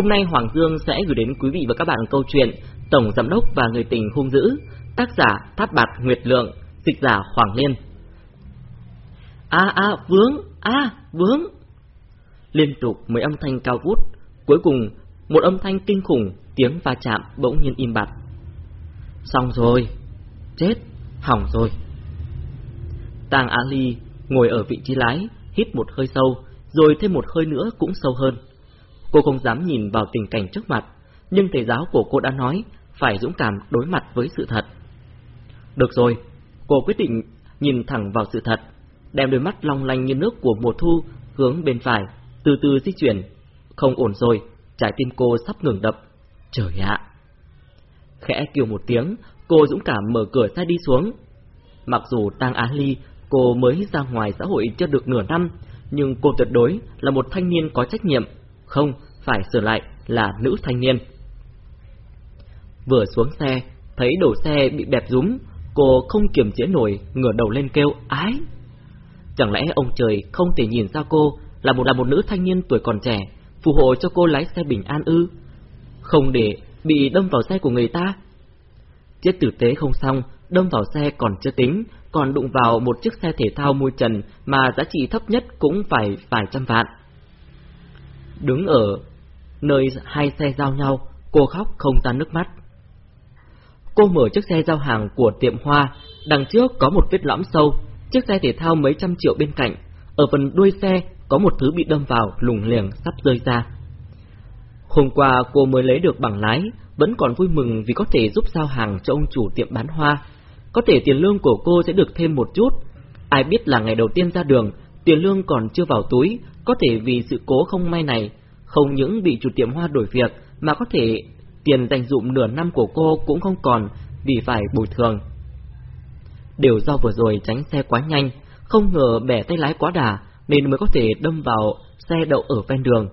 Hôm nay Hoàng Dương sẽ gửi đến quý vị và các bạn câu chuyện Tổng Giám đốc và Người tình hung dữ, tác giả Tháp Bạt Nguyệt Lượng, dịch giả Hoàng Liên. A a vướng, a vướng. Liên tục mấy âm thanh cao vút, cuối cùng một âm thanh kinh khủng, tiếng va chạm bỗng nhiên im bặt. Xong rồi, chết, hỏng rồi. Tàng Ali ngồi ở vị trí lái, hít một hơi sâu, rồi thêm một hơi nữa cũng sâu hơn. Cô không dám nhìn vào tình cảnh trước mặt, nhưng thầy giáo của cô đã nói phải dũng cảm đối mặt với sự thật. Được rồi, cô quyết định nhìn thẳng vào sự thật, đem đôi mắt long lanh như nước của mùa thu hướng bên phải, từ từ di chuyển. Không ổn rồi, trái tim cô sắp ngừng đập. Trời ạ! Khẽ kêu một tiếng, cô dũng cảm mở cửa xe đi xuống. Mặc dù Tang Á Ly, cô mới ra ngoài xã hội chưa được nửa năm, nhưng cô tuyệt đối là một thanh niên có trách nhiệm, không, phải sửa lại là nữ thanh niên. Vừa xuống xe, thấy đổ xe bị bẹp rúm, cô không kiềm chế nổi, ngửa đầu lên kêu ái. Chẳng lẽ ông trời không thể nhìn ra cô là một là một nữ thanh niên tuổi còn trẻ, phù hộ cho cô lái xe bình an ư? Không để bị đâm vào xe của người ta. Chết tử tế không xong, đâm vào xe còn chưa tính, còn đụng vào một chiếc xe thể thao môi trần mà giá trị thấp nhất cũng phải vài trăm vạn. Đứng ở nơi hai xe giao nhau, cô khóc không tan nước mắt. Cô mở chiếc xe giao hàng của tiệm hoa, đằng trước có một vết lõm sâu, chiếc xe thể thao mấy trăm triệu bên cạnh, ở phần đuôi xe có một thứ bị đâm vào lủng liềng sắp rơi ra. Hôm qua cô mới lấy được bằng lái, vẫn còn vui mừng vì có thể giúp giao hàng cho ông chủ tiệm bán hoa. Có thể tiền lương của cô sẽ được thêm một chút. Ai biết là ngày đầu tiên ra đường, tiền lương còn chưa vào túi, có thể vì sự cố không may này, không những bị chủ tiệm hoa đổi việc, mà có thể tiền dành dụm nửa năm của cô cũng không còn vì phải bồi thường. Đều do vừa rồi tránh xe quá nhanh, không ngờ bẻ tay lái quá đà nên mới có thể đâm vào xe đậu ở ven đường.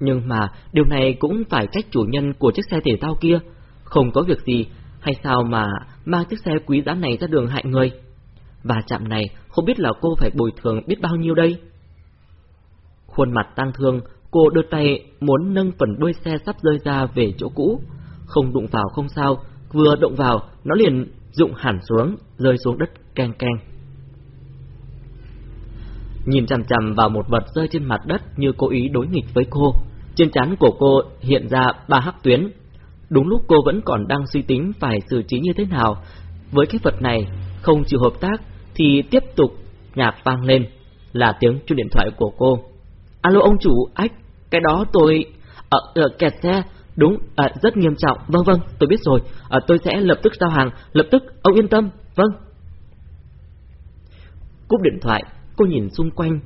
Nhưng mà điều này cũng phải trách chủ nhân của chiếc xe thể thao kia, không có việc gì, hay sao mà mang chiếc xe quý giá này ra đường hại người. Và chạm này không biết là cô phải bồi thường biết bao nhiêu đây. Khuôn mặt tang thương, cô đưa tay muốn nâng phần đuôi xe sắp rơi ra về chỗ cũ. Không đụng vào không sao, vừa động vào, nó liền rụng hẳn xuống, rơi xuống đất keng keng. Nhìn chằm chằm vào một vật rơi trên mặt đất như cố ý đối nghịch với cô, trên trán của cô hiện ra ba hắc tuyến. Đúng lúc cô vẫn còn đang suy tính phải xử trí như thế nào với cái vật này, không chịu hợp tác thì tiếp tục nhạc vang lên, là tiếng chuông điện thoại của cô. Alo ông chủ, ách, cái đó tôi... ở ở kẹt xe, đúng, à, rất nghiêm trọng, vâng vâng, tôi biết rồi, à, tôi sẽ lập tức giao hàng, lập tức, ông yên tâm, vâng. Cúp điện thoại, cô nhìn xung quanh,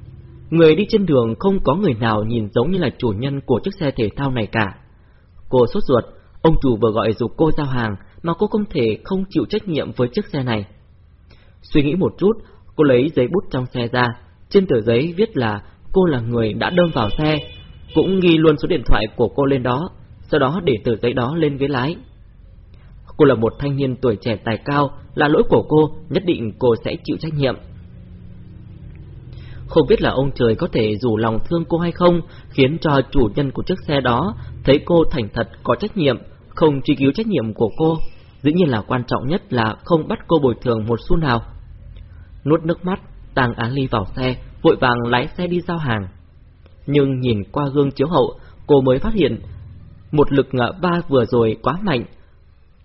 người đi trên đường không có người nào nhìn giống như là chủ nhân của chiếc xe thể thao này cả. Cô sốt ruột, ông chủ vừa gọi dục cô giao hàng mà cô không thể không chịu trách nhiệm với chiếc xe này. Suy nghĩ một chút, cô lấy giấy bút trong xe ra, trên tờ giấy viết là cô là người đã đâm vào xe, cũng ghi luôn số điện thoại của cô lên đó, sau đó để tờ giấy đó lên ghế lái. Cô là một thanh niên tuổi trẻ tài cao, là lỗi của cô, nhất định cô sẽ chịu trách nhiệm. Không biết là ông trời có thể rủ lòng thương cô hay không, khiến cho chủ nhân của chiếc xe đó thấy cô thành thật có trách nhiệm, không truy cứu trách nhiệm của cô. Dĩ nhiên là quan trọng nhất là không bắt cô bồi thường một xu nào. Nuốt nước mắt, Tàng Á Ly vào xe, vội vàng lái xe đi giao hàng. Nhưng nhìn qua gương chiếu hậu, cô mới phát hiện một lực ngạ ba vừa rồi quá mạnh.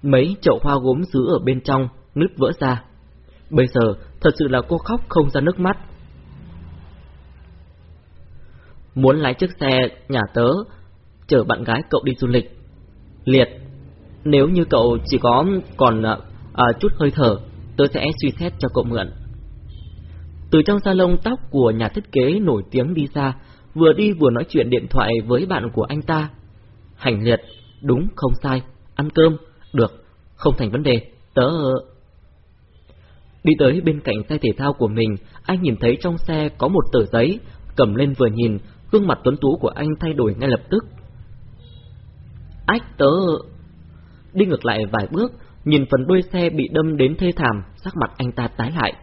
Mấy chậu hoa gốm giữ ở bên trong, nứt vỡ ra. Bây giờ, thật sự là cô khóc không ra nước mắt. Muốn lái chiếc xe nhà tớ, chở bạn gái cậu đi du lịch. Liệt, nếu như cậu chỉ có còn à, chút hơi thở, tớ sẽ suy xét cho cậu mượn. Từ trong salon tóc của nhà thiết kế nổi tiếng đi ra, vừa đi vừa nói chuyện điện thoại với bạn của anh ta. Hành liệt, đúng không sai, ăn cơm, được, không thành vấn đề, tớ... Đi tới bên cạnh xe thể thao của mình, anh nhìn thấy trong xe có một tờ giấy, cầm lên vừa nhìn, gương mặt tuấn tú của anh thay đổi ngay lập tức. Ách tớ... Đi ngược lại vài bước, nhìn phần đuôi xe bị đâm đến thê thảm, sắc mặt anh ta tái lại.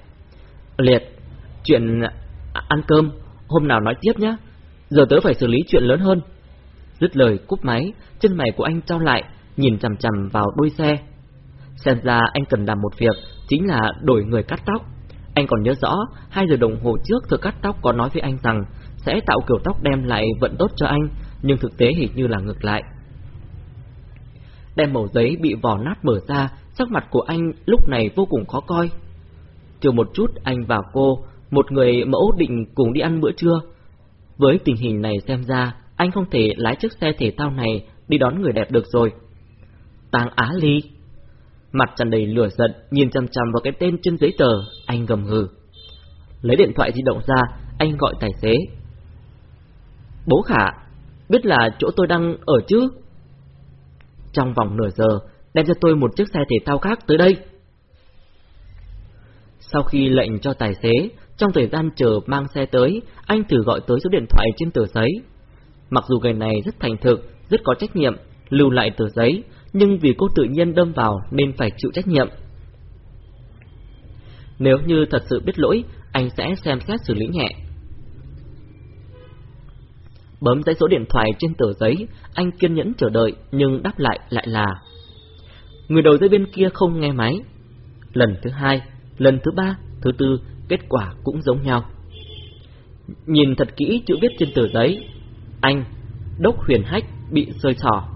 Liệt, Chuyện à, ăn cơm, hôm nào nói tiếp nhé. Giờ tớ phải xử lý chuyện lớn hơn. Dứt lời cúp máy, chân mày của anh trao lại, nhìn chằm chằm vào đuôi xe. Xem ra anh cần làm một việc, chính là đổi người cắt tóc. Anh còn nhớ rõ, hai giờ đồng hồ trước thợ cắt tóc có nói với anh rằng sẽ tạo kiểu tóc đem lại vận tốt cho anh, nhưng thực tế hình như là ngược lại. Đem mẩu giấy bị vỏ nát mở ra, sắc mặt của anh lúc này vô cùng khó coi. Chiều một chút anh và cô, một người mẫu định cùng đi ăn bữa trưa. Với tình hình này xem ra, anh không thể lái chiếc xe thể thao này đi đón người đẹp được rồi. Tàng Á Ly Mặt tràn đầy lửa giận, nhìn chăm chăm vào cái tên trên giấy tờ, anh gầm hừ. Lấy điện thoại di động ra, anh gọi tài xế. Bố Khả, biết là chỗ tôi đang ở chứ? Trong vòng nửa giờ, đem cho tôi một chiếc xe thể thao khác tới đây. Sau khi lệnh cho tài xế, trong thời gian chờ mang xe tới, anh thử gọi tới số điện thoại trên tờ giấy. Mặc dù người này rất thành thực, rất có trách nhiệm, lưu lại tờ giấy, nhưng vì cô tự nhiên đâm vào nên phải chịu trách nhiệm. Nếu như thật sự biết lỗi, anh sẽ xem xét xử lý nhẹ. Bấm dãy số điện thoại trên tờ giấy, anh kiên nhẫn chờ đợi nhưng đáp lại lại là Người đầu dây bên kia không nghe máy. Lần thứ hai, lần thứ ba, thứ tư, kết quả cũng giống nhau. Nhìn thật kỹ chữ viết trên tờ giấy, anh, đốc huyền hách, bị rơi sỏ.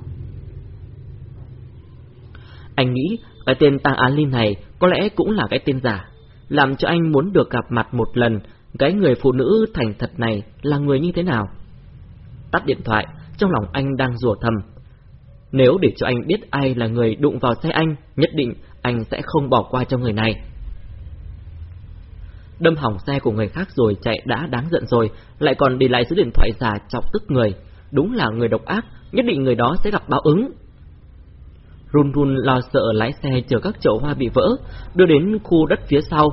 Anh nghĩ cái tên Tăng Á Linh này có lẽ cũng là cái tên giả, làm cho anh muốn được gặp mặt một lần cái người phụ nữ thành thật này là người như thế nào. Tắt điện thoại, trong lòng anh đang rủa thầm. Nếu để cho anh biết ai là người đụng vào xe anh, nhất định anh sẽ không bỏ qua cho người này. Đâm hỏng xe của người khác rồi chạy đã đáng giận rồi, lại còn để lại số điện thoại giả chọc tức người. Đúng là người độc ác, nhất định người đó sẽ gặp báo ứng. Run run lo sợ lái xe chờ các chậu hoa bị vỡ, đưa đến khu đất phía sau.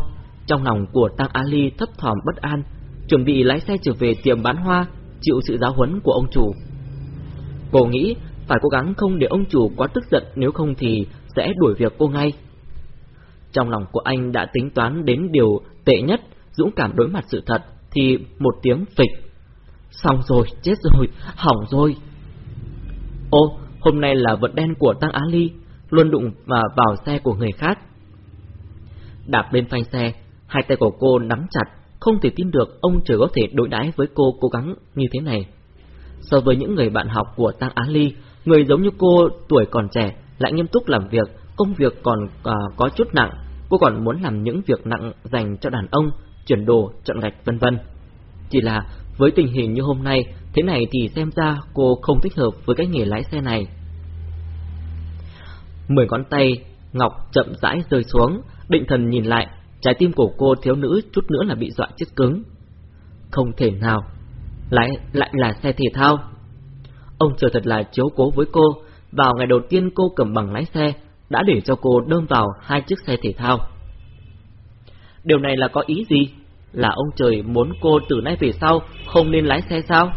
Trong lòng của Tăng Ali thấp thỏm bất an, chuẩn bị lái xe trở về tiệm bán hoa, chịu sự giáo huấn của ông chủ. Cô nghĩ phải cố gắng không để ông chủ quá tức giận nếu không thì sẽ đuổi việc cô ngay. Trong lòng của anh đã tính toán đến điều tệ nhất, dũng cảm đối mặt sự thật, thì một tiếng phịch. Xong rồi, chết rồi, hỏng rồi. Ô, hôm nay là vận đen của Tăng Á Ly, luôn đụng vào, vào xe của người khác. Đạp lên phanh xe, hai tay của cô nắm chặt, không thể tin được ông trời có thể đối đãi với cô cố gắng như thế này. So với những người bạn học của Tăng Á Ly, người giống như cô tuổi còn trẻ, lại nghiêm túc làm việc, công việc còn à, có chút nặng, cô còn muốn làm những việc nặng dành cho đàn ông, chuyển đồ, chọn gạch vân vân. Chỉ là với tình hình như hôm nay, thế này thì xem ra cô không thích hợp với cái nghề lái xe này. Mười ngón tay, Ngọc chậm rãi rơi xuống, định thần nhìn lại, trái tim của cô thiếu nữ chút nữa là bị dọa chết cứng. Không thể nào, lại lại là xe thể thao. Ông trời thật là chiếu cố với cô, vào ngày đầu tiên cô cầm bằng lái xe, đã để cho cô đâm vào hai chiếc xe thể thao. Điều này là có ý gì? Là ông trời muốn cô từ nay về sau không nên lái xe sao?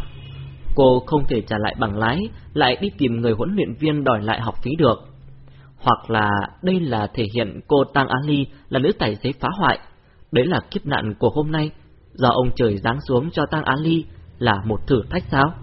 Cô không thể trả lại bằng lái, lại đi tìm người huấn luyện viên đòi lại học phí được. Hoặc là đây là thể hiện cô Tang Ali là nữ tài xế phá hoại. Đấy là kiếp nạn của hôm nay, do ông trời giáng xuống cho Tang Ali là một thử thách sao?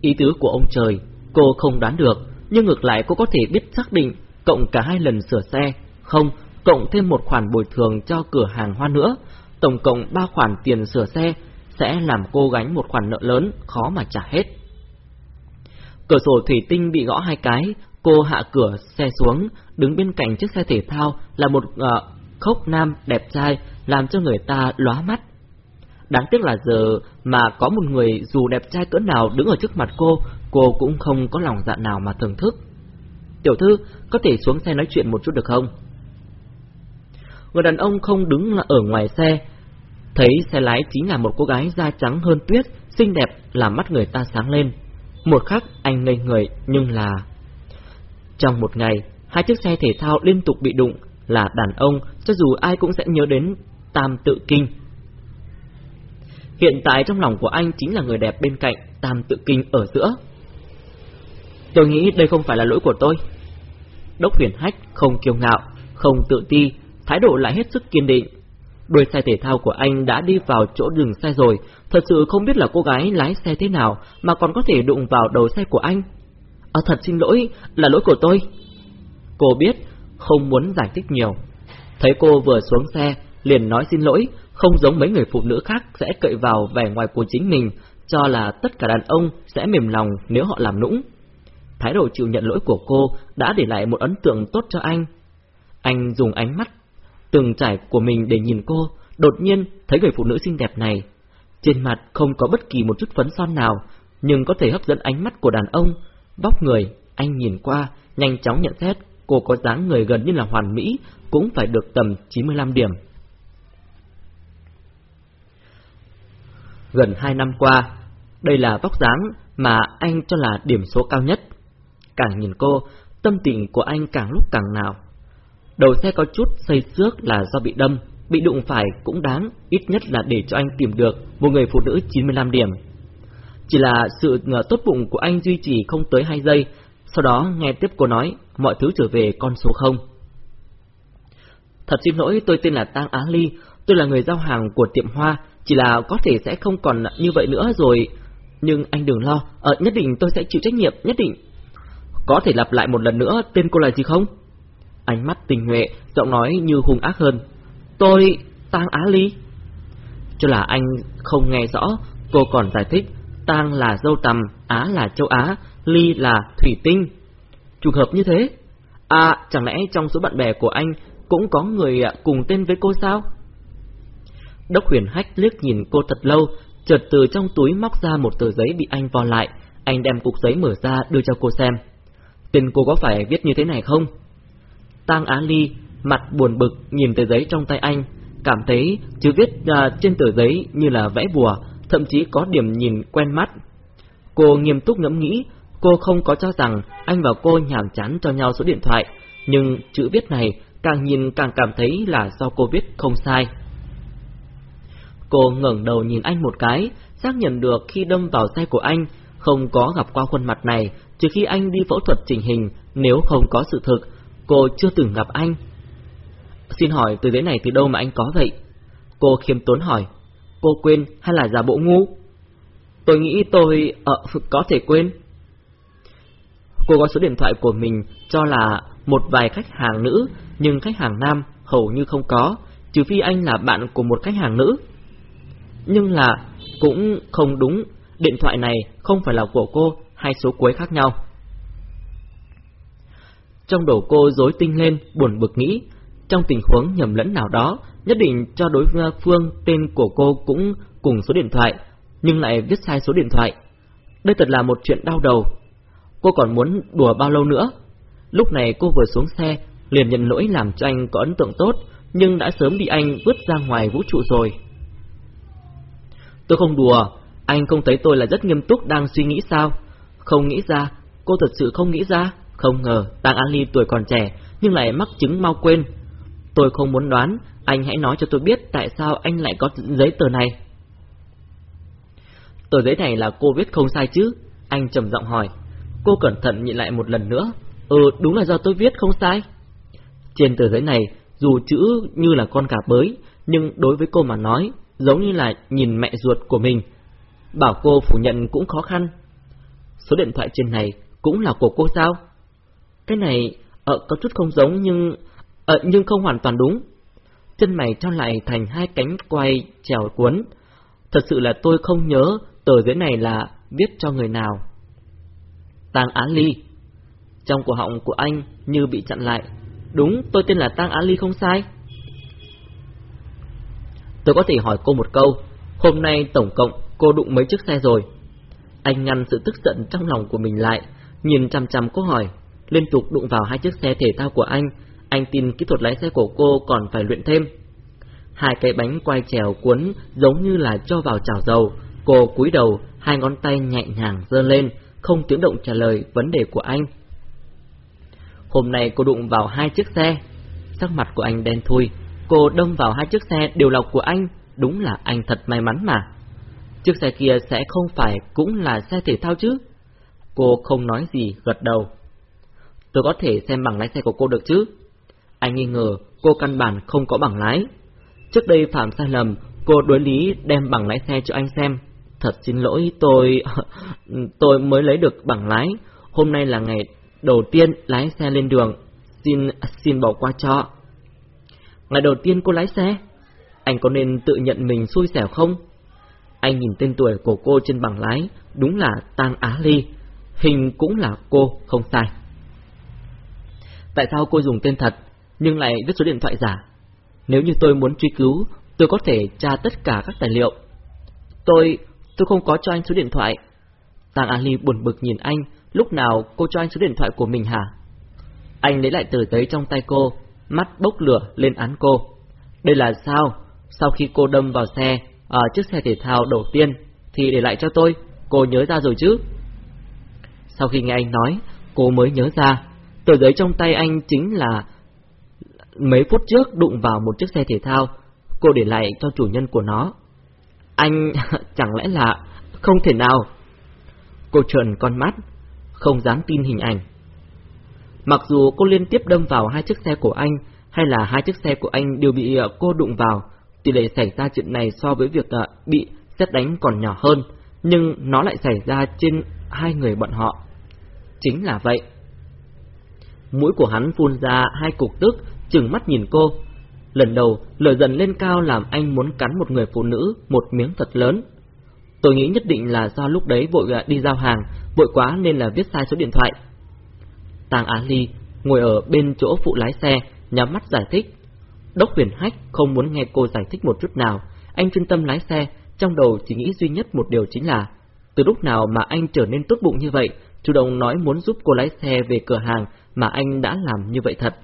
Ý tứ của ông trời, cô không đoán được, nhưng ngược lại cô có thể biết xác định cộng cả hai lần sửa xe, không, cộng thêm một khoản bồi thường cho cửa hàng hoa nữa, tổng cộng ba khoản tiền sửa xe sẽ làm cô gánh một khoản nợ lớn khó mà trả hết. Cửa sổ thủy tinh bị gõ hai cái, cô hạ cửa xe xuống, đứng bên cạnh chiếc xe thể thao là một uh, khốc nam đẹp trai, làm cho người ta lóa mắt. Đáng tiếc là giờ mà có một người dù đẹp trai cỡ nào đứng ở trước mặt cô, cô cũng không có lòng dạ nào mà thưởng thức. Tiểu thư, có thể xuống xe nói chuyện một chút được không? Người đàn ông không đứng là ở ngoài xe, thấy xe lái chính là một cô gái da trắng hơn tuyết, xinh đẹp làm mắt người ta sáng lên. Một khắc anh ngây người nhưng là... Trong một ngày, hai chiếc xe thể thao liên tục bị đụng, là đàn ông, cho dù ai cũng sẽ nhớ đến Tam Tự Kinh. Hiện tại trong lòng của anh chính là người đẹp bên cạnh Tam Tự Kinh ở giữa. Tôi nghĩ đây không phải là lỗi của tôi. Đốc huyền hách không kiêu ngạo, không tự ti, thái độ lại hết sức kiên định. Đôi xe thể thao của anh đã đi vào chỗ dừng xe rồi, thật sự không biết là cô gái lái xe thế nào mà còn có thể đụng vào đầu xe của anh. À, thật xin lỗi, là lỗi của tôi. Cô biết, không muốn giải thích nhiều. Thấy cô vừa xuống xe, liền nói xin lỗi, không giống mấy người phụ nữ khác sẽ cậy vào vẻ ngoài của chính mình, cho là tất cả đàn ông sẽ mềm lòng nếu họ làm nũng. Thái độ chịu nhận lỗi của cô đã để lại một ấn tượng tốt cho anh. Anh dùng ánh mắt từng trải của mình để nhìn cô, đột nhiên thấy người phụ nữ xinh đẹp này. Trên mặt không có bất kỳ một chút phấn son nào, nhưng có thể hấp dẫn ánh mắt của đàn ông. bóc người, anh nhìn qua, nhanh chóng nhận xét cô có dáng người gần như là hoàn mỹ, cũng phải được tầm 95 điểm. Gần 2 năm qua, đây là vóc dáng mà anh cho là điểm số cao nhất. Càng nhìn cô, tâm tình của anh càng lúc càng nào. Đầu xe có chút xây xước là do bị đâm, bị đụng phải cũng đáng, ít nhất là để cho anh tìm được một người phụ nữ 95 điểm. Chỉ là sự ngờ tốt bụng của anh duy trì không tới 2 giây, sau đó nghe tiếp cô nói, mọi thứ trở về con số 0. Thật xin lỗi, tôi tên là Tang Á Ly, tôi là người giao hàng của tiệm hoa, chỉ là có thể sẽ không còn như vậy nữa rồi. Nhưng anh đừng lo, ờ, nhất định tôi sẽ chịu trách nhiệm, nhất định. Có thể lặp lại một lần nữa tên cô là gì không? Ánh mắt tình nhuệ, giọng nói như hung ác hơn. Tôi, Tang Á Ly. Cho là anh không nghe rõ, cô còn giải thích. Tang là dâu tầm, Á là châu Á, Ly là thủy tinh. Trùng hợp như thế? À, chẳng lẽ trong số bạn bè của anh cũng có người cùng tên với cô sao? Đốc huyền hách liếc nhìn cô thật lâu, chợt từ trong túi móc ra một tờ giấy bị anh vò lại, anh đem cục giấy mở ra đưa cho cô xem. Tên cô có phải viết như thế này không? Tang Á Ly, mặt buồn bực nhìn tờ giấy trong tay anh, cảm thấy chữ viết à, trên tờ giấy như là vẽ bùa, thậm chí có điểm nhìn quen mắt. Cô nghiêm túc ngẫm nghĩ, cô không có cho rằng anh và cô nhàm chán cho nhau số điện thoại, nhưng chữ viết này càng nhìn càng cảm thấy là do cô viết không sai. Cô ngẩng đầu nhìn anh một cái, xác nhận được khi đâm vào xe của anh, không có gặp qua khuôn mặt này, trừ khi anh đi phẫu thuật chỉnh hình, nếu không có sự thực, cô chưa từng gặp anh. Xin hỏi từ giấy này từ đâu mà anh có vậy? Cô khiêm tốn hỏi, cô quên hay là giả bộ ngu? Tôi nghĩ tôi ờ, có thể quên. Cô có số điện thoại của mình cho là một vài khách hàng nữ, nhưng khách hàng nam hầu như không có, trừ phi anh là bạn của một khách hàng nữ. Nhưng là cũng không đúng, điện thoại này không phải là của cô, hai số cuối khác nhau. Trong đầu cô rối tinh lên, buồn bực nghĩ, trong tình huống nhầm lẫn nào đó, nhất định cho đối phương tên của cô cũng cùng số điện thoại, nhưng lại viết sai số điện thoại. Đây thật là một chuyện đau đầu. Cô còn muốn đùa bao lâu nữa? Lúc này cô vừa xuống xe, liền nhận lỗi làm cho anh có ấn tượng tốt, nhưng đã sớm bị anh vứt ra ngoài vũ trụ rồi. Tôi không đùa, anh không thấy tôi là rất nghiêm túc đang suy nghĩ sao? Không nghĩ ra, cô thật sự không nghĩ ra. Không ngờ, Tang An Ly tuổi còn trẻ, nhưng lại mắc chứng mau quên. Tôi không muốn đoán, anh hãy nói cho tôi biết tại sao anh lại có giấy tờ này. Tờ giấy này là cô viết không sai chứ? Anh trầm giọng hỏi. Cô cẩn thận nhìn lại một lần nữa. Ừ, đúng là do tôi viết không sai. Trên tờ giấy này, dù chữ như là con cả bới, nhưng đối với cô mà nói, giống như là nhìn mẹ ruột của mình. Bảo cô phủ nhận cũng khó khăn. Số điện thoại trên này cũng là của cô sao? Cái này ờ, có chút không giống nhưng ờ, nhưng không hoàn toàn đúng. Chân mày cho lại thành hai cánh quay trèo cuốn. Thật sự là tôi không nhớ tờ giấy này là viết cho người nào. Tang Á Ly Trong cổ họng của anh như bị chặn lại. Đúng, tôi tên là Tang Á Ly không sai. Tôi có thể hỏi cô một câu, hôm nay tổng cộng cô đụng mấy chiếc xe rồi? Anh ngăn sự tức giận trong lòng của mình lại, nhìn chăm chăm cô hỏi, liên tục đụng vào hai chiếc xe thể thao của anh, anh tin kỹ thuật lái xe của cô còn phải luyện thêm. Hai cái bánh quay trèo cuốn giống như là cho vào chảo dầu, cô cúi đầu, hai ngón tay nhẹ nhàng giơ lên, không tiếng động trả lời vấn đề của anh. Hôm nay cô đụng vào hai chiếc xe, sắc mặt của anh đen thui, Cô đâm vào hai chiếc xe đều là của anh, đúng là anh thật may mắn mà. Chiếc xe kia sẽ không phải cũng là xe thể thao chứ? Cô không nói gì, gật đầu. Tôi có thể xem bằng lái xe của cô được chứ? Anh nghi ngờ cô căn bản không có bằng lái. Trước đây phạm sai lầm, cô đối lý đem bằng lái xe cho anh xem. Thật xin lỗi, tôi... tôi mới lấy được bằng lái. Hôm nay là ngày đầu tiên lái xe lên đường. Xin xin bỏ qua cho. Ngày đầu tiên cô lái xe? Anh có nên tự nhận mình xui xẻo không? Anh nhìn tên tuổi của cô trên bảng lái, đúng là Tang Á Ly. Hình cũng là cô, không sai. Tại sao cô dùng tên thật, nhưng lại viết số điện thoại giả? Nếu như tôi muốn truy cứu, tôi có thể tra tất cả các tài liệu. Tôi, tôi không có cho anh số điện thoại. Tang Ali buồn bực nhìn anh, lúc nào cô cho anh số điện thoại của mình hả? Anh lấy lại tờ giấy trong tay cô, mắt bốc lửa lên án cô. Đây là sao? Sau khi cô đâm vào xe, ở chiếc xe thể thao đầu tiên, thì để lại cho tôi, cô nhớ ra rồi chứ? Sau khi nghe anh nói, cô mới nhớ ra, tờ giấy trong tay anh chính là mấy phút trước đụng vào một chiếc xe thể thao, cô để lại cho chủ nhân của nó. Anh chẳng lẽ là không thể nào? Cô trợn con mắt, không dám tin hình ảnh. Mặc dù cô liên tiếp đâm vào hai chiếc xe của anh, hay là hai chiếc xe của anh đều bị ờ, cô đụng vào, tỷ lệ xảy ra chuyện này so với việc ờ, bị xét đánh còn nhỏ hơn, nhưng nó lại xảy ra trên hai người bọn họ. Chính là vậy. Mũi của hắn phun ra hai cục tức, chừng mắt nhìn cô. Lần đầu, lời dần lên cao làm anh muốn cắn một người phụ nữ một miếng thật lớn. Tôi nghĩ nhất định là do lúc đấy vội ờ, đi giao hàng, vội quá nên là viết sai số điện thoại. Tàng Á Ly ngồi ở bên chỗ phụ lái xe, nhắm mắt giải thích. Đốc huyền hách không muốn nghe cô giải thích một chút nào, anh chuyên tâm lái xe, trong đầu chỉ nghĩ duy nhất một điều chính là, từ lúc nào mà anh trở nên tốt bụng như vậy, chủ động nói muốn giúp cô lái xe về cửa hàng mà anh đã làm như vậy thật.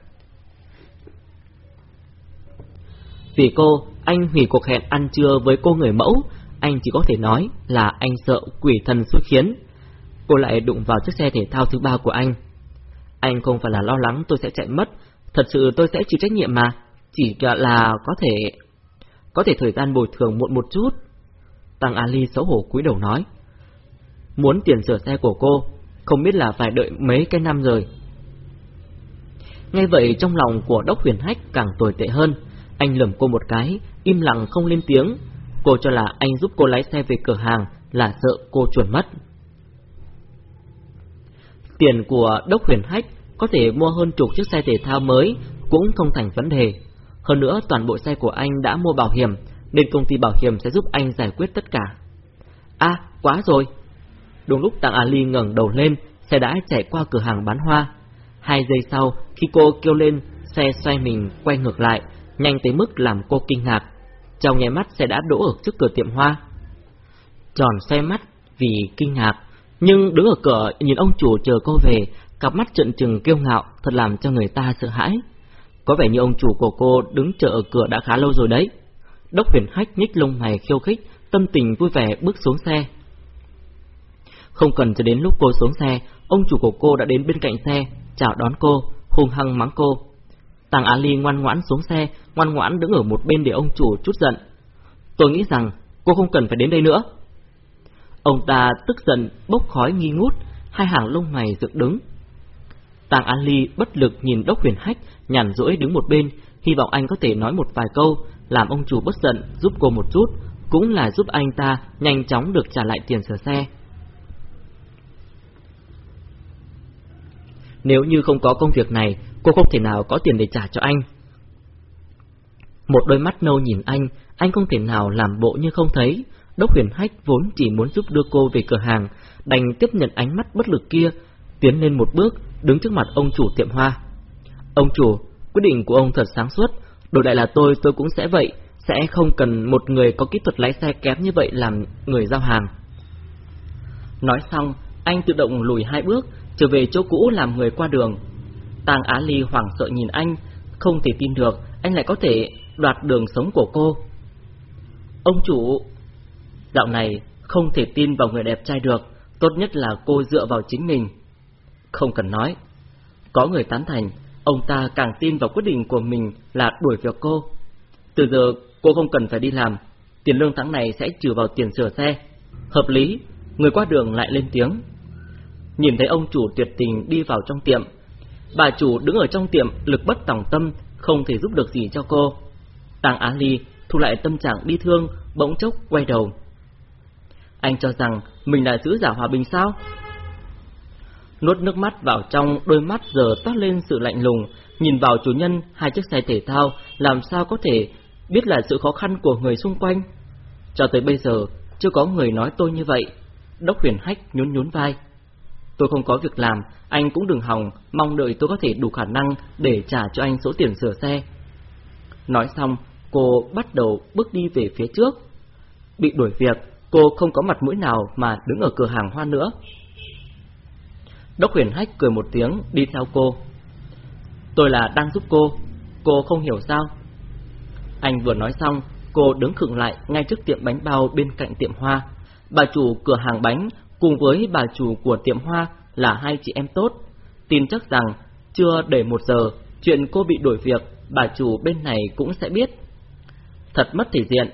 Vì cô, anh hủy cuộc hẹn ăn trưa với cô người mẫu, anh chỉ có thể nói là anh sợ quỷ thần xuất khiến. Cô lại đụng vào chiếc xe thể thao thứ ba của anh. Anh không phải là lo lắng tôi sẽ chạy mất, thật sự tôi sẽ chịu trách nhiệm mà, chỉ là có thể... Có thể thời gian bồi thường muộn một chút. Tăng Ali xấu hổ cúi đầu nói. Muốn tiền sửa xe của cô, không biết là phải đợi mấy cái năm rồi. Ngay vậy trong lòng của Đốc Huyền Hách càng tồi tệ hơn, anh lườm cô một cái, im lặng không lên tiếng. Cô cho là anh giúp cô lái xe về cửa hàng là sợ cô chuẩn mất. Tiền của Đốc Huyền Hách có thể mua hơn chục chiếc xe thể thao mới cũng không thành vấn đề. Hơn nữa toàn bộ xe của anh đã mua bảo hiểm, nên công ty bảo hiểm sẽ giúp anh giải quyết tất cả. À, quá rồi! Đúng lúc Tàng Ali ngẩng đầu lên, xe đã chạy qua cửa hàng bán hoa. Hai giây sau, khi cô kêu lên, xe xoay mình quay ngược lại, nhanh tới mức làm cô kinh ngạc. Trong nháy mắt xe đã đỗ ở trước cửa tiệm hoa. Tròn xoay mắt vì kinh ngạc, nhưng đứng ở cửa nhìn ông chủ chờ cô về, cặp mắt trận trừng kiêu ngạo thật làm cho người ta sợ hãi. Có vẻ như ông chủ của cô đứng chờ ở cửa đã khá lâu rồi đấy. Đốc huyền hách nhích lông mày khiêu khích, tâm tình vui vẻ bước xuống xe. Không cần cho đến lúc cô xuống xe, ông chủ của cô đã đến bên cạnh xe, chào đón cô, hung hăng mắng cô. Tàng Á Ly ngoan ngoãn xuống xe, ngoan ngoãn đứng ở một bên để ông chủ chút giận. Tôi nghĩ rằng cô không cần phải đến đây nữa. Ông ta tức giận, bốc khói nghi ngút, hai hàng lông mày dựng đứng. Tàng An Ly bất lực nhìn Đốc Huyền Hách nhàn rỗi đứng một bên, hy vọng anh có thể nói một vài câu, làm ông chủ bất giận giúp cô một chút, cũng là giúp anh ta nhanh chóng được trả lại tiền sửa xe. Nếu như không có công việc này, cô không thể nào có tiền để trả cho anh. Một đôi mắt nâu nhìn anh, anh không thể nào làm bộ như không thấy. Đốc huyền hách vốn chỉ muốn giúp đưa cô về cửa hàng, đành tiếp nhận ánh mắt bất lực kia, tiến lên một bước, đứng trước mặt ông chủ tiệm hoa. Ông chủ, quyết định của ông thật sáng suốt, đổi lại là tôi tôi cũng sẽ vậy, sẽ không cần một người có kỹ thuật lái xe kém như vậy làm người giao hàng. Nói xong, anh tự động lùi hai bước, trở về chỗ cũ làm người qua đường. Tàng Á Ly hoảng sợ nhìn anh, không thể tin được anh lại có thể đoạt đường sống của cô. Ông chủ, dạo này không thể tin vào người đẹp trai được, tốt nhất là cô dựa vào chính mình. Không cần nói, có người tán thành, ông ta càng tin vào quyết định của mình là đuổi việc cô. Từ giờ cô không cần phải đi làm, tiền lương tháng này sẽ trừ vào tiền sửa xe. Hợp lý, người qua đường lại lên tiếng. Nhìn thấy ông chủ tuyệt tình đi vào trong tiệm, bà chủ đứng ở trong tiệm lực bất tòng tâm, không thể giúp được gì cho cô. Tàng Á Ly thu lại tâm trạng bi thương, bỗng chốc quay đầu. Anh cho rằng mình là giữ giả hòa bình sao? Nuốt nước mắt vào trong đôi mắt giờ toát lên sự lạnh lùng, nhìn vào chủ nhân hai chiếc xe thể thao, làm sao có thể biết là sự khó khăn của người xung quanh. Cho tới bây giờ, chưa có người nói tôi như vậy. Đốc huyền hách nhún nhún vai. Tôi không có việc làm, anh cũng đừng hòng, mong đợi tôi có thể đủ khả năng để trả cho anh số tiền sửa xe. Nói xong, cô bắt đầu bước đi về phía trước. Bị đuổi việc, cô không có mặt mũi nào mà đứng ở cửa hàng hoa nữa. Đốc huyền hách cười một tiếng đi theo cô. Tôi là đang giúp cô, cô không hiểu sao. Anh vừa nói xong, cô đứng khựng lại ngay trước tiệm bánh bao bên cạnh tiệm hoa. Bà chủ cửa hàng bánh cùng với bà chủ của tiệm hoa là hai chị em tốt. Tin chắc rằng chưa đầy một giờ, chuyện cô bị đổi việc, bà chủ bên này cũng sẽ biết. Thật mất thể diện.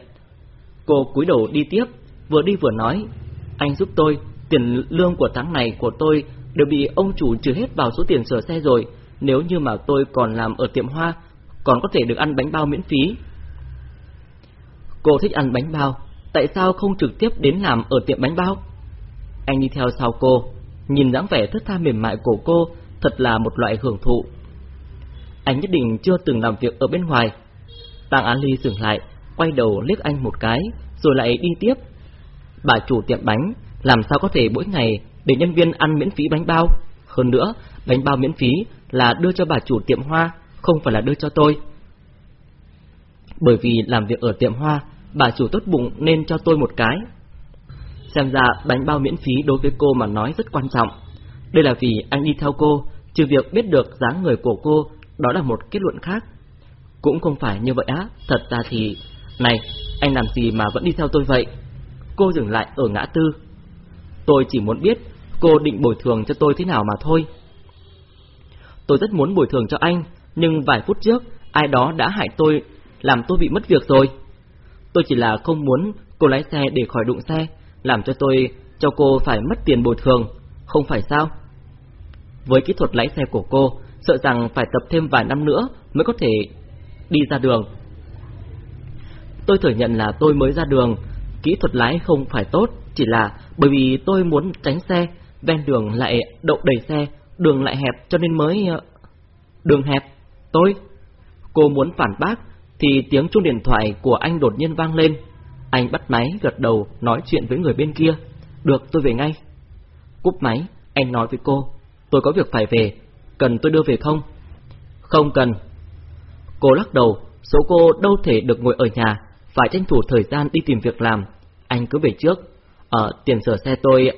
Cô cúi đầu đi tiếp, vừa đi vừa nói, anh giúp tôi, tiền lương của tháng này của tôi đều bị ông chủ trừ hết vào số tiền sửa xe rồi, nếu như mà tôi còn làm ở tiệm hoa, còn có thể được ăn bánh bao miễn phí. Cô thích ăn bánh bao, tại sao không trực tiếp đến làm ở tiệm bánh bao? Anh đi theo sau cô, nhìn dáng vẻ thất tha mềm mại của cô, thật là một loại hưởng thụ. Anh nhất định chưa từng làm việc ở bên ngoài. Tàng Á Ly dừng lại, quay đầu liếc anh một cái, rồi lại đi tiếp. Bà chủ tiệm bánh, làm sao có thể mỗi ngày để nhân viên ăn miễn phí bánh bao? Hơn nữa, bánh bao miễn phí là đưa cho bà chủ tiệm hoa, không phải là đưa cho tôi. Bởi vì làm việc ở tiệm hoa, bà chủ tốt bụng nên cho tôi một cái. Xem ra bánh bao miễn phí đối với cô mà nói rất quan trọng. Đây là vì anh đi theo cô, trừ việc biết được dáng người của cô, đó là một kết luận khác. Cũng không phải như vậy á, thật ra thì... Này, anh làm gì mà vẫn đi theo tôi vậy? Cô dừng lại ở ngã tư. Tôi chỉ muốn biết cô định bồi thường cho tôi thế nào mà thôi. Tôi rất muốn bồi thường cho anh, nhưng vài phút trước, ai đó đã hại tôi, làm tôi bị mất việc rồi. Tôi chỉ là không muốn cô lái xe để khỏi đụng xe, làm cho tôi cho cô phải mất tiền bồi thường, không phải sao? Với kỹ thuật lái xe của cô, sợ rằng phải tập thêm vài năm nữa mới có thể đi ra đường. Tôi thừa nhận là tôi mới ra đường, kỹ thuật lái không phải tốt, chỉ là bởi vì tôi muốn tránh xe, ven đường lại đậu đầy xe, đường lại hẹp cho nên mới... Ờ, đường hẹp, tôi... Cô muốn phản bác, thì tiếng chuông điện thoại của anh đột nhiên vang lên. Anh bắt máy gật đầu nói chuyện với người bên kia. Được, tôi về ngay. Cúp máy, anh nói với cô. Tôi có việc phải về, cần tôi đưa về không? Không cần. Cô lắc đầu, số cô đâu thể được ngồi ở nhà, phải tranh thủ thời gian đi tìm việc làm. Anh cứ về trước. Ở tiền sửa xe tôi,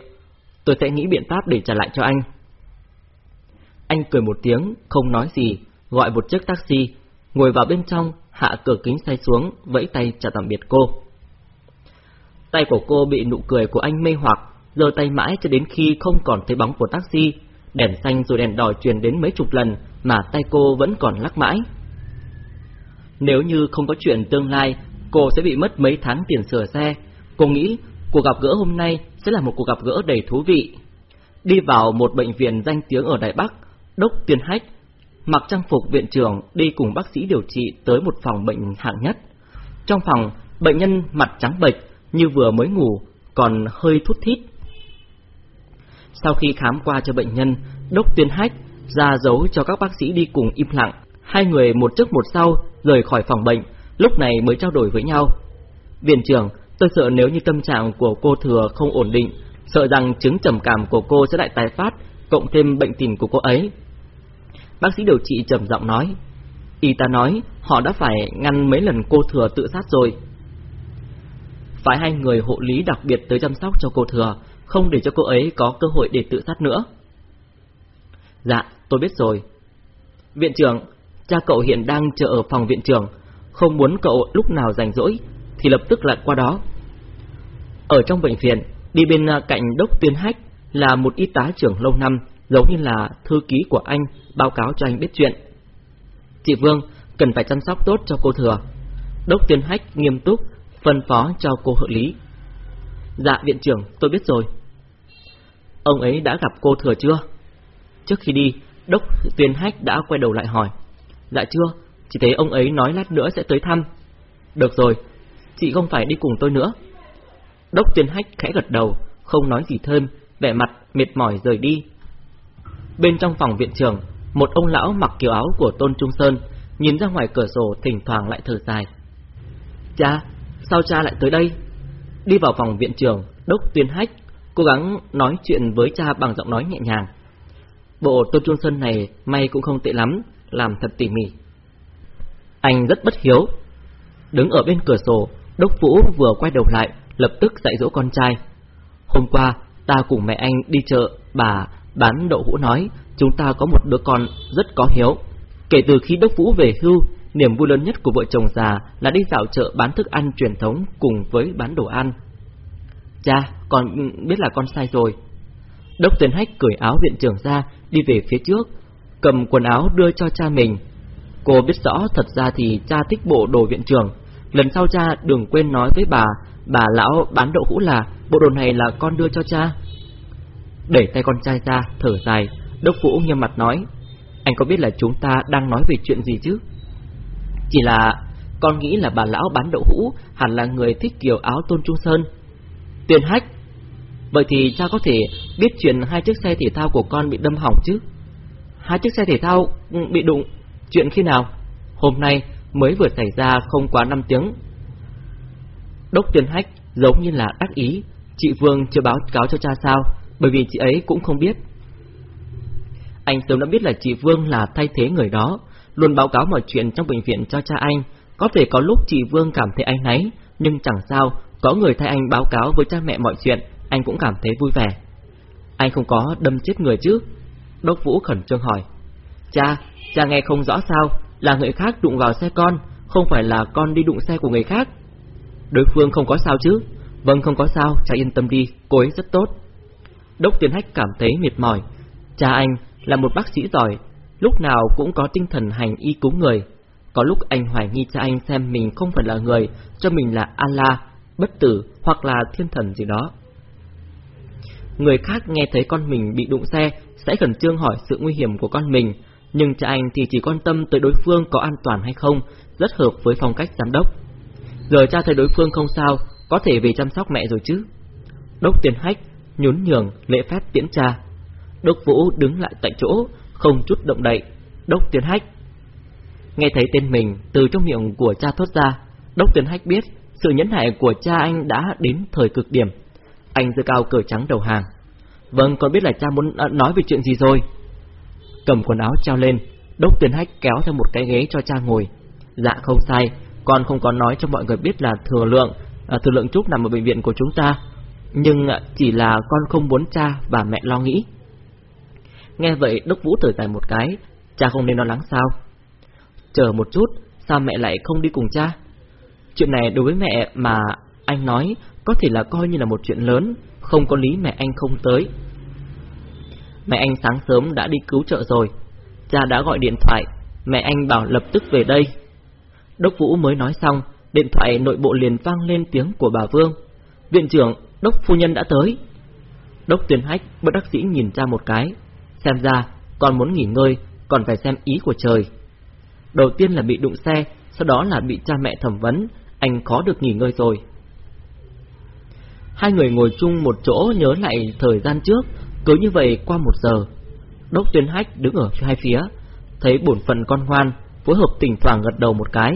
tôi sẽ nghĩ biện pháp để trả lại cho anh. Anh cười một tiếng, không nói gì, gọi một chiếc taxi, ngồi vào bên trong, hạ cửa kính xe xuống, vẫy tay chào tạm biệt cô. Tay của cô bị nụ cười của anh mê hoặc, giơ tay mãi cho đến khi không còn thấy bóng của taxi, đèn xanh rồi đèn đỏ truyền đến mấy chục lần mà tay cô vẫn còn lắc mãi. Nếu như không có chuyện tương lai, cô sẽ bị mất mấy tháng tiền sửa xe. Cô nghĩ cuộc gặp gỡ hôm nay sẽ là một cuộc gặp gỡ đầy thú vị. Đi vào một bệnh viện danh tiếng ở Đài Bắc, Đốc Tiên Hách mặc trang phục viện trưởng đi cùng bác sĩ điều trị tới một phòng bệnh hạng nhất. Trong phòng, bệnh nhân mặt trắng bệch như vừa mới ngủ, còn hơi thút thít. Sau khi khám qua cho bệnh nhân, Đốc Tuyên Hách ra dấu cho các bác sĩ đi cùng im lặng. Hai người một trước một sau rời khỏi phòng bệnh, lúc này mới trao đổi với nhau. Viện trưởng, tôi sợ nếu như tâm trạng của cô thừa không ổn định, sợ rằng chứng trầm cảm của cô sẽ lại tái phát, cộng thêm bệnh tình của cô ấy, Bác sĩ điều trị trầm giọng nói. Y ta nói họ đã phải ngăn mấy lần cô thừa tự sát rồi. Phải hai người hộ lý đặc biệt tới chăm sóc cho cô thừa, không để cho cô ấy có cơ hội để tự sát nữa. Dạ, tôi biết rồi. Viện trưởng, cha cậu hiện đang chờ ở phòng viện trưởng, không muốn cậu lúc nào rảnh rỗi thì lập tức lại qua đó. Ở trong bệnh viện, đi bên à, cạnh đốc tuyên hách là một y tá trưởng lâu năm, giống như là thư ký của anh báo cáo cho anh biết chuyện. Chị Vương cần phải chăm sóc tốt cho cô thừa. Đốc Tiên Hách nghiêm túc phân phó cho cô hợp lý. Dạ viện trưởng, tôi biết rồi. Ông ấy đã gặp cô thừa chưa? Trước khi đi, Đốc Tiên Hách đã quay đầu lại hỏi. Dạ chưa, chỉ thấy ông ấy nói lát nữa sẽ tới thăm. Được rồi, chị không phải đi cùng tôi nữa. Đốc Tuyên Hách khẽ gật đầu, không nói gì thêm, vẻ mặt mệt mỏi rời đi. Bên trong phòng viện trưởng, một ông lão mặc kiểu áo của Tôn Trung Sơn, nhìn ra ngoài cửa sổ thỉnh thoảng lại thở dài. Cha, sao cha lại tới đây? Đi vào phòng viện trưởng, Đốc Tuyên Hách cố gắng nói chuyện với cha bằng giọng nói nhẹ nhàng. Bộ Tôn Trung Sơn này may cũng không tệ lắm, làm thật tỉ mỉ. Anh rất bất hiếu. Đứng ở bên cửa sổ, Đốc Vũ vừa quay đầu lại, lập tức dạy dỗ con trai. Hôm qua, ta cùng mẹ anh đi chợ, bà bán đậu hũ nói, chúng ta có một đứa con rất có hiếu. Kể từ khi Đốc Vũ về hưu, niềm vui lớn nhất của vợ chồng già là đi dạo chợ bán thức ăn truyền thống cùng với bán đồ ăn. Cha, con biết là con sai rồi. Đốc Tuyên Hách cởi áo viện trưởng ra, đi về phía trước, cầm quần áo đưa cho cha mình. Cô biết rõ thật ra thì cha thích bộ đồ viện trưởng. Lần sau cha đừng quên nói với bà, bà lão bán đậu hũ là bộ đồ này là con đưa cho cha. Đẩy tay con trai ra, thở dài, Đốc Vũ nghiêm mặt nói, anh có biết là chúng ta đang nói về chuyện gì chứ? Chỉ là con nghĩ là bà lão bán đậu hũ hẳn là người thích kiểu áo tôn trung sơn. Tiền hách. Vậy thì cha có thể biết chuyện hai chiếc xe thể thao của con bị đâm hỏng chứ? Hai chiếc xe thể thao ừ, bị đụng, chuyện khi nào? Hôm nay mới vừa xảy ra không quá 5 tiếng. Đốc tuyên Hách giống như là đắc ý, chị Vương chưa báo cáo cho cha sao, bởi vì chị ấy cũng không biết. Anh sớm đã biết là chị Vương là thay thế người đó, luôn báo cáo mọi chuyện trong bệnh viện cho cha anh. Có thể có lúc chị Vương cảm thấy anh nấy, nhưng chẳng sao, có người thay anh báo cáo với cha mẹ mọi chuyện, anh cũng cảm thấy vui vẻ. Anh không có đâm chết người chứ? Đốc Vũ khẩn trương hỏi. Cha, cha nghe không rõ sao, là người khác đụng vào xe con, không phải là con đi đụng xe của người khác. Đối phương không có sao chứ? Vâng không có sao, cha yên tâm đi, cô ấy rất tốt. Đốc Tiến Hách cảm thấy mệt mỏi. Cha anh là một bác sĩ giỏi, lúc nào cũng có tinh thần hành y cứu người. Có lúc anh hoài nghi cha anh xem mình không phải là người, cho mình là Allah, bất tử hoặc là thiên thần gì đó. Người khác nghe thấy con mình bị đụng xe sẽ khẩn trương hỏi sự nguy hiểm của con mình, nhưng cha anh thì chỉ quan tâm tới đối phương có an toàn hay không, rất hợp với phong cách giám đốc. Giờ cha thấy đối phương không sao, có thể về chăm sóc mẹ rồi chứ. Đốc tiền hách, nhún nhường, lễ phép tiễn cha. Đốc Vũ đứng lại tại chỗ, không chút động đậy. Đốc tiền Hách. Nghe thấy tên mình từ trong miệng của cha thốt ra, Đốc tiền Hách biết sự nhẫn nại của cha anh đã đến thời cực điểm. Anh giơ cao cờ trắng đầu hàng. Vâng, con biết là cha muốn à, nói về chuyện gì rồi. Cầm quần áo treo lên, Đốc Tiến Hách kéo theo một cái ghế cho cha ngồi. Dạ không sai, con không có nói cho mọi người biết là thừa lượng, à, thừa lượng Trúc nằm ở bệnh viện của chúng ta. Nhưng à, chỉ là con không muốn cha và mẹ lo nghĩ. Nghe vậy Đốc Vũ thở dài một cái, cha không nên lo lắng sao? Chờ một chút, sao mẹ lại không đi cùng cha? Chuyện này đối với mẹ mà anh nói có thể là coi như là một chuyện lớn, không có lý mẹ anh không tới. Mẹ anh sáng sớm đã đi cứu trợ rồi, cha đã gọi điện thoại, mẹ anh bảo lập tức về đây. Đốc Vũ mới nói xong, điện thoại nội bộ liền vang lên tiếng của bà Vương. Viện trưởng, Đốc Phu Nhân đã tới. Đốc Tuyền Hách bất đắc dĩ nhìn ra một cái, Xem ra còn muốn nghỉ ngơi Còn phải xem ý của trời Đầu tiên là bị đụng xe Sau đó là bị cha mẹ thẩm vấn Anh khó được nghỉ ngơi rồi Hai người ngồi chung một chỗ nhớ lại thời gian trước Cứ như vậy qua một giờ Đốc Tuyền hách đứng ở hai phía Thấy bổn phận con ngoan Phối hợp tỉnh thoảng gật đầu một cái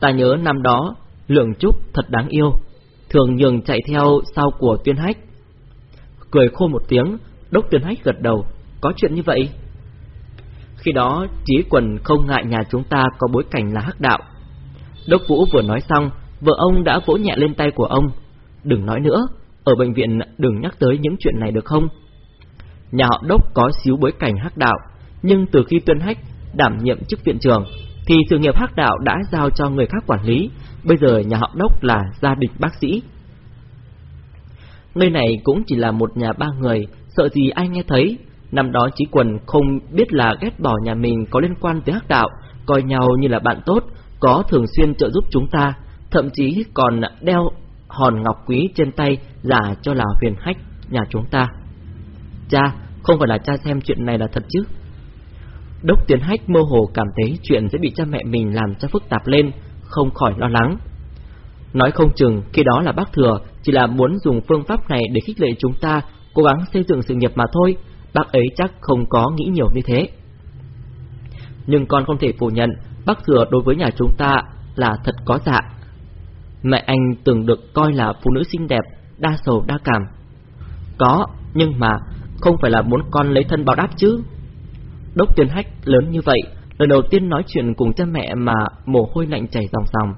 Ta nhớ năm đó Lượng Trúc thật đáng yêu Thường nhường chạy theo sau của tuyên hách Cười khô một tiếng Đốc Tuyên Hách gật đầu, có chuyện như vậy. Khi đó, Trí Quần không ngại nhà chúng ta có bối cảnh là hắc đạo. Đốc Vũ vừa nói xong, vợ ông đã vỗ nhẹ lên tay của ông. Đừng nói nữa, ở bệnh viện đừng nhắc tới những chuyện này được không? Nhà họ Đốc có xíu bối cảnh hắc đạo, nhưng từ khi Tuyên Hách đảm nhiệm chức viện trưởng, thì sự nghiệp hắc đạo đã giao cho người khác quản lý, bây giờ nhà họ Đốc là gia đình bác sĩ. Nơi này cũng chỉ là một nhà ba người, sợ gì ai nghe thấy. Năm đó Chí Quần không biết là ghét bỏ nhà mình có liên quan tới hắc đạo, coi nhau như là bạn tốt, có thường xuyên trợ giúp chúng ta, thậm chí còn đeo hòn ngọc quý trên tay giả cho là huyền hách nhà chúng ta. Cha, không phải là cha xem chuyện này là thật chứ? Đốc Tiến Hách mơ hồ cảm thấy chuyện sẽ bị cha mẹ mình làm cho phức tạp lên, không khỏi lo lắng. Nói không chừng khi đó là bác thừa chỉ là muốn dùng phương pháp này để khích lệ chúng ta cố gắng xây dựng sự nghiệp mà thôi, bác ấy chắc không có nghĩ nhiều như thế. Nhưng con không thể phủ nhận, bác thừa đối với nhà chúng ta là thật có dạ. Mẹ anh từng được coi là phụ nữ xinh đẹp, đa sầu đa cảm. Có, nhưng mà không phải là muốn con lấy thân báo đáp chứ. Đốc tuyên hách lớn như vậy, lần đầu tiên nói chuyện cùng cha mẹ mà mồ hôi lạnh chảy ròng ròng.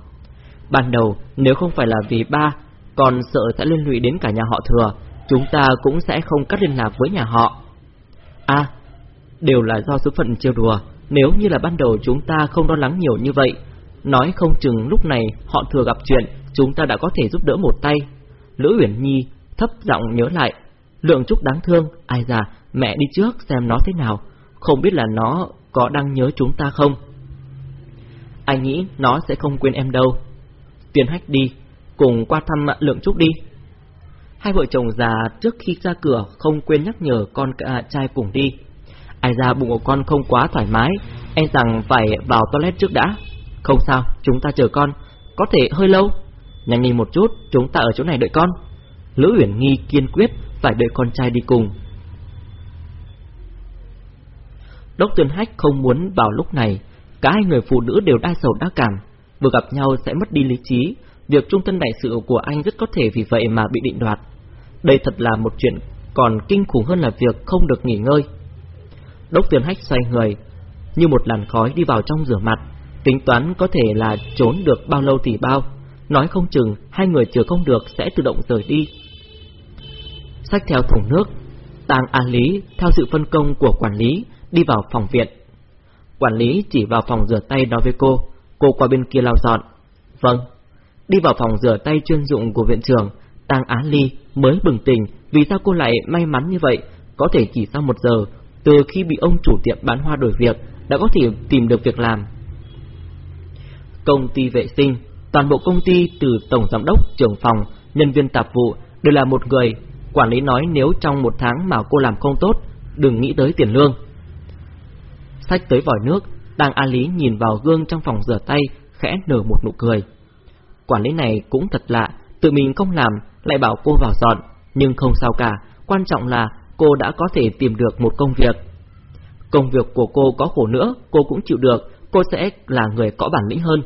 Ban đầu, nếu không phải là vì ba, còn sợ sẽ liên lụy đến cả nhà họ thừa, chúng ta cũng sẽ không cắt liên lạc với nhà họ. À, đều là do số phận trêu đùa, nếu như là ban đầu chúng ta không lo lắng nhiều như vậy, nói không chừng lúc này họ thừa gặp chuyện, chúng ta đã có thể giúp đỡ một tay. Lữ Uyển Nhi thấp giọng nhớ lại, lượng trúc đáng thương, ai già, mẹ đi trước xem nó thế nào, không biết là nó có đang nhớ chúng ta không. Anh nghĩ nó sẽ không quên em đâu. Tiền hách đi, cùng qua thăm lượng trúc đi. Hai vợ chồng già trước khi ra cửa không quên nhắc nhở con cả trai cùng đi. Ai ra bụng của con không quá thoải mái, em rằng phải vào toilet trước đã. Không sao, chúng ta chờ con, có thể hơi lâu. Nhanh đi một chút, chúng ta ở chỗ này đợi con. Lữ Uyển Nghi kiên quyết phải đợi con trai đi cùng. Đốc Tuyên Hách không muốn vào lúc này, cả hai người phụ nữ đều đa sầu đa cảm, vừa gặp nhau sẽ mất đi lý trí, việc trung thân đại sự của anh rất có thể vì vậy mà bị định đoạt. Đây thật là một chuyện còn kinh khủng hơn là việc không được nghỉ ngơi. Đốc Tuyên Hách xoay người, như một làn khói đi vào trong rửa mặt, tính toán có thể là trốn được bao lâu thì bao, nói không chừng hai người chờ không được sẽ tự động rời đi. Xách theo thùng nước, Tàng An Lý theo sự phân công của quản lý đi vào phòng viện. Quản lý chỉ vào phòng rửa tay nói với cô, cô qua bên kia lau dọn. Vâng. Đi vào phòng rửa tay chuyên dụng của viện trưởng, Tang Á Ly mới bừng tỉnh vì sao cô lại may mắn như vậy, có thể chỉ sau một giờ, từ khi bị ông chủ tiệm bán hoa đổi việc, đã có thể tìm được việc làm. Công ty vệ sinh, toàn bộ công ty từ tổng giám đốc, trưởng phòng, nhân viên tạp vụ đều là một người. Quản lý nói nếu trong một tháng mà cô làm không tốt, đừng nghĩ tới tiền lương thách tới vòi nước, đang A Lý nhìn vào gương trong phòng rửa tay, khẽ nở một nụ cười. Quản lý này cũng thật lạ, tự mình không làm, lại bảo cô vào dọn, nhưng không sao cả, quan trọng là cô đã có thể tìm được một công việc. Công việc của cô có khổ nữa, cô cũng chịu được, cô sẽ là người có bản lĩnh hơn.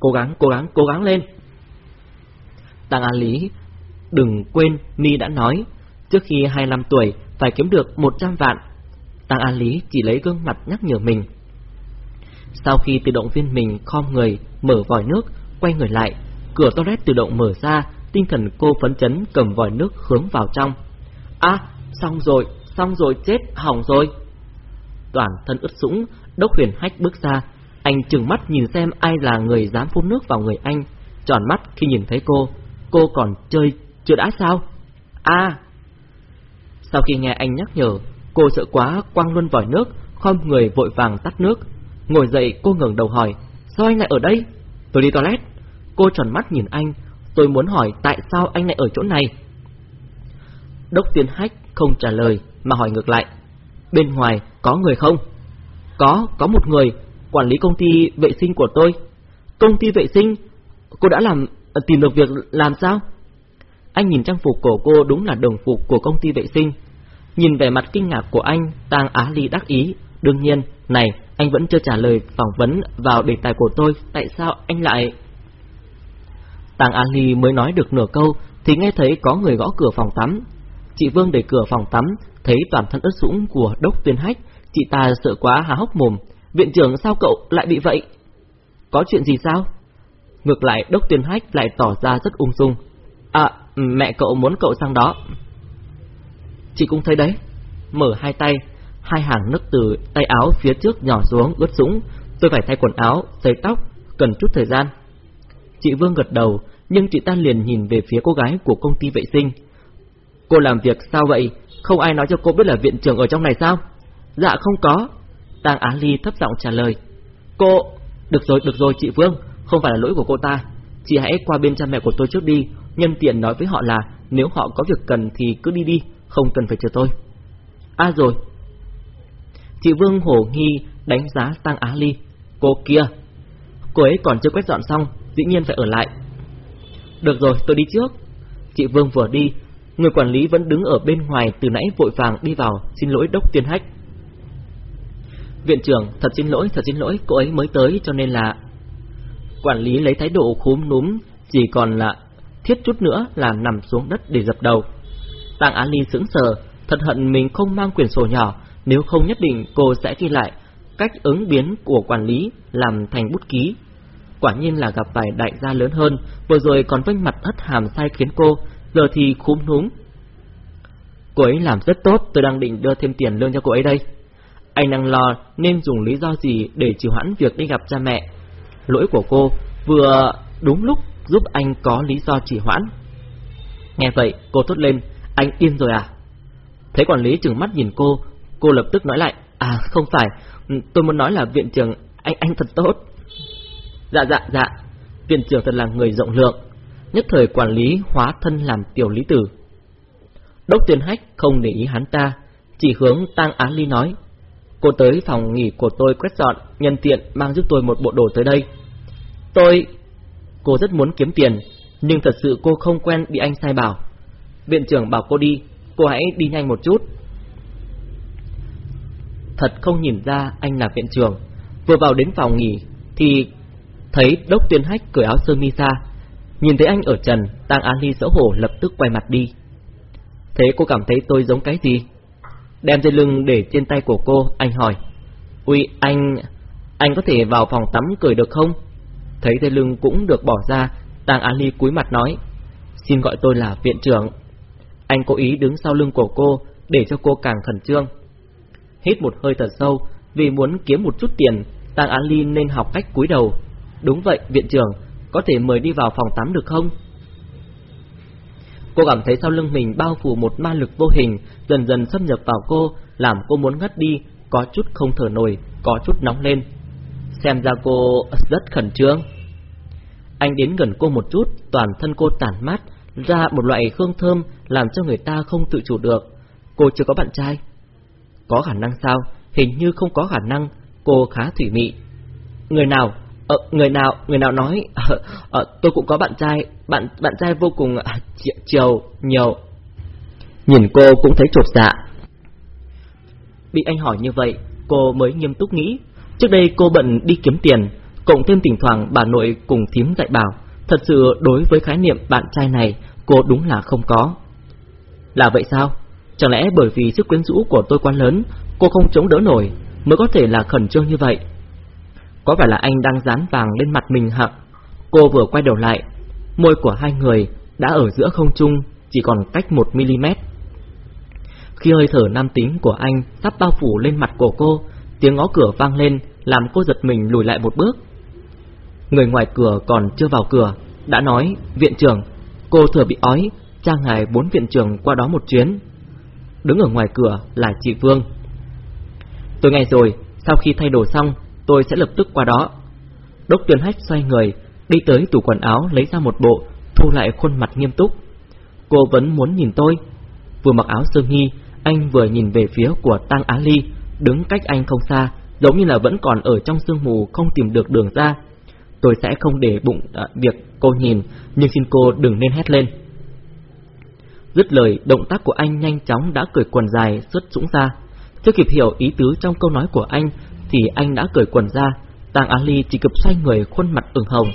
Cố gắng, cố gắng, cố gắng lên. Tăng An Lý, đừng quên Mi đã nói, trước khi 25 tuổi phải kiếm được 100 vạn. Tăng An Lý chỉ lấy gương mặt nhắc nhở mình. Sau khi tự động viên mình khom người, mở vòi nước, quay người lại, cửa toilet tự động mở ra, tinh thần cô phấn chấn cầm vòi nước hướng vào trong. À, xong rồi, xong rồi, chết, hỏng rồi. Toàn thân ướt sũng, đốc huyền hách bước ra. Anh chừng mắt nhìn xem ai là người dám phun nước vào người anh. Tròn mắt khi nhìn thấy cô. Cô còn chơi, chưa đã sao? À! Sau khi nghe anh nhắc nhở, cô sợ quá quăng luôn vòi nước, khom người vội vàng tắt nước. Ngồi dậy cô ngẩng đầu hỏi, sao anh lại ở đây? Tôi đi toilet. Cô tròn mắt nhìn anh, tôi muốn hỏi tại sao anh lại ở chỗ này. Đốc Tiên Hách không trả lời mà hỏi ngược lại. Bên ngoài có người không? Có, có một người, quản lý công ty vệ sinh của tôi. Công ty vệ sinh? Cô đã làm tìm được việc làm sao? Anh nhìn trang phục của cô đúng là đồng phục của công ty vệ sinh. Nhìn vẻ mặt kinh ngạc của anh, Tang Á Ly đắc ý. Đương nhiên, này, anh vẫn chưa trả lời phỏng vấn vào đề tài của tôi, tại sao anh lại... Tang Á Ly mới nói được nửa câu, thì nghe thấy có người gõ cửa phòng tắm. Chị Vương đẩy cửa phòng tắm, thấy toàn thân ướt sũng của Đốc Tuyên Hách, chị ta sợ quá há hốc mồm. Viện trưởng sao cậu lại bị vậy? Có chuyện gì sao? Ngược lại Đốc Tuyên Hách lại tỏ ra rất ung dung. À, mẹ cậu muốn cậu sang đó. Chị cũng thấy đấy. Mở hai tay, hai hàng nước từ tay áo phía trước nhỏ xuống ướt sũng. Tôi phải thay quần áo, sấy tóc, cần chút thời gian. Chị Vương gật đầu, nhưng chị ta liền nhìn về phía cô gái của công ty vệ sinh. Cô làm việc sao vậy? Không ai nói cho cô biết là viện trưởng ở trong này sao? Dạ không có. Tang Á Ly thấp giọng trả lời. Cô... Được rồi, được rồi chị Vương, không phải là lỗi của cô ta. Chị hãy qua bên cha mẹ của tôi trước đi, nhân tiện nói với họ là nếu họ có việc cần thì cứ đi đi, không cần phải chờ tôi. À rồi. Chị Vương hổ nghi đánh giá Tăng Á Ly. Cô kia, cô ấy còn chưa quét dọn xong, dĩ nhiên phải ở lại. Được rồi, tôi đi trước. Chị Vương vừa đi, người quản lý vẫn đứng ở bên ngoài từ nãy vội vàng đi vào, xin lỗi đốc tiên hách. Viện trưởng, thật xin lỗi, thật xin lỗi, cô ấy mới tới cho nên là... Quản lý lấy thái độ khúm núm, chỉ còn là thiết chút nữa là nằm xuống đất để dập đầu. Tàng Á Ly sững sờ, thật hận mình không mang quyển sổ nhỏ, nếu không nhất định cô sẽ ghi lại cách ứng biến của quản lý làm thành bút ký. Quả nhiên là gặp phải đại gia lớn hơn, vừa rồi còn vênh mặt hất hàm sai khiến cô, giờ thì khúm núm. Cô ấy làm rất tốt, tôi đang định đưa thêm tiền lương cho cô ấy đây. Anh đang lo nên dùng lý do gì để trì hoãn việc đi gặp cha mẹ. Lỗi của cô vừa đúng lúc giúp anh có lý do trì hoãn. Nghe vậy, cô thốt lên, anh điên rồi à? Thấy quản lý trừng mắt nhìn cô, cô lập tức nói lại, à không phải, tôi muốn nói là viện trưởng, anh anh thật tốt. Dạ dạ dạ, viện trưởng thật là người rộng lượng, nhất thời quản lý hóa thân làm tiểu lý tử. Đốc tuyên hách không để ý hắn ta, chỉ hướng tang án ly nói, cô tới phòng nghỉ của tôi quét dọn, nhân tiện mang giúp tôi một bộ đồ tới đây. Tôi... Cô rất muốn kiếm tiền, nhưng thật sự cô không quen bị anh sai bảo. Viện trưởng bảo cô đi, cô hãy đi nhanh một chút. Thật không nhìn ra anh là viện trưởng. Vừa vào đến phòng nghỉ thì thấy đốc tuyên hách cởi áo sơ mi ra. Nhìn thấy anh ở trần, Tang An Ly xấu hổ lập tức quay mặt đi. Thế cô cảm thấy tôi giống cái gì? Đem dây lưng để trên tay của cô, anh hỏi. Ui, anh... Anh có thể vào phòng tắm cười được không? Thấy dây lưng cũng được bỏ ra, Tang An Ly cúi mặt nói. Xin gọi tôi là viện trưởng. Anh cố ý đứng sau lưng của cô để cho cô càng khẩn trương. Hít một hơi thật sâu, vì muốn kiếm một chút tiền, Tang An Ly nên học cách cúi đầu. Đúng vậy, viện trưởng, có thể mời đi vào phòng tắm được không? Cô cảm thấy sau lưng mình bao phủ một ma lực vô hình, dần dần xâm nhập vào cô, làm cô muốn ngất đi, có chút không thở nổi, có chút nóng lên. Xem ra cô rất khẩn trương. Anh đến gần cô một chút, toàn thân cô tản mát, ra một loại hương thơm làm cho người ta không tự chủ được. Cô chưa có bạn trai. Có khả năng sao? Hình như không có khả năng, cô khá thủy mị. Người nào? Ờ, người nào, người nào nói, ờ, ờ, tôi cũng có bạn trai, bạn bạn trai vô cùng à, chiều, nhiều. Nhìn cô cũng thấy chột dạ. Bị anh hỏi như vậy, cô mới nghiêm túc nghĩ. Trước đây cô bận đi kiếm tiền, cộng thêm thỉnh thoảng bà nội cùng thím dạy bảo. Thật sự đối với khái niệm bạn trai này, cô đúng là không có. Là vậy sao? Chẳng lẽ bởi vì sức quyến rũ của tôi quá lớn, cô không chống đỡ nổi, mới có thể là khẩn trương như vậy? Có phải là anh đang dán vàng lên mặt mình hả? Cô vừa quay đầu lại, môi của hai người đã ở giữa không trung, chỉ còn cách 1mm. Khi hơi thở nam tính của anh sắp bao phủ lên mặt của cô, tiếng ngõ cửa vang lên, làm cô giật mình lùi lại một bước. Người ngoài cửa còn chưa vào cửa, đã nói, viện trưởng, cô thừa bị ói, cha ngài bốn viện trưởng qua đó một chuyến. Đứng ở ngoài cửa là chị Vương. Tôi nghe rồi, sau khi thay đồ xong, tôi sẽ lập tức qua đó. Đốc tuyên hách xoay người, đi tới tủ quần áo lấy ra một bộ, thu lại khuôn mặt nghiêm túc. Cô vẫn muốn nhìn tôi. Vừa mặc áo sơ mi, anh vừa nhìn về phía của Tăng Á Ly, đứng cách anh không xa, giống như là vẫn còn ở trong sương mù không tìm được đường ra. Tôi sẽ không để bụng à, việc cô nhìn, nhưng xin cô đừng nên hét lên. Dứt lời, động tác của anh nhanh chóng đã cởi quần dài xuất sũng ra. Chưa kịp hiểu ý tứ trong câu nói của anh, thì anh đã cởi quần ra. Tàng ali chỉ kịp xoay người khuôn mặt ửng hồng.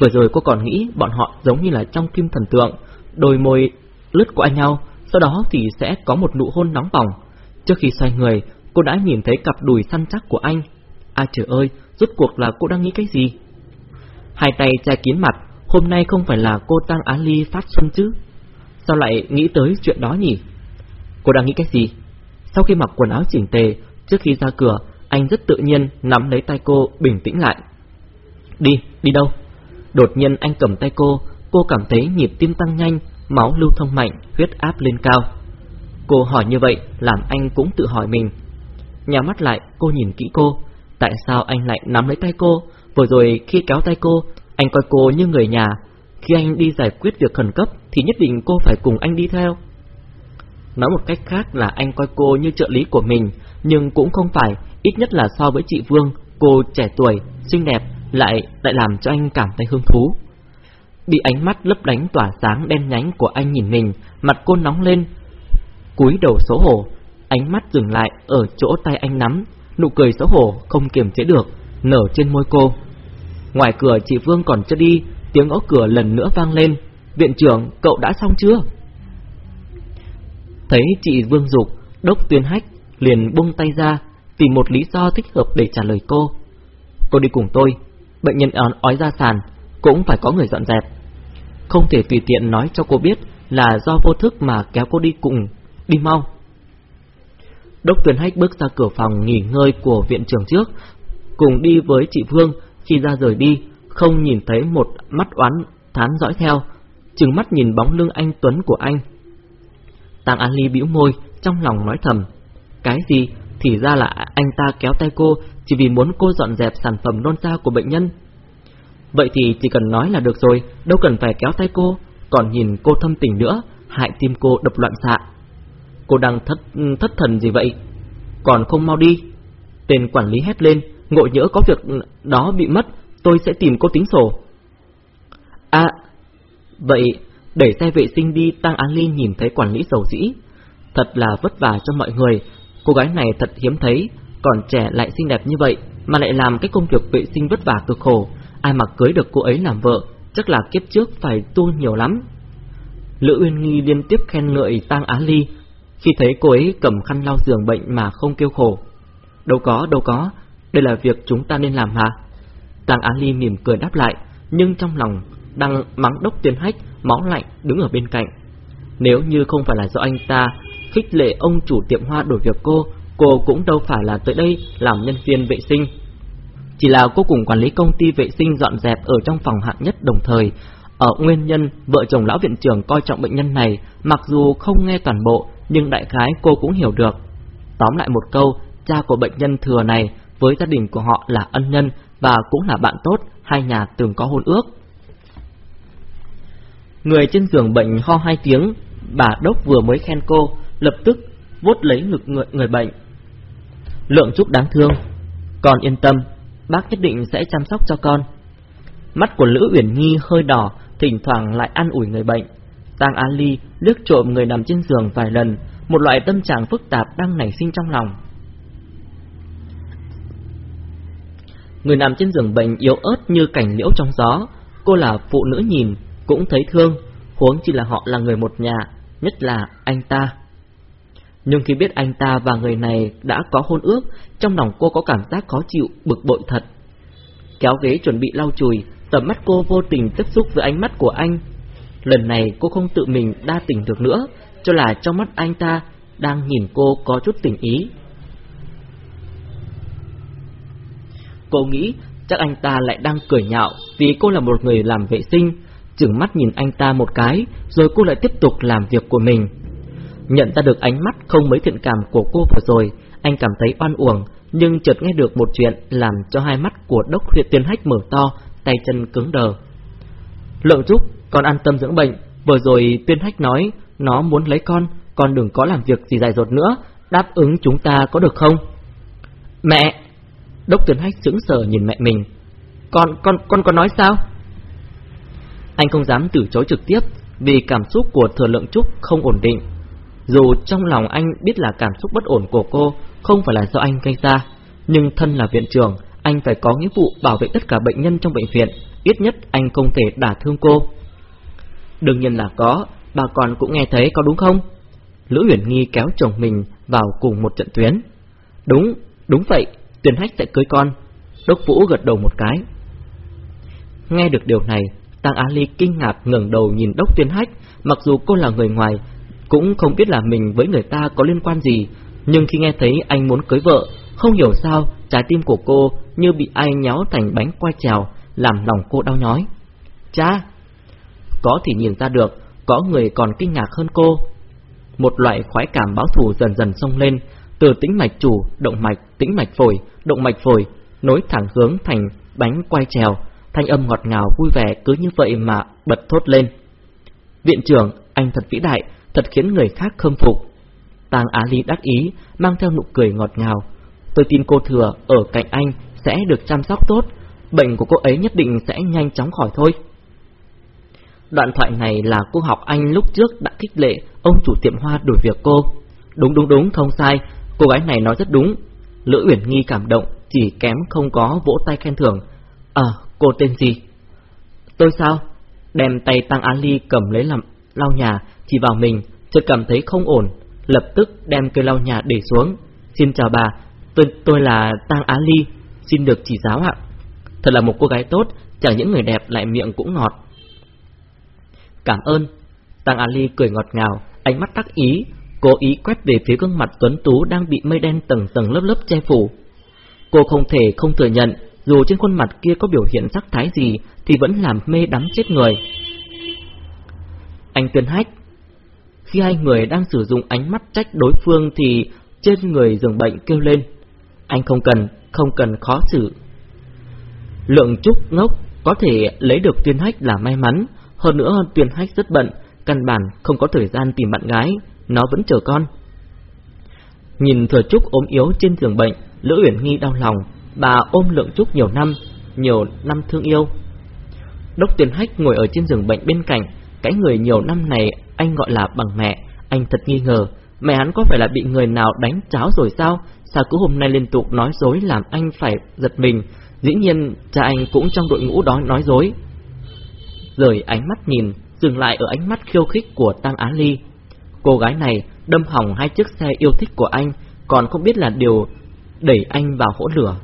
Vừa rồi cô còn nghĩ bọn họ giống như là trong phim thần tượng, đôi môi lướt qua nhau, sau đó thì sẽ có một nụ hôn nóng bỏng. Trước khi xoay người, cô đã nhìn thấy cặp đùi săn chắc của anh. À trời ơi, rốt cuộc là cô đang nghĩ cái gì? Hai tay che kín mặt, hôm nay không phải là cô Tăng Á Ly phát xuân chứ? Sao lại nghĩ tới chuyện đó nhỉ? Cô đang nghĩ cái gì? Sau khi mặc quần áo chỉnh tề, trước khi ra cửa, anh rất tự nhiên nắm lấy tay cô bình tĩnh lại. Đi, đi đâu? Đột nhiên anh cầm tay cô, cô cảm thấy nhịp tim tăng nhanh, máu lưu thông mạnh, huyết áp lên cao. Cô hỏi như vậy làm anh cũng tự hỏi mình. Nhà mắt lại, cô nhìn kỹ cô. Tại sao anh lại nắm lấy tay cô? Vừa rồi khi kéo tay cô, anh coi cô như người nhà. Khi anh đi giải quyết việc khẩn cấp thì nhất định cô phải cùng anh đi theo. Nói một cách khác là anh coi cô như trợ lý của mình, nhưng cũng không phải, ít nhất là so với chị Vương, cô trẻ tuổi, xinh đẹp, lại lại làm cho anh cảm thấy hứng thú. Bị ánh mắt lấp lánh tỏa sáng đen nhánh của anh nhìn mình, mặt cô nóng lên, cúi đầu xấu hổ, ánh mắt dừng lại ở chỗ tay anh nắm, nụ cười xấu hổ không kiềm chế được, nở trên môi cô. Ngoài cửa chị Vương còn chưa đi, tiếng gõ cửa lần nữa vang lên. Viện trưởng, cậu đã xong chưa? Thấy chị Vương Dục, đốc tuyên hách, liền buông tay ra, tìm một lý do thích hợp để trả lời cô. Cô đi cùng tôi, bệnh nhân ói ra sàn, cũng phải có người dọn dẹp. Không thể tùy tiện nói cho cô biết là do vô thức mà kéo cô đi cùng, đi mau. Đốc tuyên hách bước ra cửa phòng nghỉ ngơi của viện trưởng trước, cùng đi với chị Vương, khi ra rời đi, không nhìn thấy một mắt oán thán dõi theo, chừng mắt nhìn bóng lưng anh Tuấn của anh. Tàng An Ly bĩu môi, trong lòng nói thầm. Cái gì? Thì ra là anh ta kéo tay cô chỉ vì muốn cô dọn dẹp sản phẩm nôn ra của bệnh nhân. Vậy thì chỉ cần nói là được rồi, đâu cần phải kéo tay cô, còn nhìn cô thâm tình nữa, hại tim cô đập loạn xạ. Cô đang thất thất thần gì vậy? Còn không mau đi. Tên quản lý hét lên, ngộ nhỡ có việc đó bị mất, tôi sẽ tìm cô tính sổ. À, vậy đẩy xe vệ sinh đi Tăng An Ly nhìn thấy quản lý dầu dĩ. Thật là vất vả cho mọi người, cô gái này thật hiếm thấy, còn trẻ lại xinh đẹp như vậy, mà lại làm cái công việc vệ sinh vất vả cực khổ. Ai mà cưới được cô ấy làm vợ, chắc là kiếp trước phải tu nhiều lắm. Lữ Uyên Nghi liên tiếp khen ngợi Tăng Á Ly, khi thấy cô ấy cầm khăn lau giường bệnh mà không kêu khổ. Đâu có, đâu có, đây là việc chúng ta nên làm hả? Tàng Á Ly mỉm cười đáp lại, nhưng trong lòng đang mắng đốc tuyên hách, máu lạnh đứng ở bên cạnh. Nếu như không phải là do anh ta khích lệ ông chủ tiệm hoa đổi việc cô, cô cũng đâu phải là tới đây làm nhân viên vệ sinh. Chỉ là cô cùng quản lý công ty vệ sinh dọn dẹp ở trong phòng hạng nhất đồng thời. Ở nguyên nhân, vợ chồng lão viện trưởng coi trọng bệnh nhân này, mặc dù không nghe toàn bộ, nhưng đại khái cô cũng hiểu được. Tóm lại một câu, cha của bệnh nhân thừa này với gia đình của họ là ân nhân và cũng là bạn tốt, hai nhà từng có hôn ước. Người trên giường bệnh ho hai tiếng, bà Đốc vừa mới khen cô, lập tức vuốt lấy ngực người, người bệnh. Lượng Trúc đáng thương, con yên tâm, bác nhất định sẽ chăm sóc cho con. Mắt của Lữ Uyển Nhi hơi đỏ, thỉnh thoảng lại ăn ủi người bệnh. Giang An Ly liếc trộm người nằm trên giường vài lần, một loại tâm trạng phức tạp đang nảy sinh trong lòng. Người nằm trên giường bệnh yếu ớt như cảnh liễu trong gió, cô là phụ nữ nhìn, cũng thấy thương, huống chỉ là họ là người một nhà, nhất là anh ta. Nhưng khi biết anh ta và người này đã có hôn ước, trong lòng cô có cảm giác khó chịu, bực bội thật. Kéo ghế chuẩn bị lau chùi, tầm mắt cô vô tình tiếp xúc với ánh mắt của anh. Lần này cô không tự mình đa tình được nữa, cho là trong mắt anh ta đang nhìn cô có chút tình ý. Cô nghĩ chắc anh ta lại đang cười nhạo vì cô là một người làm vệ sinh, chừng mắt nhìn anh ta một cái, rồi cô lại tiếp tục làm việc của mình. Nhận ra được ánh mắt không mấy thiện cảm của cô vừa rồi, anh cảm thấy oan uổng, nhưng chợt nghe được một chuyện làm cho hai mắt của đốc huyệt tiên hách mở to, tay chân cứng đờ. Lượng Trúc, con an tâm dưỡng bệnh, vừa rồi tiên hách nói nó muốn lấy con, con đừng có làm việc gì dài dột nữa, đáp ứng chúng ta có được không? Mẹ! Đốc Tuấn Hách sững sờ nhìn mẹ mình. Con, con, con có nói sao? Anh không dám từ chối trực tiếp vì cảm xúc của thừa lượng trúc không ổn định. Dù trong lòng anh biết là cảm xúc bất ổn của cô không phải là do anh gây ra, nhưng thân là viện trưởng, anh phải có nghĩa vụ bảo vệ tất cả bệnh nhân trong bệnh viện, ít nhất anh không thể đả thương cô. Đương nhiên là có, bà con cũng nghe thấy có đúng không? Lữ Huyền Nghi kéo chồng mình vào cùng một trận tuyến. Đúng, đúng vậy, Tuyên Hách sẽ cưới con. Đốc Vũ gật đầu một cái. Nghe được điều này, Tăng Á Ly kinh ngạc ngẩng đầu nhìn Đốc Tuyên Hách, mặc dù cô là người ngoài, cũng không biết là mình với người ta có liên quan gì, nhưng khi nghe thấy anh muốn cưới vợ, không hiểu sao trái tim của cô như bị ai nhéo thành bánh quay trèo, làm lòng cô đau nhói. Cha! Có thì nhìn ra được, có người còn kinh ngạc hơn cô. Một loại khoái cảm báo thù dần dần xông lên, từ tĩnh mạch chủ, động mạch, tĩnh mạch phổi, động mạch phổi, nối thẳng hướng thành bánh quay trèo, thanh âm ngọt ngào vui vẻ cứ như vậy mà bật thốt lên. Viện trưởng, anh thật vĩ đại, thật khiến người khác khâm phục. Tàng Á Ly đắc ý, mang theo nụ cười ngọt ngào. Tôi tin cô thừa ở cạnh anh sẽ được chăm sóc tốt, bệnh của cô ấy nhất định sẽ nhanh chóng khỏi thôi. Đoạn thoại này là cô học anh lúc trước đã khích lệ ông chủ tiệm hoa đổi việc cô. Đúng đúng đúng, không sai, cô gái này nói rất đúng. Lữ Uyển Nghi cảm động, chỉ kém không có vỗ tay khen thưởng. À, cô tên gì? Tôi sao? Đem tay Tăng Á Ly cầm lấy làm lau nhà, chỉ vào mình, chợt cảm thấy không ổn, lập tức đem cây lau nhà để xuống. Xin chào bà, tôi, tôi là Tăng Á Ly, xin được chỉ giáo ạ. Thật là một cô gái tốt, chẳng những người đẹp lại miệng cũng ngọt. Cảm ơn. Tăng Á Ly cười ngọt ngào, ánh mắt đắc ý, cố ý quét về phía gương mặt tuấn tú đang bị mây đen tầng tầng lớp lớp che phủ. Cô không thể không thừa nhận, dù trên khuôn mặt kia có biểu hiện sắc thái gì thì vẫn làm mê đắm chết người. Anh Tuyên Hách Khi hai người đang sử dụng ánh mắt trách đối phương thì trên người giường bệnh kêu lên. Anh không cần, không cần khó xử. Lượng trúc ngốc có thể lấy được Tuyên Hách là may mắn, hơn nữa Tuyên Hách rất bận, căn bản không có thời gian tìm bạn gái, nó vẫn chờ con. Nhìn thừa trúc ốm yếu trên giường bệnh, Lữ Uyển Nghi đau lòng, bà ôm lượng trúc nhiều năm, nhiều năm thương yêu. Đốc Tuyền Hách ngồi ở trên giường bệnh bên cạnh, cái người nhiều năm này anh gọi là bằng mẹ, anh thật nghi ngờ, mẹ hắn có phải là bị người nào đánh cháo rồi sao? Sao cứ hôm nay liên tục nói dối làm anh phải giật mình, dĩ nhiên cha anh cũng trong đội ngũ đó nói dối. Rời ánh mắt nhìn, dừng lại ở ánh mắt khiêu khích của Tăng Á Ly. Cô gái này đâm hỏng hai chiếc xe yêu thích của anh, còn không biết là điều đẩy anh vào hỗn lửa.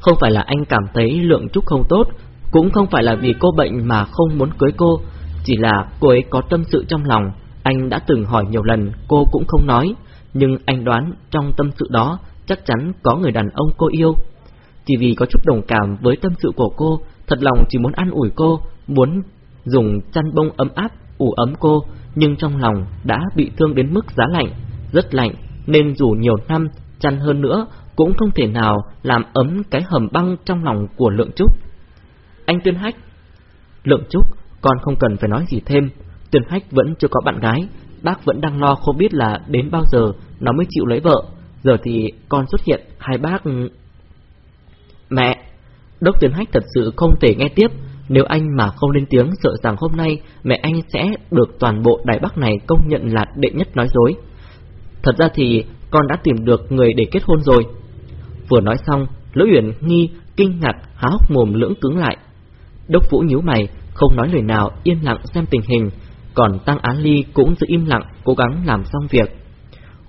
Không phải là anh cảm thấy lượng trúc không tốt, cũng không phải là vì cô bệnh mà không muốn cưới cô, chỉ là cô ấy có tâm sự trong lòng, anh đã từng hỏi nhiều lần, cô cũng không nói, nhưng anh đoán trong tâm sự đó chắc chắn có người đàn ông cô yêu. Chỉ vì có chút đồng cảm với tâm sự của cô, thật lòng chỉ muốn ăn ủi cô, muốn dùng chăn bông ấm áp ủ ấm cô, nhưng trong lòng đã bị thương đến mức giá lạnh, rất lạnh, nên dù nhiều năm chăn hơn nữa cũng không thể nào làm ấm cái hầm băng trong lòng của Lượng Trúc. Anh Tuyên Hách Lượng Trúc, con không cần phải nói gì thêm, Tuyên Hách vẫn chưa có bạn gái, bác vẫn đang lo không biết là đến bao giờ nó mới chịu lấy vợ, giờ thì con xuất hiện, hai bác... Mẹ! Đốc Tuyên Hách thật sự không thể nghe tiếp, nếu anh mà không lên tiếng sợ rằng hôm nay mẹ anh sẽ được toàn bộ Đài Bắc này công nhận là đệ nhất nói dối. Thật ra thì con đã tìm được người để kết hôn rồi. Vừa nói xong, lữ Uyển nghi, kinh ngạc, há hốc mồm lưỡng cứng lại. Đốc Vũ nhíu mày, không nói lời nào, yên lặng xem tình hình, còn Tăng Án Ly cũng giữ im lặng, cố gắng làm xong việc.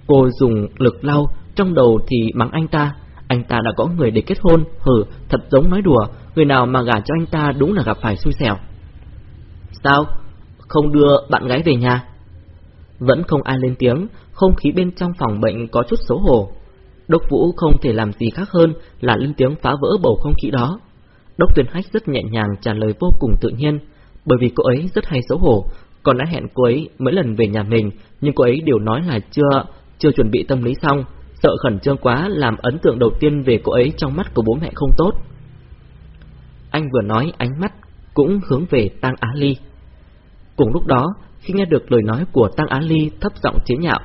Cô dùng lực lau, trong đầu thì mắng anh ta, anh ta đã có người để kết hôn, hử, thật giống nói đùa, người nào mà gả cho anh ta đúng là gặp phải xui xẻo. Sao? Không đưa bạn gái về nhà? Vẫn không ai lên tiếng, không khí bên trong phòng bệnh có chút xấu hổ. Đốc Vũ không thể làm gì khác hơn là lên tiếng phá vỡ bầu không khí đó. Đốc Tuyền Hách rất nhẹ nhàng trả lời vô cùng tự nhiên, bởi vì cô ấy rất hay xấu hổ, còn đã hẹn cô ấy mấy lần về nhà mình, nhưng cô ấy đều nói là chưa chưa chuẩn bị tâm lý xong, sợ khẩn trương quá làm ấn tượng đầu tiên về cô ấy trong mắt của bố mẹ không tốt. Anh vừa nói ánh mắt cũng hướng về Tăng Á Ly. Cùng lúc đó, khi nghe được lời nói của Tăng Á Ly thấp giọng chế nhạo,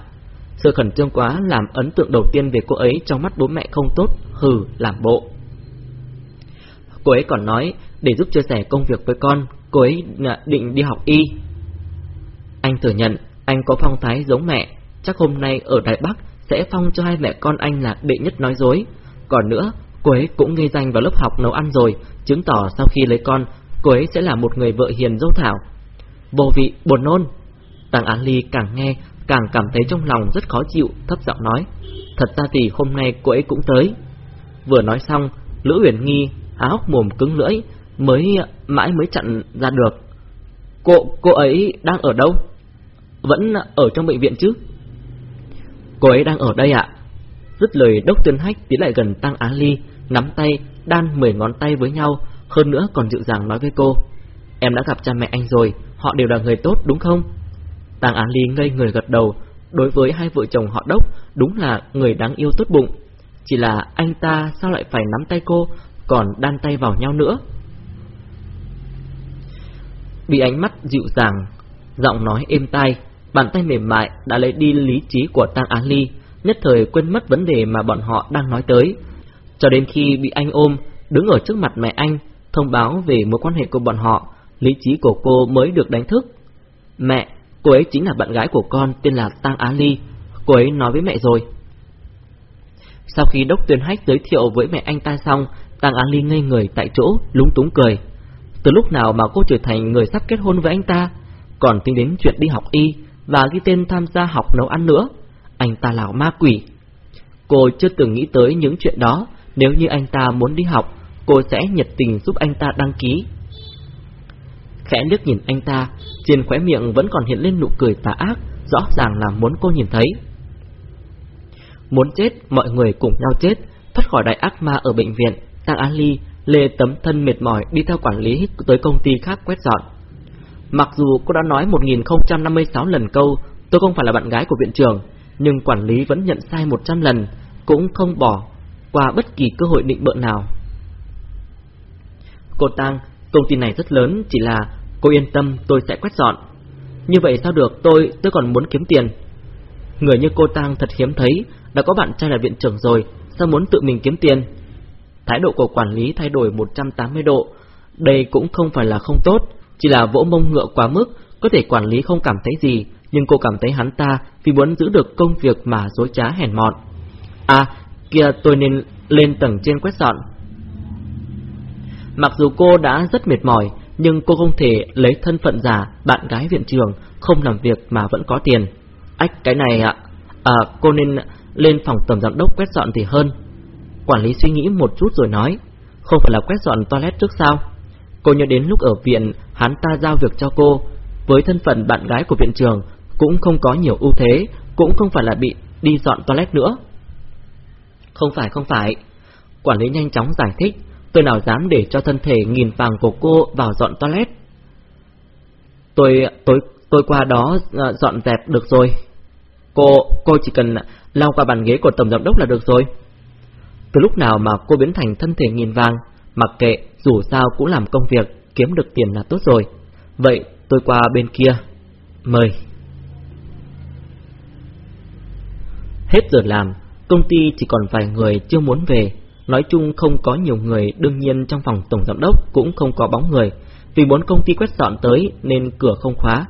sự khẩn trương quá làm ấn tượng đầu tiên về cô ấy trong mắt bố mẹ không tốt, hừ, làm bộ. Cô ấy còn nói, để giúp chia sẻ công việc với con, cô ấy à, định đi học y. Anh thừa nhận, anh có phong thái giống mẹ, chắc hôm nay ở Đài Bắc sẽ phong cho hai mẹ con anh là đệ nhất nói dối. Còn nữa, cô ấy cũng ghi danh vào lớp học nấu ăn rồi, chứng tỏ sau khi lấy con, cô ấy sẽ là một người vợ hiền dâu thảo. Vô vị, buồn nôn. Tàng Án Ly càng nghe, càng cảm thấy trong lòng rất khó chịu, thấp giọng nói. Thật ra thì hôm nay cô ấy cũng tới. Vừa nói xong, Lữ Uyển Nghi áo mồm cứng lưỡi, mới mãi mới chặn ra được. Cô, cô ấy đang ở đâu? Vẫn ở trong bệnh viện chứ? Cô ấy đang ở đây ạ. Dứt lời đốc tuyên hách tiến lại gần Tăng Á Ly, nắm tay, đan mười ngón tay với nhau, hơn nữa còn dịu dàng nói với cô. Em đã gặp cha mẹ anh rồi, họ đều là người tốt đúng không? Tăng Á Ly ngây người gật đầu, đối với hai vợ chồng họ đốc, đúng là người đáng yêu tốt bụng. Chỉ là anh ta sao lại phải nắm tay cô, còn đan tay vào nhau nữa? Bị ánh mắt dịu dàng, giọng nói êm tai, Bàn tay mềm mại đã lấy đi lý trí của Tăng Á Ly, nhất thời quên mất vấn đề mà bọn họ đang nói tới. Cho đến khi bị anh ôm, đứng ở trước mặt mẹ anh, thông báo về mối quan hệ của bọn họ, lý trí của cô mới được đánh thức. Mẹ, cô ấy chính là bạn gái của con tên là Tăng Á Ly, cô ấy nói với mẹ rồi. Sau khi Đốc Tuyên Hách giới thiệu với mẹ anh ta xong, Tăng Á Ly ngây người tại chỗ, lúng túng cười. Từ lúc nào mà cô trở thành người sắp kết hôn với anh ta, còn tính đến chuyện đi học y và ghi tên tham gia học nấu ăn nữa. Anh ta là ma quỷ. Cô chưa từng nghĩ tới những chuyện đó, nếu như anh ta muốn đi học, cô sẽ nhiệt tình giúp anh ta đăng ký. Khẽ liếc nhìn anh ta, trên khóe miệng vẫn còn hiện lên nụ cười tà ác, rõ ràng là muốn cô nhìn thấy. Muốn chết, mọi người cùng nhau chết, thoát khỏi đại ác ma ở bệnh viện, Tăng An Ly lê tấm thân mệt mỏi đi theo quản lý tới công ty khác quét dọn. Mặc dù cô đã nói 1056 lần câu tôi không phải là bạn gái của viện trưởng, nhưng quản lý vẫn nhận sai 100 lần, cũng không bỏ qua bất kỳ cơ hội định bợ nào. Cô Tăng, công ty này rất lớn, chỉ là cô yên tâm tôi sẽ quét dọn. Như vậy sao được, tôi tôi còn muốn kiếm tiền. Người như cô Tăng thật hiếm thấy, đã có bạn trai là viện trưởng rồi, sao muốn tự mình kiếm tiền? Thái độ của quản lý thay đổi 180 độ, đây cũng không phải là không tốt, chỉ là vỗ mông ngựa quá mức, có thể quản lý không cảm thấy gì, nhưng cô cảm thấy hắn ta vì muốn giữ được công việc mà dối trá hèn mọn. À, kia tôi nên lên tầng trên quét dọn. Mặc dù cô đã rất mệt mỏi, nhưng cô không thể lấy thân phận giả bạn gái viện trường, không làm việc mà vẫn có tiền. Ách cái này ạ, à, cô nên lên phòng tổng giám đốc quét dọn thì hơn. Quản lý suy nghĩ một chút rồi nói, không phải là quét dọn toilet trước sao? Cô nhớ đến lúc ở viện, hắn ta giao việc cho cô. Với thân phận bạn gái của viện trường, cũng không có nhiều ưu thế, cũng không phải là bị đi dọn toilet nữa. Không phải, không phải. Quản lý nhanh chóng giải thích, tôi nào dám để cho thân thể nghìn vàng của cô vào dọn toilet. Tôi, tôi, tôi qua đó ờ, dọn dẹp được rồi. Cô, cô chỉ cần lau qua bàn ghế của tổng giám đốc là được rồi. Từ lúc nào mà cô biến thành thân thể nghìn vàng, mặc kệ, dù sao cũng làm công việc, kiếm được tiền là tốt rồi. Vậy tôi qua bên kia. Mời. Hết giờ làm, công ty chỉ còn vài người chưa muốn về. Nói chung không có nhiều người, đương nhiên trong phòng tổng giám đốc cũng không có bóng người. Vì muốn công ty quét dọn tới nên cửa không khóa.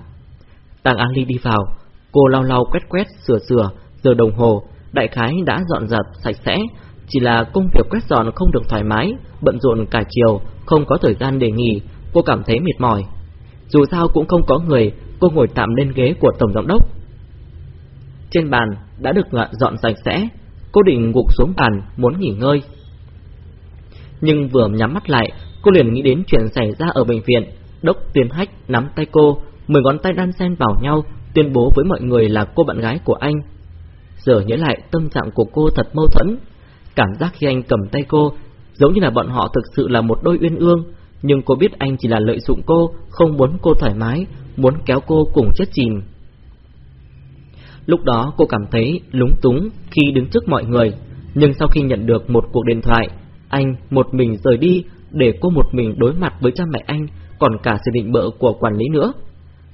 Tàng Ali Ly đi vào, cô lau lau quét quét sửa sửa, giờ đồng hồ, đại khái đã dọn dẹp sạch sẽ, chỉ là công việc quét dọn không được thoải mái, bận rộn cả chiều, không có thời gian để nghỉ, cô cảm thấy mệt mỏi. Dù sao cũng không có người, cô ngồi tạm lên ghế của tổng giám đốc. Trên bàn đã được dọn sạch sẽ, cô định gục xuống bàn muốn nghỉ ngơi. Nhưng vừa nhắm mắt lại, cô liền nghĩ đến chuyện xảy ra ở bệnh viện. Đốc tuyên hách nắm tay cô, mười ngón tay đan xen vào nhau, tuyên bố với mọi người là cô bạn gái của anh. Giờ nhớ lại tâm trạng của cô thật mâu thuẫn, Cảm giác khi anh cầm tay cô, giống như là bọn họ thực sự là một đôi uyên ương, nhưng cô biết anh chỉ là lợi dụng cô, không muốn cô thoải mái, muốn kéo cô cùng chết chìm. Lúc đó cô cảm thấy lúng túng khi đứng trước mọi người, nhưng sau khi nhận được một cuộc điện thoại, anh một mình rời đi để cô một mình đối mặt với cha mẹ anh, còn cả sự định bỡ của quản lý nữa.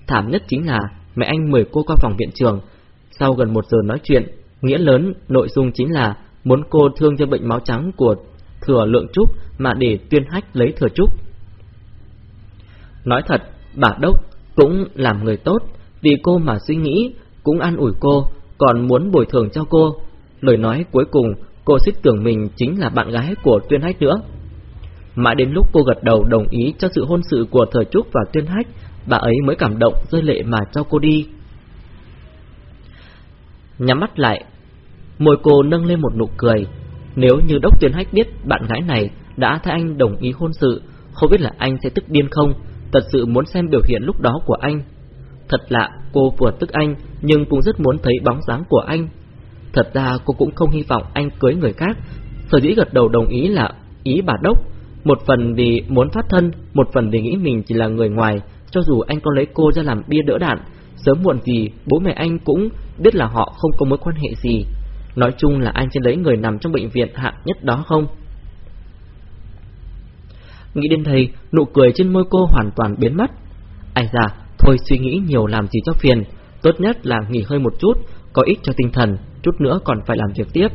Thảm nhất chính là mẹ anh mời cô qua phòng viện trường. Sau gần một giờ nói chuyện, nghĩa lớn nội dung chính là muốn cô thương cho bệnh máu trắng của thừa lượng trúc mà để tuyên hách lấy thừa trúc. Nói thật, bà Đốc cũng làm người tốt, vì cô mà suy nghĩ, cũng an ủi cô, còn muốn bồi thường cho cô. Lời nói cuối cùng, cô xích tưởng mình chính là bạn gái của tuyên hách nữa. Mãi đến lúc cô gật đầu đồng ý cho sự hôn sự của Thời Trúc và Tuyên Hách, bà ấy mới cảm động rơi lệ mà cho cô đi. Nhắm mắt lại, Môi cô nâng lên một nụ cười Nếu như Đốc Tuyên Hách biết bạn gái này đã thay anh đồng ý hôn sự Không biết là anh sẽ tức điên không Thật sự muốn xem biểu hiện lúc đó của anh Thật lạ cô vừa tức anh nhưng cũng rất muốn thấy bóng dáng của anh. Thật ra cô cũng không hy vọng anh cưới người khác. Sở dĩ gật đầu đồng ý là ý bà Đốc. Một phần vì muốn thoát thân Một phần vì nghĩ mình chỉ là người ngoài. Cho dù anh có lấy cô ra làm bia đỡ đạn Sớm muộn gì bố mẹ anh cũng biết là họ không có mối quan hệ gì. Nói chung là anh trên lấy người nằm trong bệnh viện hạng nhất đó không? Nghĩ đến thầy, nụ cười trên môi cô hoàn toàn biến mất. Ai già, thôi suy nghĩ nhiều làm gì cho phiền, tốt nhất là nghỉ hơi một chút, có ích cho tinh thần, chút nữa còn phải làm việc tiếp.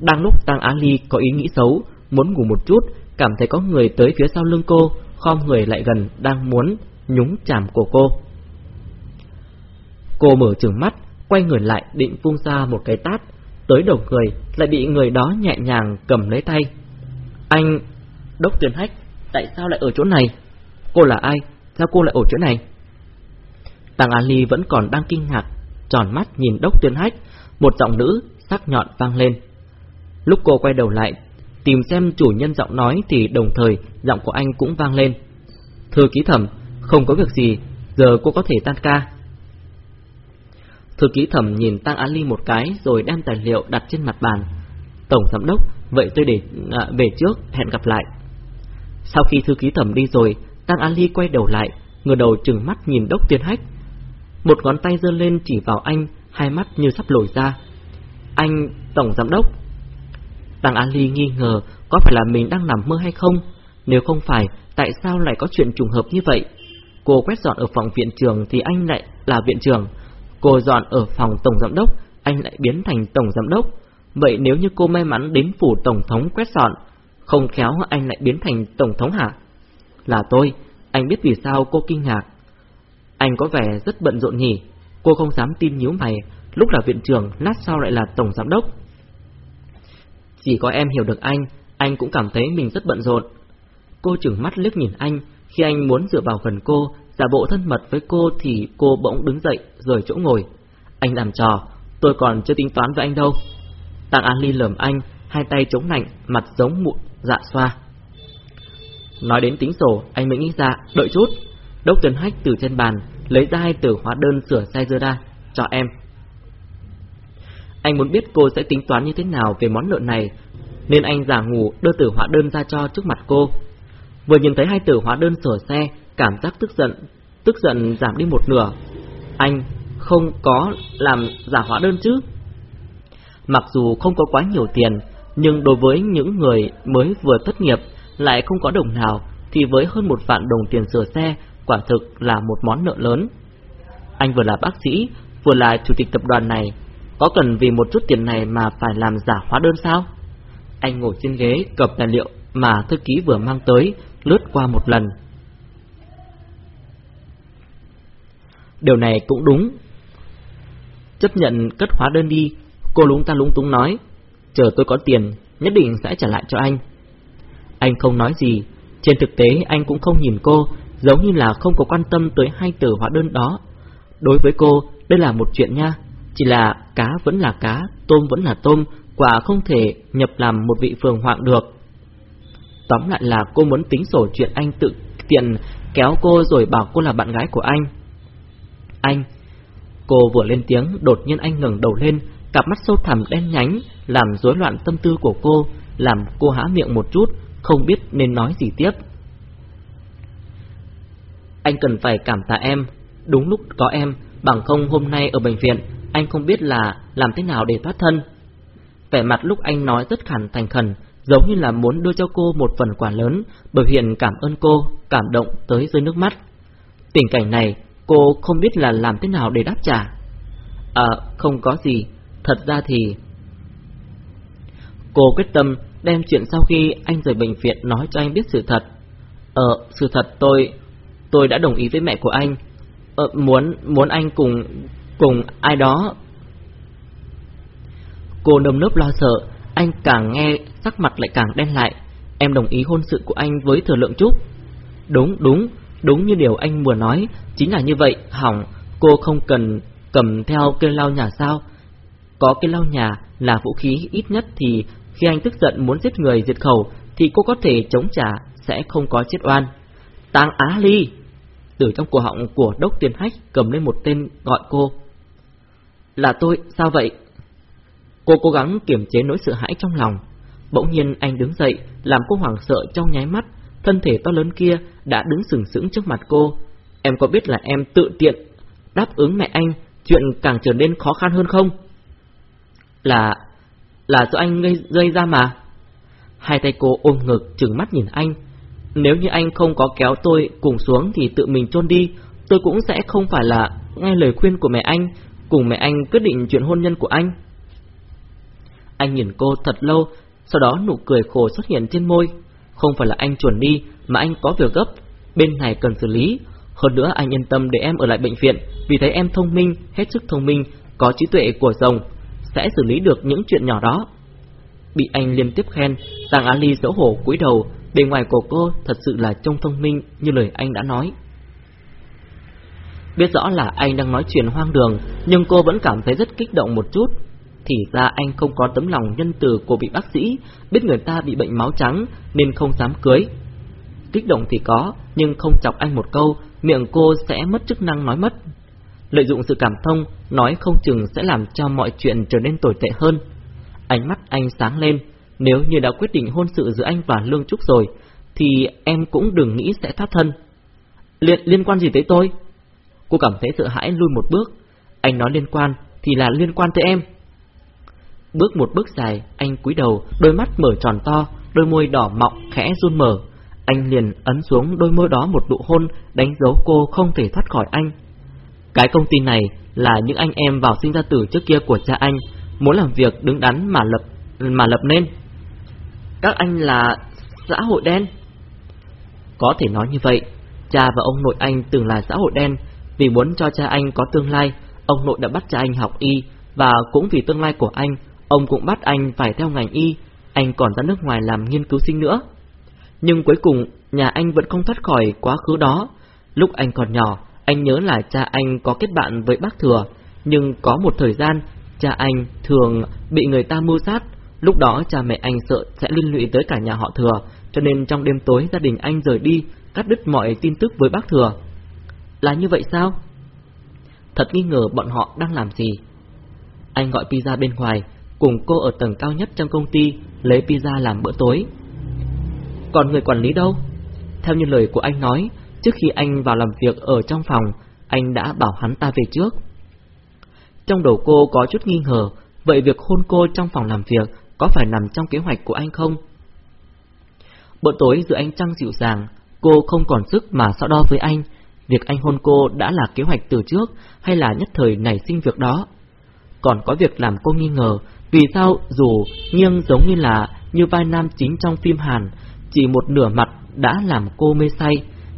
Đang lúc Tăng Á Ly có ý nghĩ xấu, muốn ngủ một chút, cảm thấy có người tới phía sau lưng cô, khom người lại gần đang muốn nhúng chàm của cô. Cô mở trừng mắt, quay người lại định phun ra một cái tát, tới đầu người lại bị người đó nhẹ nhàng cầm lấy tay. Anh... Đốc Tuyền Hách, tại sao lại ở chỗ này? Cô là ai? Sao cô lại ở chỗ này? Tàng Ali vẫn còn đang kinh ngạc, tròn mắt nhìn Đốc tuyên Hách, một giọng nữ sắc nhọn vang lên. Lúc cô quay đầu lại, tìm xem chủ nhân giọng nói thì đồng thời giọng của anh cũng vang lên. Thư ký thẩm, không có việc gì, giờ cô có thể tan ca. Thư ký thẩm nhìn Tăng Ali một cái rồi đem tài liệu đặt trên mặt bàn. Tổng giám đốc, vậy tôi để à, về trước, hẹn gặp lại. Sau khi thư ký thẩm đi rồi, Tăng Ali quay đầu lại, ngửa đầu trừng mắt nhìn đốc tiên hách. Một ngón tay giơ lên chỉ vào anh, hai mắt như sắp lồi ra. Anh, tổng giám đốc. Tăng Ali nghi ngờ có phải là mình đang nằm mơ hay không? Nếu không phải, tại sao lại có chuyện trùng hợp như vậy? Cô quét dọn ở phòng viện trường thì anh lại là viện trưởng. Cô dọn ở phòng tổng giám đốc, anh lại biến thành tổng giám đốc. Vậy nếu như cô may mắn đến phủ tổng thống quét dọn, không khéo anh lại biến thành tổng thống hả? Là tôi, anh biết vì sao cô kinh ngạc. Anh có vẻ rất bận rộn nhỉ, cô không dám tin nhíu mày, lúc là viện trưởng, lát sau lại là tổng giám đốc. Chỉ có em hiểu được anh, anh cũng cảm thấy mình rất bận rộn. Cô chừng mắt liếc nhìn anh, khi anh muốn dựa vào gần cô, giả bộ thân mật với cô thì cô bỗng đứng dậy, rời chỗ ngồi. Anh làm trò, tôi còn chưa tính toán với anh đâu. Tạng An Ly lườm anh, hai tay chống nạnh, mặt giống mụn dạ xoa. Nói đến tính sổ, anh mới nghĩ ra, đợi chút. Đốc Trần Hách từ trên bàn, lấy ra hai tờ hóa đơn sửa xe dưa ra, cho em. Anh muốn biết cô sẽ tính toán như thế nào về món nợ này, nên anh giả ngủ đưa tờ hóa đơn ra cho trước mặt cô. Vừa nhìn thấy hai tờ hóa đơn sửa xe, cảm giác tức giận, tức giận giảm đi một nửa. Anh không có làm giả hóa đơn chứ? Mặc dù không có quá nhiều tiền, nhưng đối với những người mới vừa thất nghiệp lại không có đồng nào, thì với hơn một vạn đồng tiền sửa xe, quả thực là một món nợ lớn. Anh vừa là bác sĩ, vừa là chủ tịch tập đoàn này, có cần vì một chút tiền này mà phải làm giả hóa đơn sao? Anh ngồi trên ghế cập tài liệu mà thư ký vừa mang tới, lướt qua một lần. Điều này cũng đúng. Chấp nhận cất hóa đơn đi, cô lúng ta lúng túng nói, chờ tôi có tiền, nhất định sẽ trả lại cho anh. Anh không nói gì, trên thực tế anh cũng không nhìn cô, giống như là không có quan tâm tới hai tờ hóa đơn đó. Đối với cô, đây là một chuyện nha, chỉ là cá vẫn là cá, tôm vẫn là tôm, quả không thể nhập làm một vị phường hoạng được. Tóm lại là cô muốn tính sổ chuyện anh tự tiện kéo cô rồi bảo cô là bạn gái của anh. Anh, cô vừa lên tiếng, đột nhiên anh ngẩng đầu lên, cặp mắt sâu thẳm đen nhánh, làm rối loạn tâm tư của cô, làm cô há miệng một chút, không biết nên nói gì tiếp. Anh cần phải cảm tạ em, đúng lúc có em, bằng không hôm nay ở bệnh viện, anh không biết là làm thế nào để thoát thân. Vẻ mặt lúc anh nói rất khẳng thành khẩn, giống như là muốn đưa cho cô một phần quà lớn, bởi hiện cảm ơn cô, cảm động tới rơi nước mắt. Tình cảnh này, cô không biết là làm thế nào để đáp trả. À, không có gì, thật ra thì... Cô quyết tâm đem chuyện sau khi anh rời bệnh viện nói cho anh biết sự thật. Ờ, sự thật tôi tôi đã đồng ý với mẹ của anh. Ờ, muốn... muốn anh cùng... cùng ai đó... Cô nâm nớp lo sợ, anh càng nghe sắc mặt lại càng đen lại. Em đồng ý hôn sự của anh với thừa lượng trúc. Đúng, đúng, đúng như điều anh vừa nói, chính là như vậy, hỏng, cô không cần cầm theo cây lau nhà sao. Có cây lau nhà là vũ khí ít nhất thì khi anh tức giận muốn giết người diệt khẩu thì cô có thể chống trả, sẽ không có chết oan. Tang Á Ly! Từ trong cổ họng của đốc tiền hách cầm lên một tên gọi cô. Là tôi, sao vậy? Cô cố gắng kiềm chế nỗi sợ hãi trong lòng. Bỗng nhiên anh đứng dậy, làm cô hoảng sợ trong nháy mắt, thân thể to lớn kia đã đứng sừng sững trước mặt cô. Em có biết là em tự tiện đáp ứng mẹ anh, chuyện càng trở nên khó khăn hơn không? Là... là do anh gây, gây ra mà. Hai tay cô ôm ngực, trừng mắt nhìn anh. Nếu như anh không có kéo tôi cùng xuống thì tự mình chôn đi, tôi cũng sẽ không phải là nghe lời khuyên của mẹ anh, cùng mẹ anh quyết định chuyện hôn nhân của anh. Anh nhìn cô thật lâu, sau đó nụ cười khổ xuất hiện trên môi. Không phải là anh chuẩn đi, mà anh có việc gấp, bên này cần xử lý. Hơn nữa anh yên tâm để em ở lại bệnh viện, vì thấy em thông minh, hết sức thông minh, có trí tuệ của rồng, sẽ xử lý được những chuyện nhỏ đó. Bị anh liên tiếp khen, Giang Ali dẫu xấu hổ cúi đầu, bề ngoài của cô thật sự là trông thông minh như lời anh đã nói. Biết rõ là anh đang nói chuyện hoang đường, nhưng cô vẫn cảm thấy rất kích động một chút. Thì ra anh không có tấm lòng nhân từ của vị bác sĩ, biết người ta bị bệnh máu trắng nên không dám cưới. Kích động thì có, nhưng không chọc anh một câu, miệng cô sẽ mất chức năng nói mất. Lợi dụng sự cảm thông, nói không chừng sẽ làm cho mọi chuyện trở nên tồi tệ hơn. Ánh mắt anh sáng lên, nếu như đã quyết định hôn sự giữa anh và Lương Trúc rồi, thì em cũng đừng nghĩ sẽ thoát thân. Liên, liên quan gì tới tôi? Cô cảm thấy sợ hãi lui một bước. Anh nói liên quan thì là liên quan tới em. Bước một bước dài, anh cúi đầu, đôi mắt mở tròn to, đôi môi đỏ mọng khẽ run mở. Anh liền ấn xuống đôi môi đó một nụ hôn, đánh dấu cô không thể thoát khỏi anh. Cái công ty này là những anh em vào sinh ra tử trước kia của cha anh, muốn làm việc đứng đắn mà lập mà lập nên. Các anh là xã hội đen. Có thể nói như vậy, cha và ông nội anh từng là xã hội đen, vì muốn cho cha anh có tương lai, ông nội đã bắt cha anh học y, và cũng vì tương lai của anh, ông cũng bắt anh phải theo ngành y, anh còn ra nước ngoài làm nghiên cứu sinh nữa. Nhưng cuối cùng, nhà anh vẫn không thoát khỏi quá khứ đó. Lúc anh còn nhỏ, anh nhớ là cha anh có kết bạn với bác Thừa, nhưng có một thời gian, cha anh thường bị người ta mưu sát. Lúc đó cha mẹ anh sợ sẽ liên lụy tới cả nhà họ Thừa, cho nên trong đêm tối gia đình anh rời đi, cắt đứt mọi tin tức với bác Thừa. Là như vậy sao? Thật nghi ngờ bọn họ đang làm gì. Anh gọi pizza bên ngoài, cùng cô ở tầng cao nhất trong công ty lấy pizza làm bữa tối. Còn người quản lý đâu? Theo như lời của anh nói, trước khi anh vào làm việc ở trong phòng, anh đã bảo hắn ta về trước. Trong đầu cô có chút nghi ngờ, vậy việc hôn cô trong phòng làm việc có phải nằm trong kế hoạch của anh không? Bữa tối giữa anh trăng dịu dàng, cô không còn sức mà so đo với anh, Việc anh hôn cô đã là kế hoạch từ trước hay là nhất thời nảy sinh việc đó? Còn có việc làm cô nghi ngờ, vì sao dù nghiêng giống như là như vai nam chính trong phim Hàn, chỉ một nửa mặt đã làm cô mê say,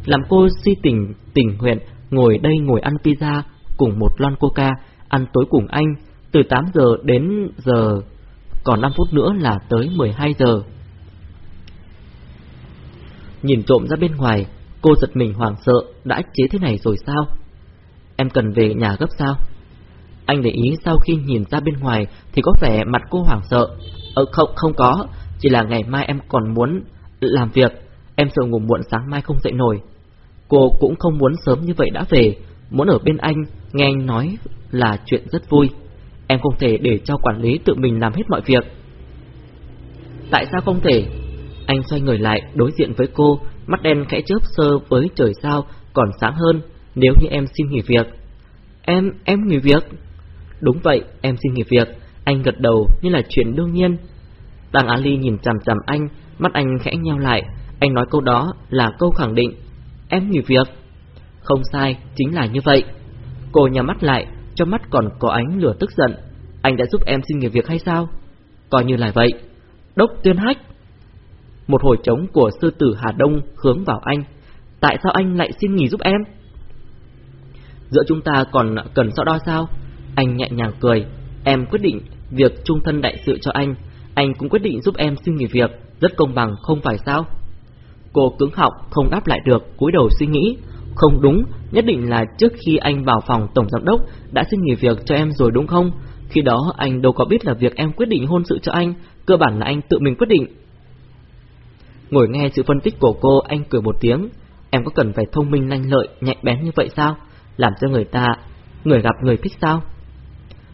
làm cô si tình tình nguyện ngồi đây ngồi ăn pizza cùng một lon coca, ăn tối cùng anh, từ 8 giờ đến giờ, còn 5 phút nữa là tới 12 giờ. Nhìn trộm ra bên ngoài, Cô giật mình hoảng sợ, đã chế thế này rồi sao? Em cần về nhà gấp sao? Anh để ý sau khi nhìn ra bên ngoài thì có vẻ mặt cô hoảng sợ. Ờ không, không có, chỉ là ngày mai em còn muốn làm việc, em sợ ngủ muộn sáng mai không dậy nổi. Cô cũng không muốn sớm như vậy đã về, muốn ở bên anh, nghe anh nói là chuyện rất vui. Em không thể để cho quản lý tự mình làm hết mọi việc. Tại sao không thể? Anh xoay người lại đối diện với cô, mắt đen khẽ chớp sơ với trời sao còn sáng hơn nếu như em xin nghỉ việc. Em, em nghỉ việc? Đúng vậy, em xin nghỉ việc. Anh gật đầu như là chuyện đương nhiên. Đằng Ali nhìn chằm chằm anh, mắt anh khẽ nheo lại. Anh nói câu đó là câu khẳng định. Em nghỉ việc. Không sai, chính là như vậy. Cô nhắm mắt lại, trong mắt còn có ánh lửa tức giận. Anh đã giúp em xin nghỉ việc hay sao? Coi như là vậy. Đốc tuyên hách. Một hồi trống của sư tử Hà Đông hướng vào anh. Tại sao anh lại xin nghỉ giúp em? Giữa chúng ta còn cần so đo sao? Anh nhẹ nhàng cười. Em quyết định việc trung thân đại sự cho anh. Anh cũng quyết định giúp em xin nghỉ việc. Rất công bằng, không phải sao? Cô cứng họng, không đáp lại được, cúi đầu suy nghĩ. Không đúng, nhất định là trước khi anh vào phòng tổng giám đốc đã xin nghỉ việc cho em rồi đúng không? Khi đó anh đâu có biết là việc em quyết định hôn sự cho anh, cơ bản là anh tự mình quyết định. Ngồi nghe sự phân tích của cô, anh cười một tiếng. Em có cần phải thông minh nhanh lợi, nhạy bén như vậy sao? Làm cho người ta, người gặp người thích sao?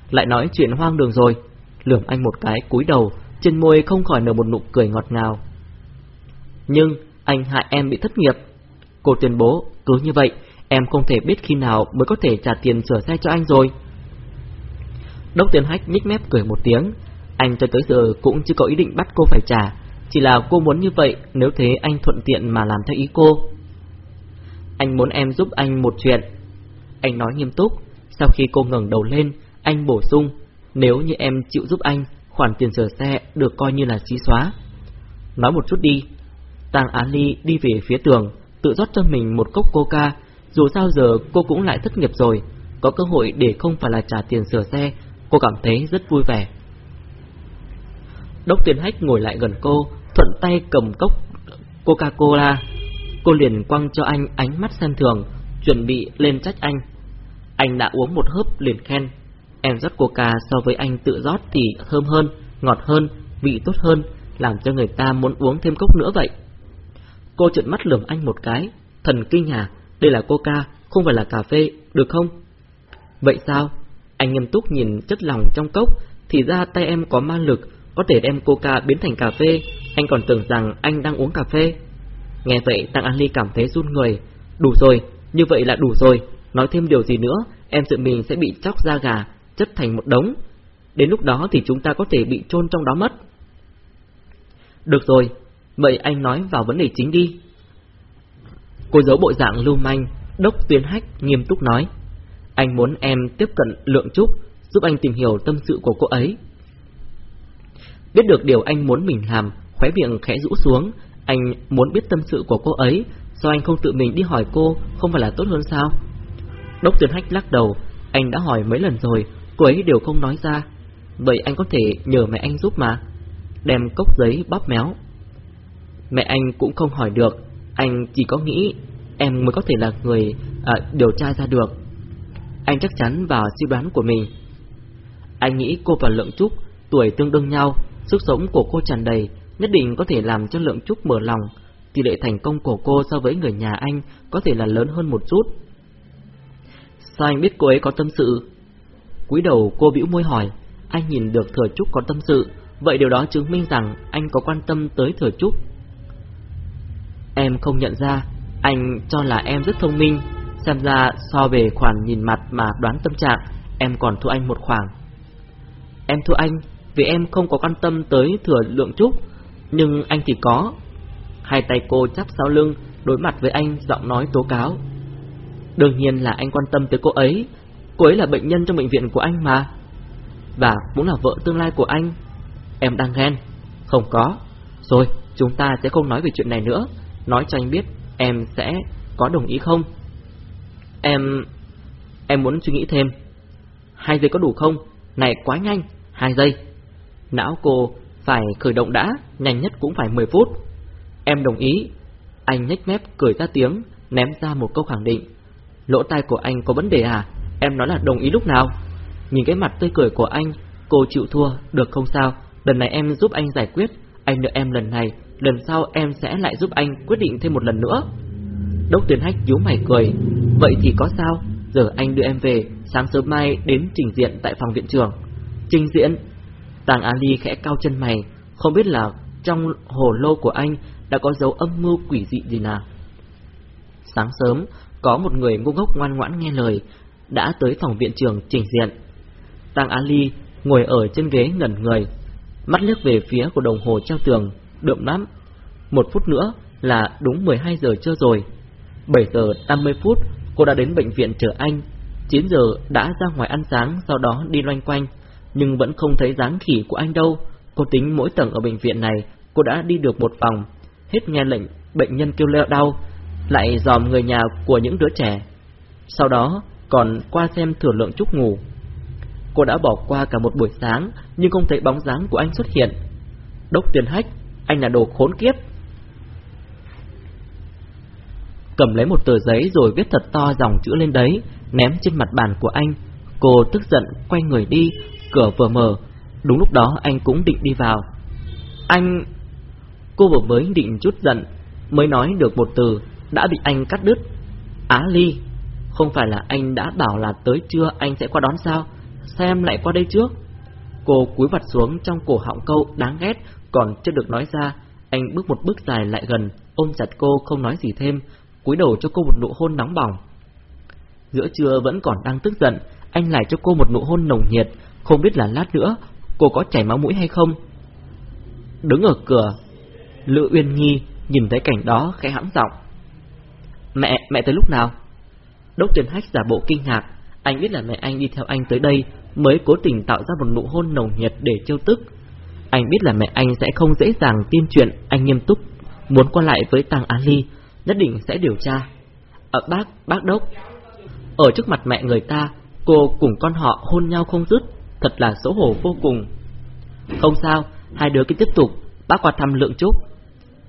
Lại nói chuyện hoang đường rồi. Lườm anh một cái cúi đầu, trên môi không khỏi nở một nụ cười ngọt ngào. Nhưng anh hại em bị thất nghiệp. Cô tuyên bố, cứ như vậy, em không thể biết khi nào mới có thể trả tiền sửa xe cho anh rồi. Đốc Tiến Hách nhích mép cười một tiếng. Anh cho tới giờ cũng chưa có ý định bắt cô phải trả, chỉ là cô muốn như vậy, nếu thế anh thuận tiện mà làm theo ý cô. Anh muốn em giúp anh một chuyện. Anh nói nghiêm túc, sau khi cô ngẩng đầu lên, anh bổ sung, nếu như em chịu giúp anh, khoản tiền sửa xe được coi như là xí xóa. Nói một chút đi. Tàng Á Ly đi về phía tường, tự rót cho mình một cốc coca, dù sao giờ cô cũng lại thất nghiệp rồi, có cơ hội để không phải là trả tiền sửa xe, cô cảm thấy rất vui vẻ. Đốc Tiền Hách ngồi lại gần cô, thuận tay cầm cốc Coca-Cola. Cô liền quăng cho anh ánh mắt xem thường, chuẩn bị lên trách anh. Anh đã uống một hớp liền khen. Em rót coca so với anh tự rót thì thơm hơn, ngọt hơn, vị tốt hơn, làm cho người ta muốn uống thêm cốc nữa vậy. Cô trợn mắt lườm anh một cái, thần kinh à, đây là coca, không phải là cà phê, được không? Vậy sao? Anh nghiêm túc nhìn chất lỏng trong cốc, thì ra tay em có ma lực, có thể đem coca biến thành cà phê, anh còn tưởng rằng anh đang uống cà phê. Nghe vậy Tăng An Ly cảm thấy run người, đủ rồi, như vậy là đủ rồi, nói thêm điều gì nữa, em sợ mình sẽ bị chóc da gà, chất thành một đống. Đến lúc đó thì chúng ta có thể bị chôn trong đó mất. Được rồi, vậy anh nói vào vấn đề chính đi. Cô giấu bộ dạng lưu manh, đốc tuyến hách nghiêm túc nói. Anh muốn em tiếp cận lượng trúc, giúp anh tìm hiểu tâm sự của cô ấy. Biết được điều anh muốn mình làm, khóe miệng khẽ rũ xuống, anh muốn biết tâm sự của cô ấy, sao anh không tự mình đi hỏi cô, không phải là tốt hơn sao? Đốc tuyến hách lắc đầu, anh đã hỏi mấy lần rồi, cô ấy đều không nói ra. Vậy anh có thể nhờ mẹ anh giúp mà. Đem cốc giấy bóp méo. Mẹ anh cũng không hỏi được, anh chỉ có nghĩ em mới có thể là người à, điều tra ra được. Anh chắc chắn vào suy đoán của mình. Anh nghĩ cô và Lượng Trúc tuổi tương đương nhau, sức sống của cô tràn đầy, nhất định có thể làm cho Lượng Trúc mở lòng. Tỷ lệ thành công của cô so với người nhà anh có thể là lớn hơn một chút. Sao anh biết cô ấy có tâm sự? cúi đầu cô bĩu môi hỏi, anh nhìn được Thừa Trúc có tâm sự, vậy điều đó chứng minh rằng anh có quan tâm tới Thừa Trúc. Em không nhận ra, anh cho là em rất thông minh, xem ra so về khoản nhìn mặt mà đoán tâm trạng, em còn thua anh một khoảng. Em thua anh vì em không có quan tâm tới Thừa Lượng Trúc, nhưng anh thì có. Hai tay cô chắp sau lưng, đối mặt với anh giọng nói tố cáo. Đương nhiên là anh quan tâm tới cô ấy, cô ấy là bệnh nhân trong bệnh viện của anh mà. Và cũng là vợ tương lai của anh. Em đang ghen. Không có. Rồi, chúng ta sẽ không nói về chuyện này nữa. Nói cho anh biết em sẽ có đồng ý không? Em... em muốn suy nghĩ thêm. Hai giây có đủ không? Này quá nhanh, hai giây. Não cô phải khởi động đã, nhanh nhất cũng phải 10 phút. Em đồng ý. Anh nhếch mép cười ra tiếng, ném ra một câu khẳng định. Lỗ tai của anh có vấn đề à? Em nói là đồng ý lúc nào? Nhìn cái mặt tươi cười của anh, cô chịu thua, được không sao? Lần này em giúp anh giải quyết, anh nợ em lần này, lần sau em sẽ lại giúp anh quyết định thêm một lần nữa. Đốc Tuyền Hách nhíu mày cười, vậy thì có sao? Giờ anh đưa em về, sáng sớm mai đến trình diện tại phòng viện trường. Trình diện? Tàng Ali khẽ cao chân mày, không biết là trong hồ lô của anh đã có dấu âm mưu quỷ dị gì nào. Sáng sớm, có một người ngu ngốc ngoan ngoãn nghe lời, đã tới phòng viện trường trình diện. Tàng Ali ngồi ở trên ghế ngẩn người, mắt liếc về phía của đồng hồ treo tường, đượm lắm. Một phút nữa là đúng 12 giờ chưa rồi. 7 giờ 50 phút cô đã đến bệnh viện chờ anh. 9 giờ đã ra ngoài ăn sáng, sau đó đi loanh quanh, nhưng vẫn không thấy dáng khỉ của anh đâu. Cô tính mỗi tầng ở bệnh viện này, cô đã đi được một vòng, hết nghe lệnh bệnh nhân kêu leo đau, lại dòm người nhà của những đứa trẻ. Sau đó còn qua xem thừa lượng chút ngủ. Cô đã bỏ qua cả một buổi sáng nhưng không thấy bóng dáng của anh xuất hiện. Đốc tiền hách, anh là đồ khốn kiếp. Cầm lấy một tờ giấy rồi viết thật to dòng chữ lên đấy, ném trên mặt bàn của anh. Cô tức giận quay người đi, cửa vừa mở. Đúng lúc đó anh cũng định đi vào. Anh... Cô vừa mới định chút giận, mới nói được một từ, đã bị anh cắt đứt. Á Ly, không phải là anh đã bảo là tới trưa anh sẽ qua đón sao? Xem lại qua đây trước. Cô cúi mặt xuống trong cổ họng câu đáng ghét còn chưa được nói ra. Anh bước một bước dài lại gần, ôm chặt cô không nói gì thêm, cúi đầu cho cô một nụ hôn nóng bỏng. Giữa trưa vẫn còn đang tức giận, anh lại cho cô một nụ hôn nồng nhiệt, không biết là lát nữa cô có chảy máu mũi hay không. Đứng ở cửa, Lữ Uyên Nhi nhìn thấy cảnh đó khẽ hãng giọng. Mẹ, mẹ tới lúc nào? Đốc Trần Hách giả bộ kinh ngạc, anh biết là mẹ anh đi theo anh tới đây mới cố tình tạo ra một nụ hôn nồng nhiệt để trêu tức. Anh biết là mẹ anh sẽ không dễ dàng tin chuyện anh nghiêm túc muốn qua lại với Tàng Ali, nhất định sẽ điều tra. Ở bác, bác đốc. Ở trước mặt mẹ người ta, cô cùng con họ hôn nhau không dứt, thật là xấu hổ vô cùng. Không sao, hai đứa cứ tiếp tục, bác qua thăm lượng chút.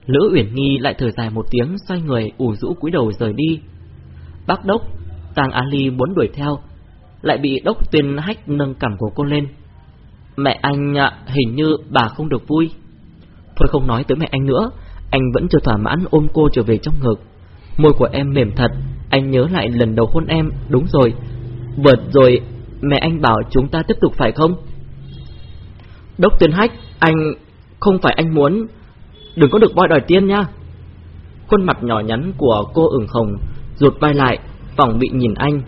Lữ Uyển Nghi lại thở dài một tiếng, xoay người ủ rũ cúi đầu rời đi. Bác đốc, Tàng Ali muốn đuổi theo, lại bị đốc tuyên hách nâng cằm của cô lên. Mẹ anh à, hình như bà không được vui. Thôi không nói tới mẹ anh nữa, anh vẫn chưa thỏa mãn ôm cô trở về trong ngực. Môi của em mềm thật, anh nhớ lại lần đầu hôn em, đúng rồi. Vượt rồi, mẹ anh bảo chúng ta tiếp tục phải không? Đốc tuyên hách, anh... Không phải anh muốn... Đừng có được voi đòi tiên nha. Khuôn mặt nhỏ nhắn của cô ửng hồng, rụt vai lại, phòng bị nhìn anh.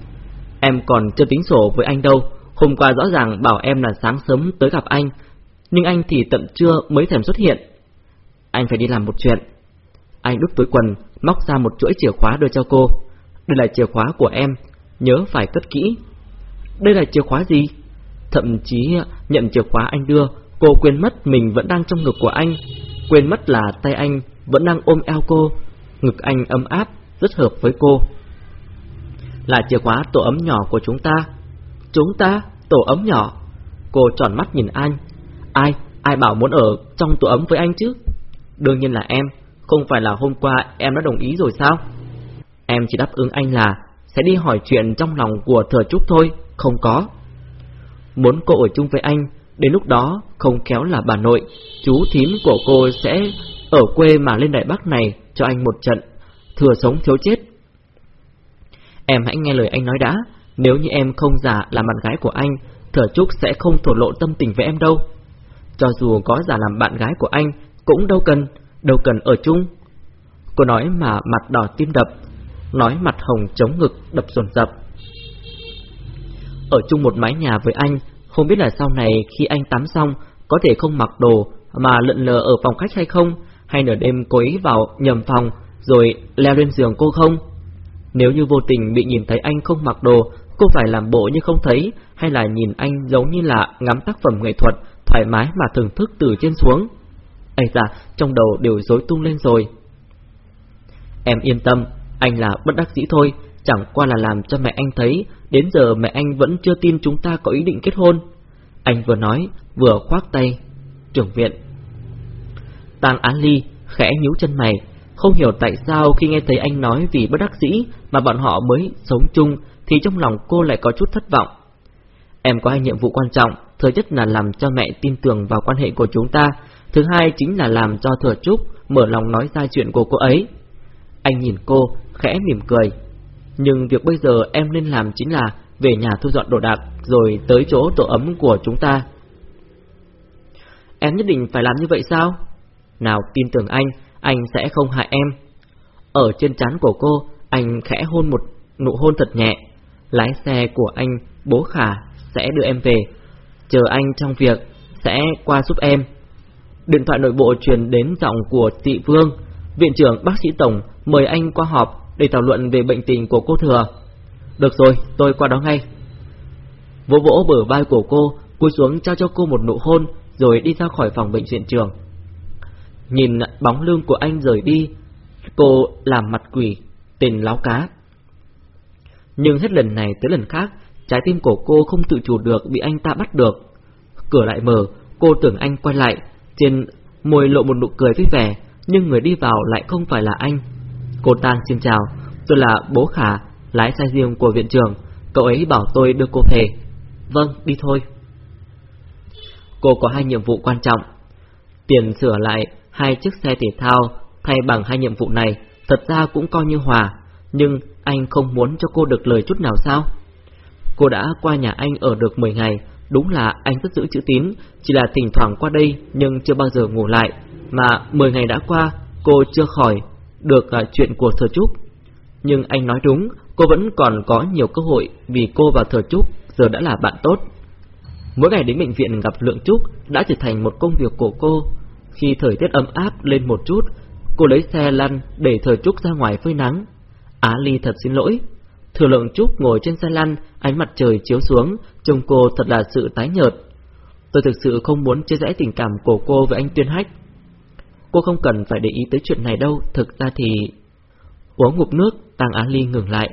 Em còn chưa tính sổ với anh đâu, hôm qua rõ ràng bảo em là sáng sớm tới gặp anh, nhưng anh thì tận trưa mới thèm xuất hiện. Anh phải đi làm một chuyện. Anh đút túi quần, móc ra một chuỗi chìa khóa đưa cho cô. Đây là chìa khóa của em, nhớ phải cất kỹ. Đây là chìa khóa gì? Thậm chí nhận chìa khóa anh đưa, cô quên mất mình vẫn đang trong ngực của anh. Quên mất là tay anh vẫn đang ôm eo cô. Ngực anh ấm áp, rất hợp với cô. Là chìa khóa tổ ấm nhỏ của chúng ta. Chúng ta? Tổ ấm nhỏ? Cô tròn mắt nhìn anh. Ai? Ai bảo muốn ở trong tổ ấm với anh chứ? Đương nhiên là em, không phải là hôm qua em đã đồng ý rồi sao? Em chỉ đáp ứng anh là sẽ đi hỏi chuyện trong lòng của thừa trúc thôi, không có. Muốn cô ở chung với anh, đến lúc đó không kéo là bà nội, chú thím của cô sẽ ở quê mà lên Đại Bắc này cho anh một trận, thừa sống thiếu chết. Em hãy nghe lời anh nói đã, nếu như em không giả làm bạn gái của anh, thừa trúc sẽ không thổ lộ tâm tình với em đâu. Cho dù có giả làm bạn gái của anh, cũng đâu cần, đâu cần ở chung. Cô nói mà mặt đỏ tim đập, nói mặt hồng chống ngực đập dồn dập. Ở chung một mái nhà với anh, không biết là sau này khi anh tắm xong có thể không mặc đồ mà lận lờ ở phòng khách hay không, hay nửa đêm cố ý vào nhầm phòng rồi leo lên giường cô không? Nếu như vô tình bị nhìn thấy anh không mặc đồ, cô phải làm bộ như không thấy, hay là nhìn anh giống như là ngắm tác phẩm nghệ thuật, thoải mái mà thưởng thức từ trên xuống? Ây da, trong đầu đều rối tung lên rồi. Em yên tâm, anh là bất đắc dĩ thôi, chẳng qua là làm cho mẹ anh thấy, đến giờ mẹ anh vẫn chưa tin chúng ta có ý định kết hôn. Anh vừa nói, vừa khoác tay. Trưởng viện. Tàng Án Ly khẽ nhíu chân mày, không hiểu tại sao khi nghe thấy anh nói vì bất đắc dĩ mà bọn họ mới sống chung thì trong lòng cô lại có chút thất vọng. Em có hai nhiệm vụ quan trọng, thứ nhất là làm cho mẹ tin tưởng vào quan hệ của chúng ta, Thứ hai chính là làm cho Thừa Trúc mở lòng nói ra chuyện của cô ấy. Anh nhìn cô, khẽ mỉm cười. Nhưng việc bây giờ em nên làm chính là về nhà thu dọn đồ đạc rồi tới chỗ tổ ấm của chúng ta. Em nhất định phải làm như vậy sao? Nào tin tưởng anh, anh sẽ không hại em. Ở trên trán của cô, anh khẽ hôn một nụ hôn thật nhẹ. Lái xe của anh, bố Khả, sẽ đưa em về. Chờ anh trong việc, sẽ qua giúp em. Điện thoại nội bộ truyền đến giọng của Tị Vương. Viện trưởng bác sĩ Tổng mời anh qua họp để thảo luận về bệnh tình của cô Thừa. Được rồi, tôi qua đó ngay. Vỗ vỗ bờ vai của cô, cúi xuống trao cho cô một nụ hôn, rồi đi ra khỏi phòng bệnh viện trường. Nhìn bóng lưng của anh rời đi, cô làm mặt quỷ, tình láo cá. Nhưng hết lần này tới lần khác, trái tim của cô không tự chủ được bị anh ta bắt được. Cửa lại mở, cô tưởng anh quay lại, trên môi lộ một nụ cười vui vẻ, nhưng người đi vào lại không phải là anh. Cô Tang xin chào, tôi là bố Khả, lái xe riêng của viện trường cậu ấy bảo tôi đưa cô về. Vâng, đi thôi. Cô có hai nhiệm vụ quan trọng. Tiền sửa lại hai chiếc xe thể thao thay bằng hai nhiệm vụ này, thật ra cũng coi như hòa, nhưng anh không muốn cho cô được lời chút nào sao? Cô đã qua nhà anh ở được 10 ngày, Đúng là anh rất giữ chữ tín, chỉ là thỉnh thoảng qua đây nhưng chưa bao giờ ngủ lại, mà 10 ngày đã qua, cô chưa khỏi được à, chuyện của Thừa Trúc. Nhưng anh nói đúng, cô vẫn còn có nhiều cơ hội vì cô và Thừa Trúc giờ đã là bạn tốt. Mỗi ngày đến bệnh viện gặp Lượng Trúc đã trở thành một công việc của cô. Khi thời tiết ấm áp lên một chút, cô lấy xe lăn để Thừa Trúc ra ngoài phơi nắng. Á Ly thật xin lỗi, Thừa lượng trúc ngồi trên xe lăn, ánh mặt trời chiếu xuống, trông cô thật là sự tái nhợt. Tôi thực sự không muốn chia rẽ tình cảm của cô với anh Tuyên Hách. cô không cần phải để ý tới chuyện này đâu, thực ra thì... Uống ngụm nước, Tăng Á Ly ngừng lại.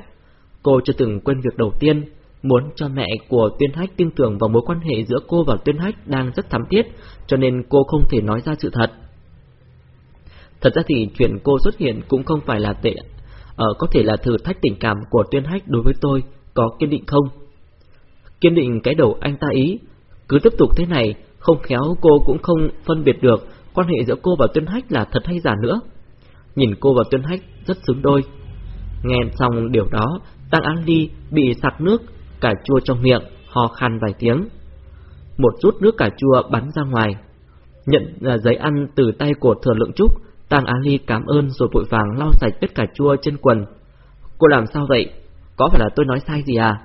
Cô chưa từng quên việc đầu tiên, muốn cho mẹ của Tuyên Hách tin tưởng vào mối quan hệ giữa cô và Tuyên Hách đang rất thắm thiết, cho nên cô không thể nói ra sự thật. Thật ra thì chuyện cô xuất hiện cũng không phải là tệ, ờ, có thể là thử thách tình cảm của Tuyên Hách đối với tôi, có kiên định không? Kiên định cái đầu anh ta ý, cứ tiếp tục thế này, không khéo cô cũng không phân biệt được quan hệ giữa cô và Tuyên Hách là thật hay giả nữa. Nhìn cô và Tuyên Hách rất xứng đôi. Nghe xong điều đó, Tăng An Ly bị sặc nước, cà chua trong miệng, ho khan vài tiếng. Một chút nước cà chua bắn ra ngoài. Nhận à, giấy ăn từ tay của thừa lượng trúc, Tăng Á Ly cảm ơn rồi vội vàng lau sạch vết cà chua trên quần. Cô làm sao vậy? Có phải là tôi nói sai gì à?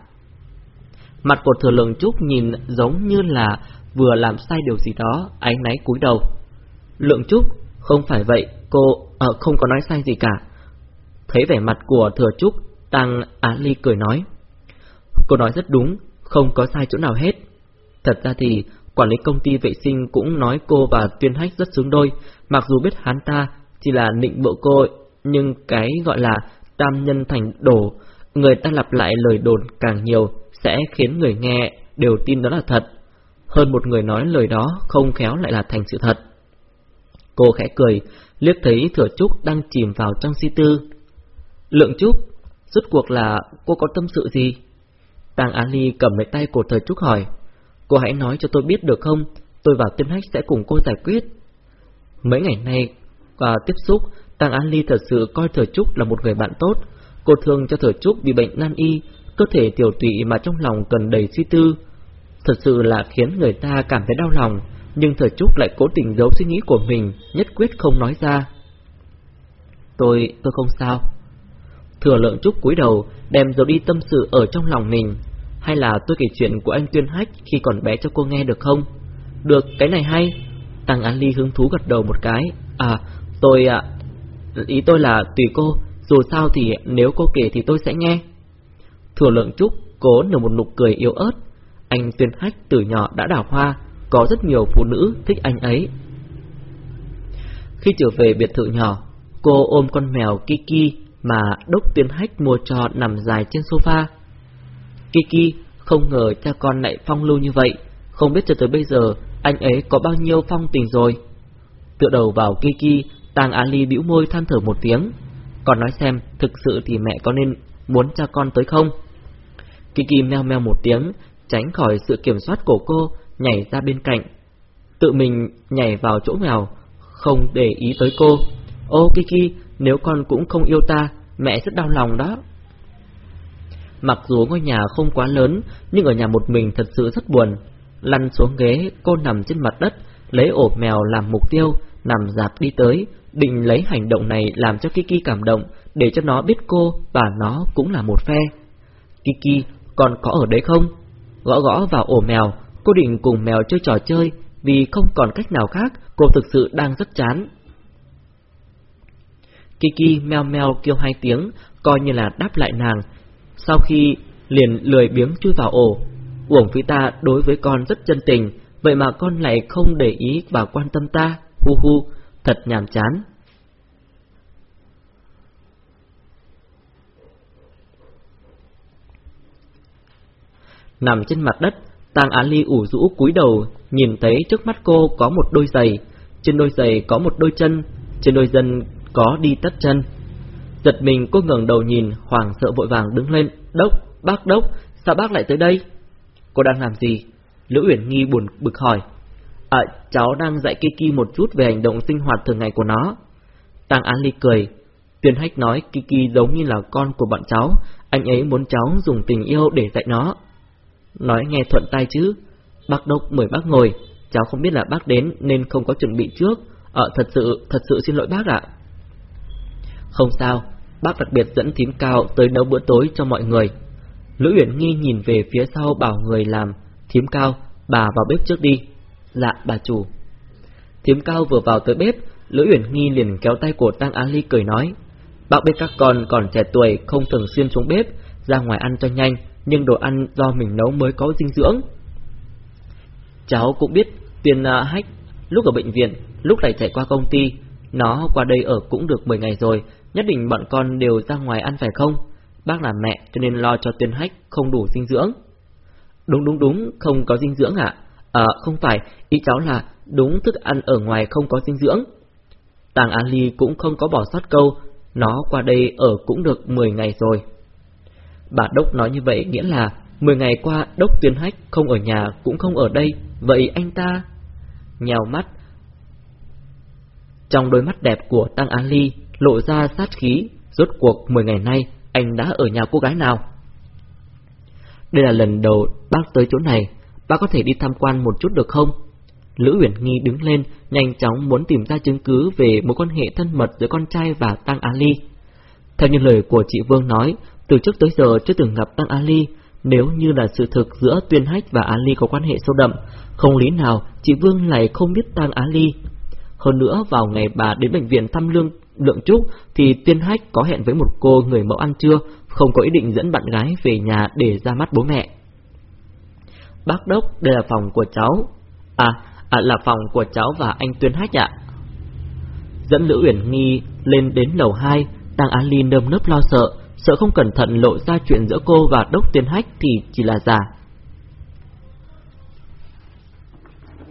Mặt của thừa lượng trúc nhìn giống như là vừa làm sai điều gì đó, ánh náy cúi đầu. Lượng trúc, không phải vậy, cô à, không có nói sai gì cả. Thấy vẻ mặt của thừa trúc, Tăng Á Ly cười nói. Cô nói rất đúng, không có sai chỗ nào hết. Thật ra thì quản lý công ty vệ sinh cũng nói cô và Tuyên Hách rất xứng đôi, mặc dù biết hắn ta chỉ là nịnh bộ cô, nhưng cái gọi là tam nhân thành đổ, người ta lặp lại lời đồn càng nhiều sẽ khiến người nghe đều tin đó là thật. Hơn một người nói lời đó không khéo lại là thành sự thật. Cô khẽ cười, liếc thấy thừa trúc đang chìm vào trong si tư. Lượng trúc, rốt cuộc là cô có tâm sự gì? Tàng Á Ly cầm lấy tay của thời trúc hỏi. Cô hãy nói cho tôi biết được không? Tôi và tiêm Hách sẽ cùng cô giải quyết. Mấy ngày nay, qua tiếp xúc, Tăng An Ly thật sự coi Thở Trúc là một người bạn tốt. Cô thương cho Thở Trúc bị bệnh nan y, cơ thể tiểu tụy mà trong lòng cần đầy suy tư. Thật sự là khiến người ta cảm thấy đau lòng, nhưng Thở Trúc lại cố tình giấu suy nghĩ của mình, nhất quyết không nói ra. Tôi, tôi không sao. Thừa lượng Trúc cúi đầu, đem giấu đi tâm sự ở trong lòng mình. Hay là tôi kể chuyện của anh Tuyên Hách khi còn bé cho cô nghe được không? Được, cái này hay. Tăng An Ly hứng thú gật đầu một cái. À, tôi... À, ý tôi là tùy cô, dù sao thì nếu cô kể thì tôi sẽ nghe. Thừa lượng Trúc cố nở một nụ cười yếu ớt. Anh Tuyên Hách từ nhỏ đã đào hoa, có rất nhiều phụ nữ thích anh ấy. Khi trở về biệt thự nhỏ, cô ôm con mèo Kiki mà Đốc Tuyên Hách mua cho nằm dài trên sofa. Kiki không ngờ cha con lại phong lưu như vậy, không biết cho tới bây giờ anh ấy có bao nhiêu phong tình rồi. Tựa đầu vào Kiki, Tàng Ali bĩu môi than thở một tiếng. Còn nói xem, thực sự thì mẹ có nên muốn cha con tới không? Kiki meo meo một tiếng, tránh khỏi sự kiểm soát của cô, nhảy ra bên cạnh. Tự mình nhảy vào chỗ mèo, không để ý tới cô. Ô Kiki, nếu con cũng không yêu ta, mẹ rất đau lòng đó. Mặc dù ngôi nhà không quá lớn, nhưng ở nhà một mình thật sự rất buồn. Lăn xuống ghế, cô nằm trên mặt đất, lấy ổ mèo làm mục tiêu, nằm dạp đi tới, định lấy hành động này làm cho Kiki cảm động, để cho nó biết cô và nó cũng là một phe. Kiki, còn có ở đấy không? Gõ gõ vào ổ mèo, cô định cùng mèo chơi trò chơi, vì không còn cách nào khác, cô thực sự đang rất chán. Kiki meo meo kêu hai tiếng, coi như là đáp lại nàng, sau khi liền lười biếng chui vào ổ. Uổng phí ta đối với con rất chân tình, vậy mà con lại không để ý và quan tâm ta, hu hu, thật nhàm chán. Nằm trên mặt đất, Tang Á Ly ủ rũ cúi đầu, nhìn thấy trước mắt cô có một đôi giày, trên đôi giày có một đôi chân, trên đôi chân có đi tất chân. Giật mình cô ngẩng đầu nhìn, hoảng sợ vội vàng đứng lên, "Đốc, bác Đốc, sao bác lại tới đây?" "Cô đang làm gì?" Lữ Uyển Nghi buồn bực hỏi. "À, cháu đang dạy Kiki một chút về hành động sinh hoạt thường ngày của nó." Tăng An Ly cười, Tuyên Hách nói Kiki giống như là con của bọn cháu, anh ấy muốn cháu dùng tình yêu để dạy nó. Nói nghe thuận tay chứ. Bác Đốc mời bác ngồi, cháu không biết là bác đến nên không có chuẩn bị trước. Ờ, thật sự, thật sự xin lỗi bác ạ. Không sao, bác đặc biệt dẫn thím cao tới nấu bữa tối cho mọi người. Lữ Uyển Nghi nhìn về phía sau bảo người làm, thím cao, bà vào bếp trước đi. Dạ, bà chủ. Thiếm cao vừa vào tới bếp, Lữ Uyển Nghi liền kéo tay của Tăng Á Ly cười nói. Bác biết các con còn trẻ tuổi không thường xuyên xuống bếp, ra ngoài ăn cho nhanh, nhưng đồ ăn do mình nấu mới có dinh dưỡng. Cháu cũng biết tiền uh, hách lúc ở bệnh viện, lúc lại chạy qua công ty, Nó qua đây ở cũng được 10 ngày rồi, nhất định bọn con đều ra ngoài ăn phải không? Bác là mẹ cho nên lo cho tuyên hách không đủ dinh dưỡng. Đúng đúng đúng, không có dinh dưỡng ạ. À? À, không phải, ý cháu là đúng thức ăn ở ngoài không có dinh dưỡng. Tàng An Ly cũng không có bỏ sót câu, nó qua đây ở cũng được 10 ngày rồi. Bà Đốc nói như vậy nghĩa là 10 ngày qua Đốc Tuyên Hách không ở nhà cũng không ở đây, vậy anh ta... Nhào mắt, trong đôi mắt đẹp của Tăng An Ly lộ ra sát khí, rốt cuộc 10 ngày nay anh đã ở nhà cô gái nào? Đây là lần đầu bác tới chỗ này, ba có thể đi tham quan một chút được không? Lữ Uyển Nghi đứng lên, nhanh chóng muốn tìm ra chứng cứ về mối quan hệ thân mật giữa con trai và Tăng Á Ly. Theo như lời của chị Vương nói, từ trước tới giờ chưa từng gặp Tăng Á Ly, nếu như là sự thực giữa Tuyên Hách và Á Ly có quan hệ sâu đậm, không lý nào chị Vương lại không biết Tăng Á Ly. Hơn nữa, vào ngày bà đến bệnh viện thăm lương lượng trúc thì Tuyên Hách có hẹn với một cô người mẫu ăn trưa, không có ý định dẫn bạn gái về nhà để ra mắt bố mẹ. Bác Đốc, đây là phòng của cháu. À, à là phòng của cháu và anh Tuyên Hách ạ. Dẫn Lữ Uyển Nghi lên đến lầu 2, Tăng An Ly nơm nớp lo sợ, sợ không cẩn thận lộ ra chuyện giữa cô và Đốc Tuyên Hách thì chỉ là giả.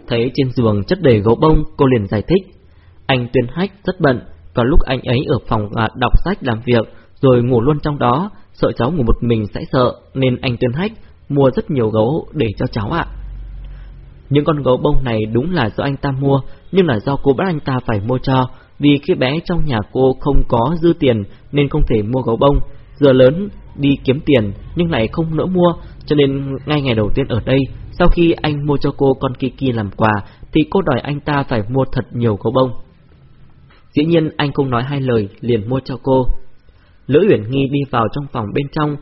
Thấy trên giường chất đầy gấu bông, cô liền giải thích. Anh Tuyên Hách rất bận, có lúc anh ấy ở phòng à, đọc sách làm việc, rồi ngủ luôn trong đó, sợ cháu ngủ một mình sẽ sợ, nên anh Tuyên Hách mua rất nhiều gấu để cho cháu ạ. Những con gấu bông này đúng là do anh ta mua, nhưng là do cô bắt anh ta phải mua cho, vì khi bé trong nhà cô không có dư tiền nên không thể mua gấu bông. Giờ lớn đi kiếm tiền nhưng lại không nỡ mua, cho nên ngay ngày đầu tiên ở đây, sau khi anh mua cho cô con Kiki làm quà, thì cô đòi anh ta phải mua thật nhiều gấu bông. Dĩ nhiên anh không nói hai lời, liền mua cho cô. Lữ Uyển Nghi đi vào trong phòng bên trong,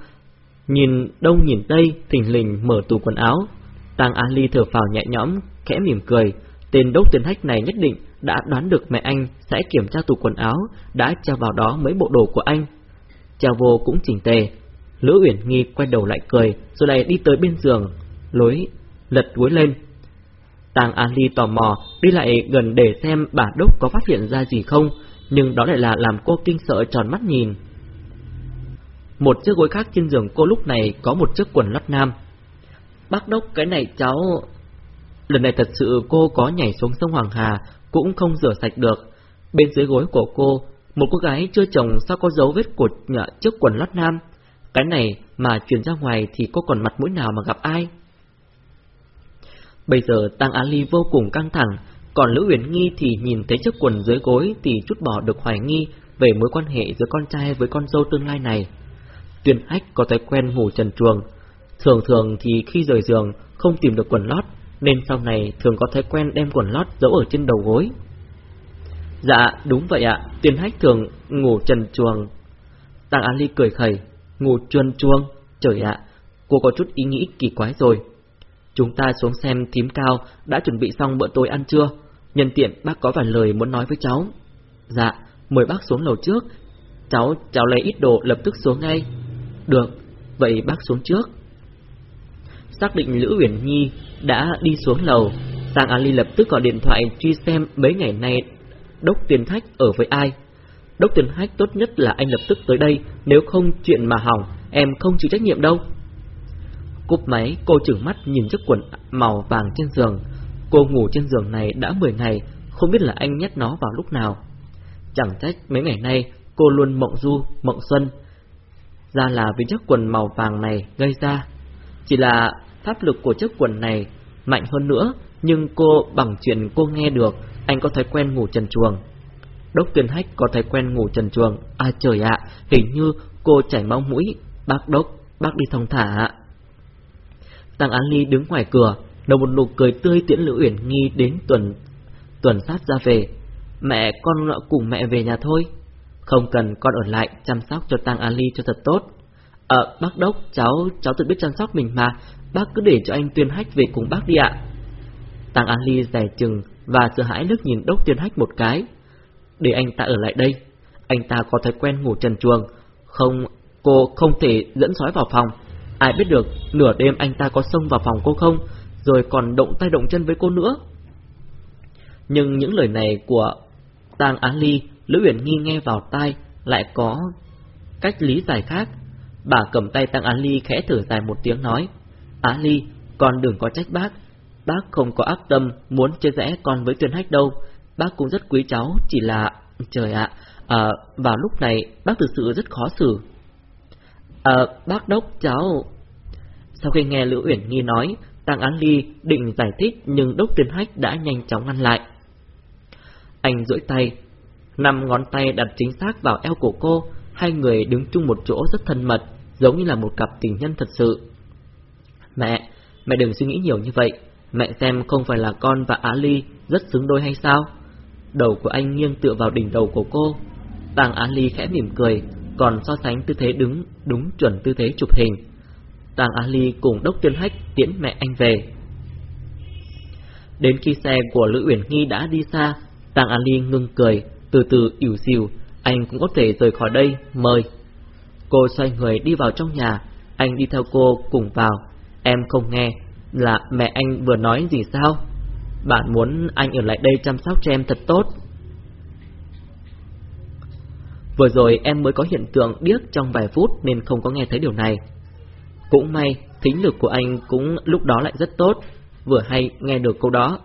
nhìn đông nhìn tây, thỉnh lình mở tủ quần áo. Tàng Ali Ly thở phào nhẹ nhõm, khẽ mỉm cười. Tên đốc tiền hách này nhất định đã đoán được mẹ anh sẽ kiểm tra tủ quần áo, đã treo vào đó mấy bộ đồ của anh. Treo vô cũng chỉnh tề. Lữ Uyển Nghi quay đầu lại cười, rồi lại đi tới bên giường, lối lật gối lên. Tàng An Ly tò mò đi lại gần để xem bà Đốc có phát hiện ra gì không, nhưng đó lại là làm cô kinh sợ tròn mắt nhìn. Một chiếc gối khác trên giường cô lúc này có một chiếc quần lót nam. Bác Đốc cái này cháu... Lần này thật sự cô có nhảy xuống sông Hoàng Hà cũng không rửa sạch được. Bên dưới gối của cô, một cô gái chưa chồng sao có dấu vết cột nhợ chiếc quần lót nam. Cái này mà truyền ra ngoài thì cô còn mặt mũi nào mà gặp ai? Bây giờ Tăng Á Ly vô cùng căng thẳng, còn Lữ Uyển Nghi thì nhìn thấy chiếc quần dưới gối thì chút bỏ được hoài nghi về mối quan hệ giữa con trai với con dâu tương lai này. Tuyên Ách có thói quen ngủ trần chuồng, thường thường thì khi rời giường không tìm được quần lót, nên sau này thường có thói quen đem quần lót giấu ở trên đầu gối. Dạ, đúng vậy ạ, Tuyên Ách thường ngủ trần chuồng. Tăng Ali Ly cười khẩy, ngủ trần chuông. trời ạ, cô có chút ý nghĩ kỳ quái rồi. Chúng ta xuống xem thím cao đã chuẩn bị xong bữa tối ăn trưa. Nhân tiện bác có vài lời muốn nói với cháu. Dạ, mời bác xuống lầu trước. Cháu, cháu lấy ít đồ lập tức xuống ngay. Được, vậy bác xuống trước. Xác định Lữ Uyển Nhi đã đi xuống lầu, Giang Ali lập tức gọi điện thoại truy xem mấy ngày nay Đốc Tiền Thách ở với ai. Đốc Tiền Thách tốt nhất là anh lập tức tới đây, nếu không chuyện mà hỏng, em không chịu trách nhiệm đâu. Cúp máy, cô chừng mắt nhìn chiếc quần màu vàng trên giường. Cô ngủ trên giường này đã 10 ngày, không biết là anh nhét nó vào lúc nào. Chẳng trách mấy ngày nay cô luôn mộng du, mộng xuân. Ra là vì chiếc quần màu vàng này gây ra. Chỉ là pháp lực của chiếc quần này mạnh hơn nữa, nhưng cô bằng chuyện cô nghe được, anh có thói quen ngủ trần chuồng. Đốc tuyên hách có thói quen ngủ trần chuồng. À trời ạ, hình như cô chảy máu mũi. Bác Đốc, bác đi thông thả ạ. Tăng Án Ly đứng ngoài cửa, nở một nụ cười tươi tiễn Lữ Uyển Nghi đến tuần tuần sát ra về. Mẹ con cùng mẹ về nhà thôi. Không cần con ở lại chăm sóc cho Tăng Ali cho thật tốt. Ờ, bác Đốc, cháu, cháu tự biết chăm sóc mình mà, bác cứ để cho anh Tuyên Hách về cùng bác đi ạ. Tăng Ali Ly chừng và sợ hãi nước nhìn Đốc Tuyên Hách một cái. Để anh ta ở lại đây, anh ta có thói quen ngủ trần chuồng, không, cô không thể dẫn sói vào phòng, Ai biết được nửa đêm anh ta có xông vào phòng cô không Rồi còn động tay động chân với cô nữa Nhưng những lời này của Tang Ali. Lữ Uyển Nhi nghe vào tai lại có cách lý giải khác. Bà cầm tay tăng Á Ly khẽ thở dài một tiếng nói, Á Ly, con đừng có trách bác, bác không có ác tâm muốn chia rẽ con với tuyên hách đâu, bác cũng rất quý cháu, chỉ là... Trời ạ, à, vào lúc này bác thực sự rất khó xử. À, bác đốc cháu... Sau khi nghe Lữ Uyển Nhi nói, Tăng Án Ly định giải thích nhưng đốc tuyên hách đã nhanh chóng ngăn lại. Anh duỗi tay, năm ngón tay đặt chính xác vào eo của cô, hai người đứng chung một chỗ rất thân mật, giống như là một cặp tình nhân thật sự. Mẹ, mẹ đừng suy nghĩ nhiều như vậy, mẹ xem không phải là con và Á Ly rất xứng đôi hay sao? Đầu của anh nghiêng tựa vào đỉnh đầu của cô. Tàng Á Ly khẽ mỉm cười, còn so sánh tư thế đứng đúng chuẩn tư thế chụp hình. Tàng Á Ly cùng Đốc Tiên Hách tiễn mẹ anh về. Đến khi xe của Lữ Uyển Nghi đã đi xa, Tàng Á Ly ngưng cười, từ từ ỉu xìu, anh cũng có thể rời khỏi đây, mời. Cô xoay người đi vào trong nhà, anh đi theo cô cùng vào. Em không nghe, là mẹ anh vừa nói gì sao? Bạn muốn anh ở lại đây chăm sóc cho em thật tốt. Vừa rồi em mới có hiện tượng điếc trong vài phút nên không có nghe thấy điều này. Cũng may, thính lực của anh cũng lúc đó lại rất tốt, vừa hay nghe được câu đó.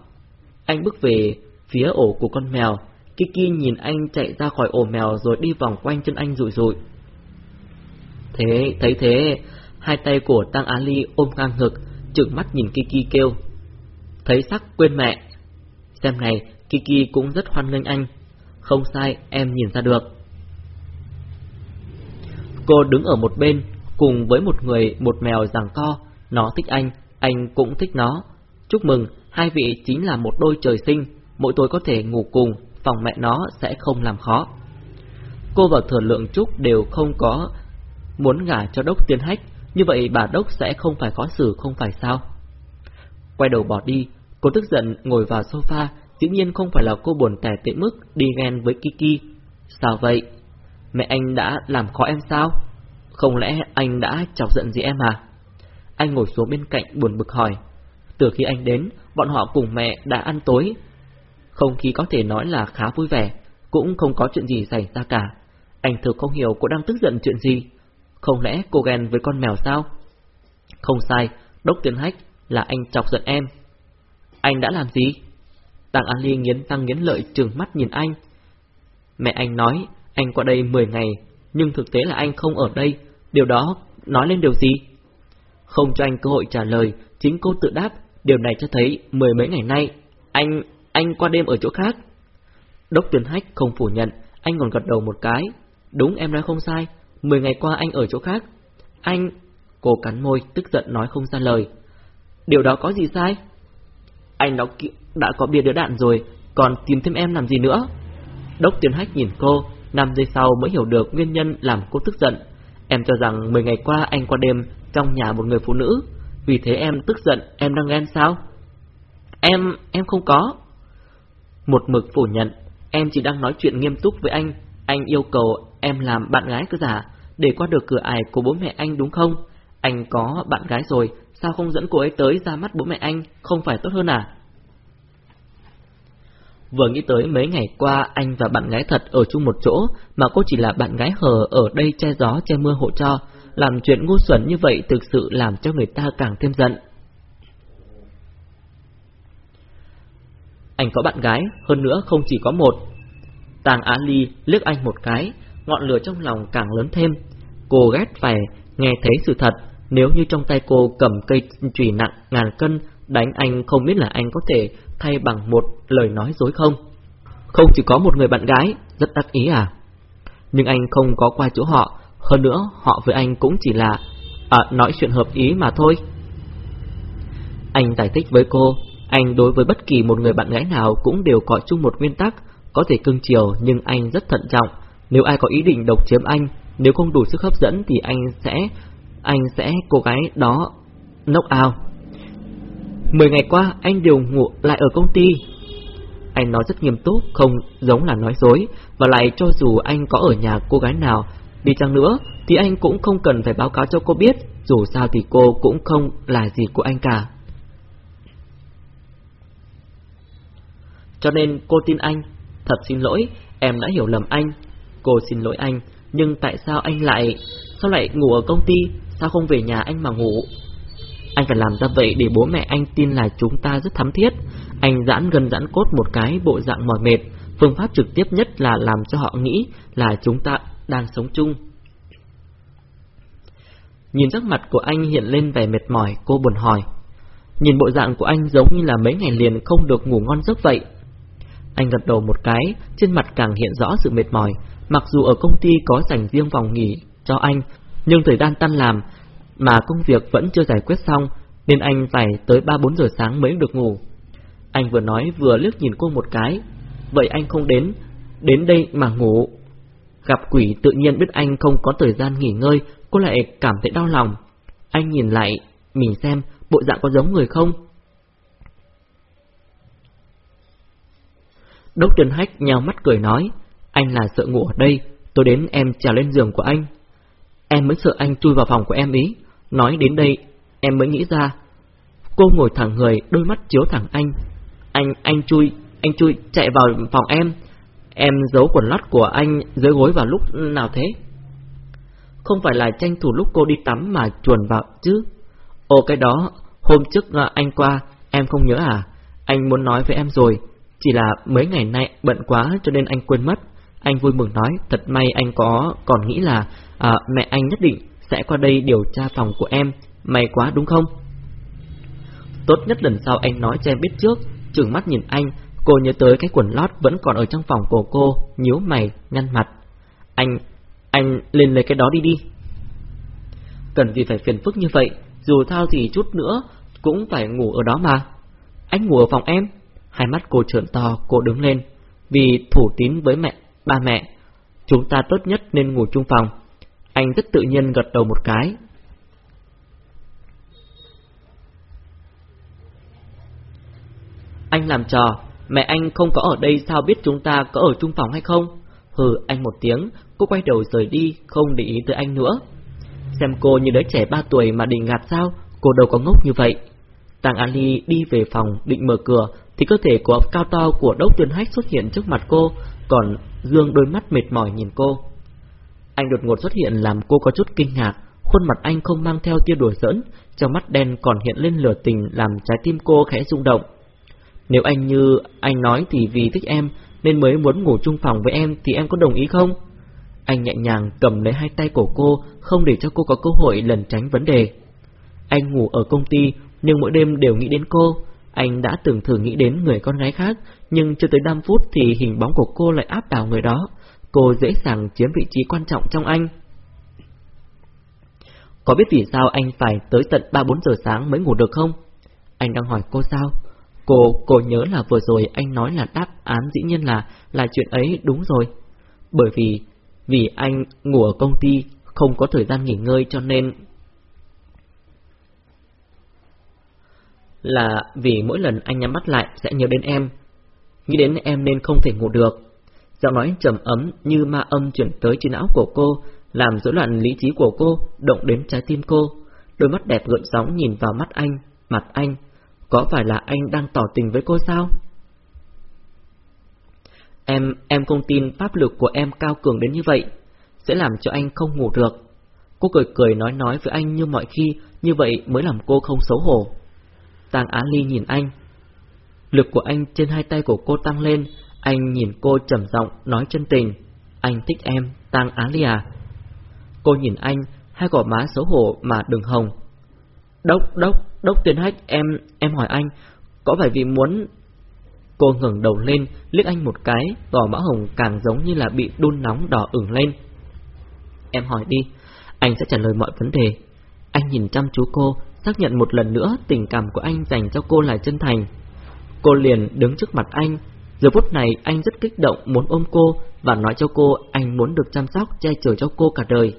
Anh bước về phía ổ của con mèo, Kiki nhìn anh chạy ra khỏi ổ mèo rồi đi vòng quanh chân anh rụi rụi. Thế, thấy thế, hai tay của Tăng Á Ly ôm ngang ngực, trừng mắt nhìn Kiki kêu. Thấy sắc quên mẹ. Xem này, Kiki cũng rất hoan nghênh anh. Không sai, em nhìn ra được. Cô đứng ở một bên, cùng với một người, một mèo giằng co. Nó thích anh, anh cũng thích nó. Chúc mừng, hai vị chính là một đôi trời sinh. Mỗi tối có thể ngủ cùng, phòng mẹ nó sẽ không làm khó. Cô và thừa lượng Trúc đều không có muốn gả cho đốc tiên hách, như vậy bà đốc sẽ không phải khó xử không phải sao? Quay đầu bỏ đi, cô tức giận ngồi vào sofa, dĩ nhiên không phải là cô buồn tẻ tới mức đi ghen với Kiki. Sao vậy? Mẹ anh đã làm khó em sao? Không lẽ anh đã chọc giận gì em à? Anh ngồi xuống bên cạnh buồn bực hỏi. Từ khi anh đến, bọn họ cùng mẹ đã ăn tối. Không khí có thể nói là khá vui vẻ, cũng không có chuyện gì xảy ra cả. Anh thực không hiểu cô đang tức giận chuyện gì. Không lẽ cô ghen với con mèo sao? Không sai, đốc tiến hách là anh chọc giận em. Anh đã làm gì? Tàng An Ly nghiến răng nghiến lợi trừng mắt nhìn anh. Mẹ anh nói anh qua đây 10 ngày, nhưng thực tế là anh không ở đây. Điều đó nói lên điều gì? Không cho anh cơ hội trả lời, chính cô tự đáp. Điều này cho thấy mười mấy ngày nay, anh, anh qua đêm ở chỗ khác. Đốc Tuyền Hách không phủ nhận, anh còn gật đầu một cái. Đúng em nói không sai, mười ngày qua anh ở chỗ khác. Anh... Cô cắn môi, tức giận nói không ra lời. Điều đó có gì sai? Anh đã, đã có bia đỡ đạn rồi, còn tìm thêm em làm gì nữa? Đốc Tuyền Hách nhìn cô, 5 giây sau mới hiểu được nguyên nhân làm cô tức giận. Em cho rằng 10 ngày qua anh qua đêm trong nhà một người phụ nữ, vì thế em tức giận, em đang ghen sao? Em, em không có. Một mực phủ nhận, em chỉ đang nói chuyện nghiêm túc với anh, anh yêu cầu em làm bạn gái cơ giả, để qua được cửa ải của bố mẹ anh đúng không? Anh có bạn gái rồi, sao không dẫn cô ấy tới ra mắt bố mẹ anh, không phải tốt hơn à? Vừa nghĩ tới mấy ngày qua anh và bạn gái thật ở chung một chỗ mà cô chỉ là bạn gái hờ ở đây che gió che mưa hộ cho, làm chuyện ngu xuẩn như vậy thực sự làm cho người ta càng thêm giận. Anh có bạn gái, hơn nữa không chỉ có một. Tàng Á Ly liếc anh một cái, ngọn lửa trong lòng càng lớn thêm. Cô ghét phải nghe thấy sự thật, nếu như trong tay cô cầm cây chùy nặng ngàn cân, đánh anh không biết là anh có thể thay bằng một lời nói dối không? Không chỉ có một người bạn gái, rất đắc ý à? Nhưng anh không có qua chỗ họ, hơn nữa họ với anh cũng chỉ là à, nói chuyện hợp ý mà thôi. Anh giải thích với cô, anh đối với bất kỳ một người bạn gái nào cũng đều có chung một nguyên tắc, có thể cưng chiều nhưng anh rất thận trọng. Nếu ai có ý định độc chiếm anh, nếu không đủ sức hấp dẫn thì anh sẽ anh sẽ cô gái đó knock out. Mười ngày qua anh đều ngủ lại ở công ty. Anh nói rất nghiêm túc, không giống là nói dối, và lại cho dù anh có ở nhà cô gái nào đi chăng nữa, thì anh cũng không cần phải báo cáo cho cô biết, dù sao thì cô cũng không là gì của anh cả. Cho nên cô tin anh, thật xin lỗi, em đã hiểu lầm anh. Cô xin lỗi anh, nhưng tại sao anh lại... Sao lại ngủ ở công ty, sao không về nhà anh mà ngủ? Anh phải làm ra vậy để bố mẹ anh tin là chúng ta rất thắm thiết. Anh giãn gần giãn cốt một cái bộ dạng mỏi mệt. Phương pháp trực tiếp nhất là làm cho họ nghĩ là chúng ta đang sống chung. Nhìn sắc mặt của anh hiện lên vẻ mệt mỏi, cô buồn hỏi. Nhìn bộ dạng của anh giống như là mấy ngày liền không được ngủ ngon giấc vậy. Anh gật đầu một cái, trên mặt càng hiện rõ sự mệt mỏi. Mặc dù ở công ty có dành riêng phòng nghỉ cho anh, nhưng thời gian tan làm mà công việc vẫn chưa giải quyết xong, nên anh phải tới 3-4 giờ sáng mới được ngủ. Anh vừa nói vừa liếc nhìn cô một cái, vậy anh không đến, đến đây mà ngủ. Gặp quỷ tự nhiên biết anh không có thời gian nghỉ ngơi, cô lại cảm thấy đau lòng. Anh nhìn lại, mình xem bộ dạng có giống người không? Đốc Trần Hách nhào mắt cười nói, anh là sợ ngủ ở đây, tôi đến em trèo lên giường của anh. Em mới sợ anh chui vào phòng của em ý, nói đến đây, em mới nghĩ ra. Cô ngồi thẳng người, đôi mắt chiếu thẳng anh. Anh, anh chui, anh chui chạy vào phòng em. Em giấu quần lót của anh dưới gối vào lúc nào thế? Không phải là tranh thủ lúc cô đi tắm mà chuồn vào chứ. Ồ cái đó, hôm trước à, anh qua, em không nhớ à? Anh muốn nói với em rồi, chỉ là mấy ngày nay bận quá cho nên anh quên mất. Anh vui mừng nói, thật may anh có còn nghĩ là à, mẹ anh nhất định sẽ qua đây điều tra phòng của em. May quá đúng không? Tốt nhất lần sau anh nói cho em biết trước, trừng mắt nhìn anh, cô nhớ tới cái quần lót vẫn còn ở trong phòng của cô, nhíu mày, nhăn mặt. Anh, anh lên lấy cái đó đi đi. Cần gì phải phiền phức như vậy, dù thao thì chút nữa cũng phải ngủ ở đó mà. Anh ngủ ở phòng em. Hai mắt cô trợn to, cô đứng lên. Vì thủ tín với mẹ, ba mẹ, chúng ta tốt nhất nên ngủ chung phòng. Anh rất tự nhiên gật đầu một cái. Anh làm trò, mẹ anh không có ở đây sao biết chúng ta có ở chung phòng hay không? Hừ, anh một tiếng, cô quay đầu rời đi, không để ý tới anh nữa. Xem cô như đứa trẻ ba tuổi mà định gạt sao, cô đâu có ngốc như vậy. Tàng Ali đi về phòng định mở cửa thì cơ thể của cao to của Đốc Tuyên Hách xuất hiện trước mặt cô, còn Dương đôi mắt mệt mỏi nhìn cô. Anh đột ngột xuất hiện làm cô có chút kinh ngạc, khuôn mặt anh không mang theo tia đùa giỡn, trong mắt đen còn hiện lên lửa tình làm trái tim cô khẽ rung động. Nếu anh như anh nói thì vì thích em nên mới muốn ngủ chung phòng với em thì em có đồng ý không? Anh nhẹ nhàng cầm lấy hai tay của cô, không để cho cô có cơ hội lẩn tránh vấn đề. Anh ngủ ở công ty, nhưng mỗi đêm đều nghĩ đến cô. Anh đã từng thử nghĩ đến người con gái khác, nhưng chưa tới 5 phút thì hình bóng của cô lại áp đảo người đó. Cô dễ dàng chiếm vị trí quan trọng trong anh. Có biết vì sao anh phải tới tận 3-4 giờ sáng mới ngủ được không? Anh đang hỏi cô sao? Cô, cô nhớ là vừa rồi anh nói là đáp án dĩ nhiên là, là chuyện ấy đúng rồi. Bởi vì, vì anh ngủ ở công ty, không có thời gian nghỉ ngơi cho nên... Là vì mỗi lần anh nhắm mắt lại sẽ nhớ đến em. Nghĩ đến em nên không thể ngủ được. Giọng nói trầm ấm như ma âm chuyển tới trên áo của cô, làm rối loạn lý trí của cô, động đến trái tim cô. Đôi mắt đẹp gợn sóng nhìn vào mắt anh, mặt anh, có phải là anh đang tỏ tình với cô sao? Em, em không tin pháp lực của em cao cường đến như vậy, sẽ làm cho anh không ngủ được. Cô cười cười nói nói với anh như mọi khi, như vậy mới làm cô không xấu hổ. Tàng Á Ly nhìn anh. Lực của anh trên hai tay của cô tăng lên, anh nhìn cô trầm giọng nói chân tình. Anh thích em, Tàng Á Ly à? Cô nhìn anh, hai gò má xấu hổ mà đừng hồng. Đốc, đốc, đốc tuyên hách, em, em hỏi anh, có phải vì muốn... Cô ngẩng đầu lên, liếc anh một cái, gò má hồng càng giống như là bị đun nóng đỏ ửng lên. Em hỏi đi, anh sẽ trả lời mọi vấn đề. Anh nhìn chăm chú cô, xác nhận một lần nữa tình cảm của anh dành cho cô là chân thành. Cô liền đứng trước mặt anh, giờ phút này anh rất kích động muốn ôm cô và nói cho cô anh muốn được chăm sóc che chở cho cô cả đời.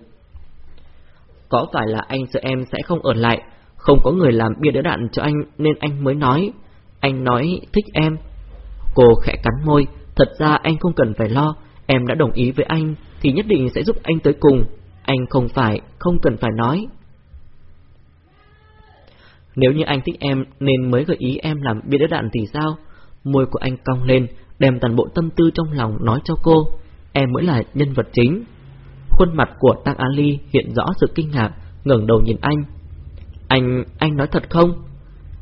Có phải là anh sợ em sẽ không ở lại không có người làm bia đỡ đạn cho anh nên anh mới nói. Anh nói thích em. Cô khẽ cắn môi, thật ra anh không cần phải lo, em đã đồng ý với anh thì nhất định sẽ giúp anh tới cùng. Anh không phải, không cần phải nói. Nếu như anh thích em nên mới gợi ý em làm bia đỡ đạn thì sao? Môi của anh cong lên, đem toàn bộ tâm tư trong lòng nói cho cô, em mới là nhân vật chính. Khuôn mặt của Tăng Ali hiện rõ sự kinh ngạc, ngẩng đầu nhìn anh. Anh, anh nói thật không?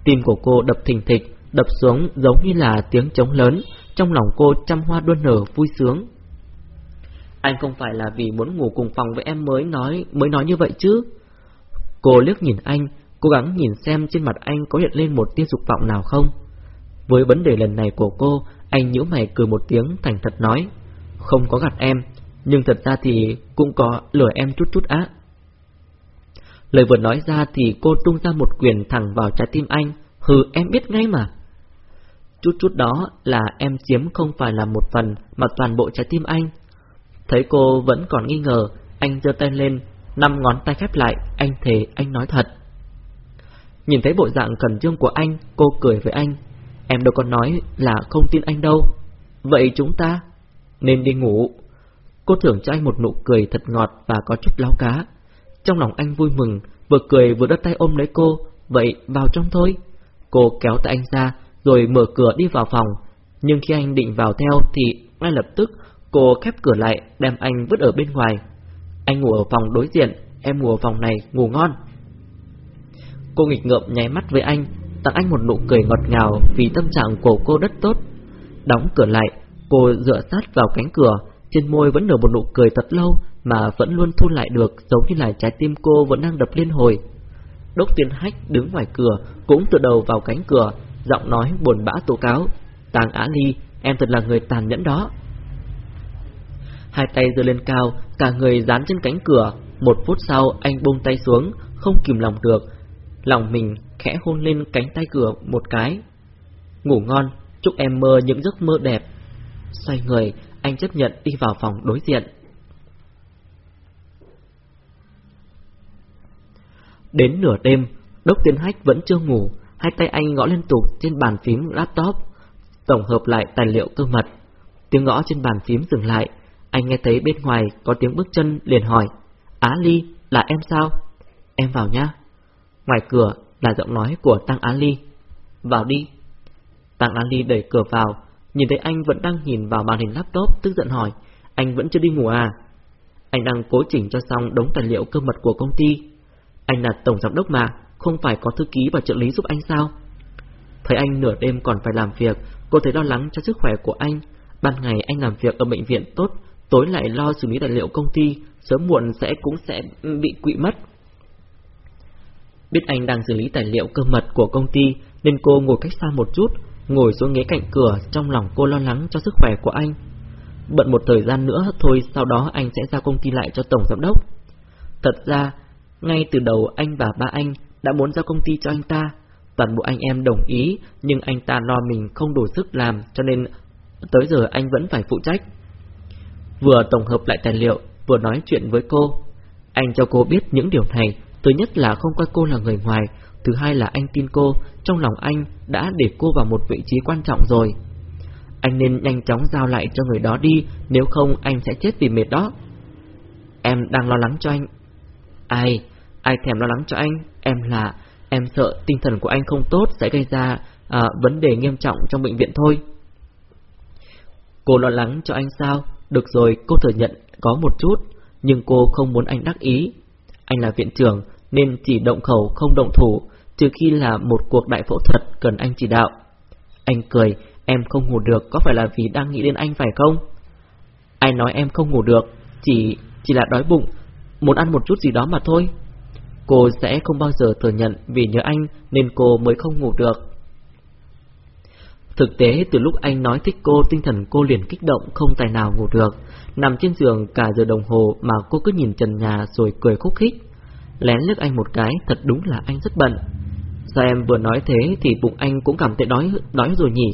Tim của cô đập thình thịch, đập xuống giống như là tiếng trống lớn, trong lòng cô trăm hoa đua nở vui sướng. Anh không phải là vì muốn ngủ cùng phòng với em mới nói mới nói như vậy chứ? Cô liếc nhìn anh, cố gắng nhìn xem trên mặt anh có hiện lên một tia dục vọng nào không. Với vấn đề lần này của cô, anh nhíu mày cười một tiếng thành thật nói, không có gạt em, nhưng thật ra thì cũng có lừa em chút chút á. Lời vừa nói ra thì cô tung ra một quyền thẳng vào trái tim anh, hừ em biết ngay mà. Chút chút đó là em chiếm không phải là một phần mà toàn bộ trái tim anh. Thấy cô vẫn còn nghi ngờ, anh giơ tay lên, năm ngón tay khép lại, anh thề anh nói thật. Nhìn thấy bộ dạng cẩn trương của anh, cô cười với anh. Em đâu có nói là không tin anh đâu. Vậy chúng ta nên đi ngủ. Cô thưởng cho anh một nụ cười thật ngọt và có chút láo cá. Trong lòng anh vui mừng, vừa cười vừa đỡ tay ôm lấy cô, vậy vào trong thôi. Cô kéo tay anh ra, rồi mở cửa đi vào phòng. Nhưng khi anh định vào theo thì ngay lập tức cô khép cửa lại, đem anh vứt ở bên ngoài. Anh ngủ ở phòng đối diện, em ngủ ở phòng này, ngủ ngon. Cô nghịch ngợm nháy mắt với anh, tặng anh một nụ cười ngọt ngào vì tâm trạng của cô rất tốt. Đóng cửa lại, cô dựa sát vào cánh cửa, trên môi vẫn nở một nụ cười thật lâu mà vẫn luôn thu lại được giống như là trái tim cô vẫn đang đập liên hồi. Đốc tiên hách đứng ngoài cửa cũng tựa đầu vào cánh cửa, giọng nói buồn bã tố cáo. Tàng Á Ly, em thật là người tàn nhẫn đó. Hai tay giơ lên cao, cả người dán trên cánh cửa. Một phút sau anh buông tay xuống, không kìm lòng được. Lòng mình khẽ hôn lên cánh tay cửa một cái. Ngủ ngon, chúc em mơ những giấc mơ đẹp. Xoay người, anh chấp nhận đi vào phòng đối diện. Đến nửa đêm, Đốc Tiến Hách vẫn chưa ngủ, hai tay anh gõ liên tục trên bàn phím laptop, tổng hợp lại tài liệu cơ mật. Tiếng gõ trên bàn phím dừng lại, anh nghe thấy bên ngoài có tiếng bước chân liền hỏi, Á Ly, là em sao? Em vào nhá. Ngoài cửa là giọng nói của Tăng Á Ly. Vào đi. Tăng Á Ly đẩy cửa vào, nhìn thấy anh vẫn đang nhìn vào màn hình laptop, tức giận hỏi, anh vẫn chưa đi ngủ à? Anh đang cố chỉnh cho xong đống tài liệu cơ mật của công ty. Anh là tổng giám đốc mà, không phải có thư ký và trợ lý giúp anh sao? Thấy anh nửa đêm còn phải làm việc, cô thấy lo lắng cho sức khỏe của anh. Ban ngày anh làm việc ở bệnh viện tốt, tối lại lo xử lý tài liệu công ty, sớm muộn sẽ cũng sẽ bị quỵ mất. Biết anh đang xử lý tài liệu cơ mật của công ty, nên cô ngồi cách xa một chút, ngồi xuống ghế cạnh cửa, trong lòng cô lo lắng cho sức khỏe của anh. Bận một thời gian nữa thôi, sau đó anh sẽ ra công ty lại cho tổng giám đốc. Thật ra, ngay từ đầu anh và ba anh đã muốn giao công ty cho anh ta. Toàn bộ anh em đồng ý, nhưng anh ta lo mình không đủ sức làm, cho nên tới giờ anh vẫn phải phụ trách. Vừa tổng hợp lại tài liệu, vừa nói chuyện với cô. Anh cho cô biết những điều này, thứ nhất là không coi cô là người ngoài, thứ hai là anh tin cô, trong lòng anh đã để cô vào một vị trí quan trọng rồi. Anh nên nhanh chóng giao lại cho người đó đi, nếu không anh sẽ chết vì mệt đó. Em đang lo lắng cho anh. Ai? Ai thèm lo lắng cho anh? Em là... Em sợ tinh thần của anh không tốt sẽ gây ra à, vấn đề nghiêm trọng trong bệnh viện thôi. Cô lo lắng cho anh sao? Được rồi, cô thừa nhận có một chút, nhưng cô không muốn anh đắc ý. Anh là viện trưởng, nên chỉ động khẩu không động thủ, trừ khi là một cuộc đại phẫu thuật cần anh chỉ đạo. Anh cười, em không ngủ được có phải là vì đang nghĩ đến anh phải không? Ai nói em không ngủ được, chỉ chỉ là đói bụng, muốn ăn một chút gì đó mà thôi. Cô sẽ không bao giờ thừa nhận vì nhớ anh nên cô mới không ngủ được. Thực tế từ lúc anh nói thích cô tinh thần cô liền kích động không tài nào ngủ được. Nằm trên giường cả giờ đồng hồ mà cô cứ nhìn trần nhà rồi cười khúc khích. Lén lướt anh một cái thật đúng là anh rất bận. Sao em vừa nói thế thì bụng anh cũng cảm thấy đói, đói rồi nhỉ?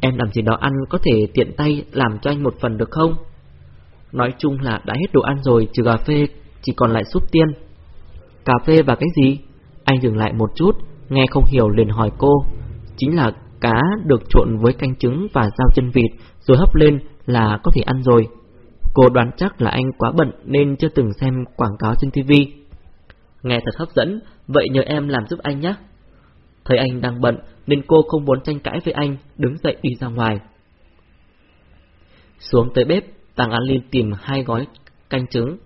Em làm gì đó ăn có thể tiện tay làm cho anh một phần được không? Nói chung là đã hết đồ ăn rồi trừ cà phê chỉ còn lại súp tiên. Cà phê và cái gì? Anh dừng lại một chút, nghe không hiểu liền hỏi cô. Chính là cá được trộn với canh trứng và rau chân vịt rồi hấp lên là có thể ăn rồi. Cô đoán chắc là anh quá bận nên chưa từng xem quảng cáo trên TV. Nghe thật hấp dẫn, vậy nhờ em làm giúp anh nhé. Thấy anh đang bận nên cô không muốn tranh cãi với anh, đứng dậy đi ra ngoài. Xuống tới bếp, Tàng An Liên tìm hai gói canh trứng.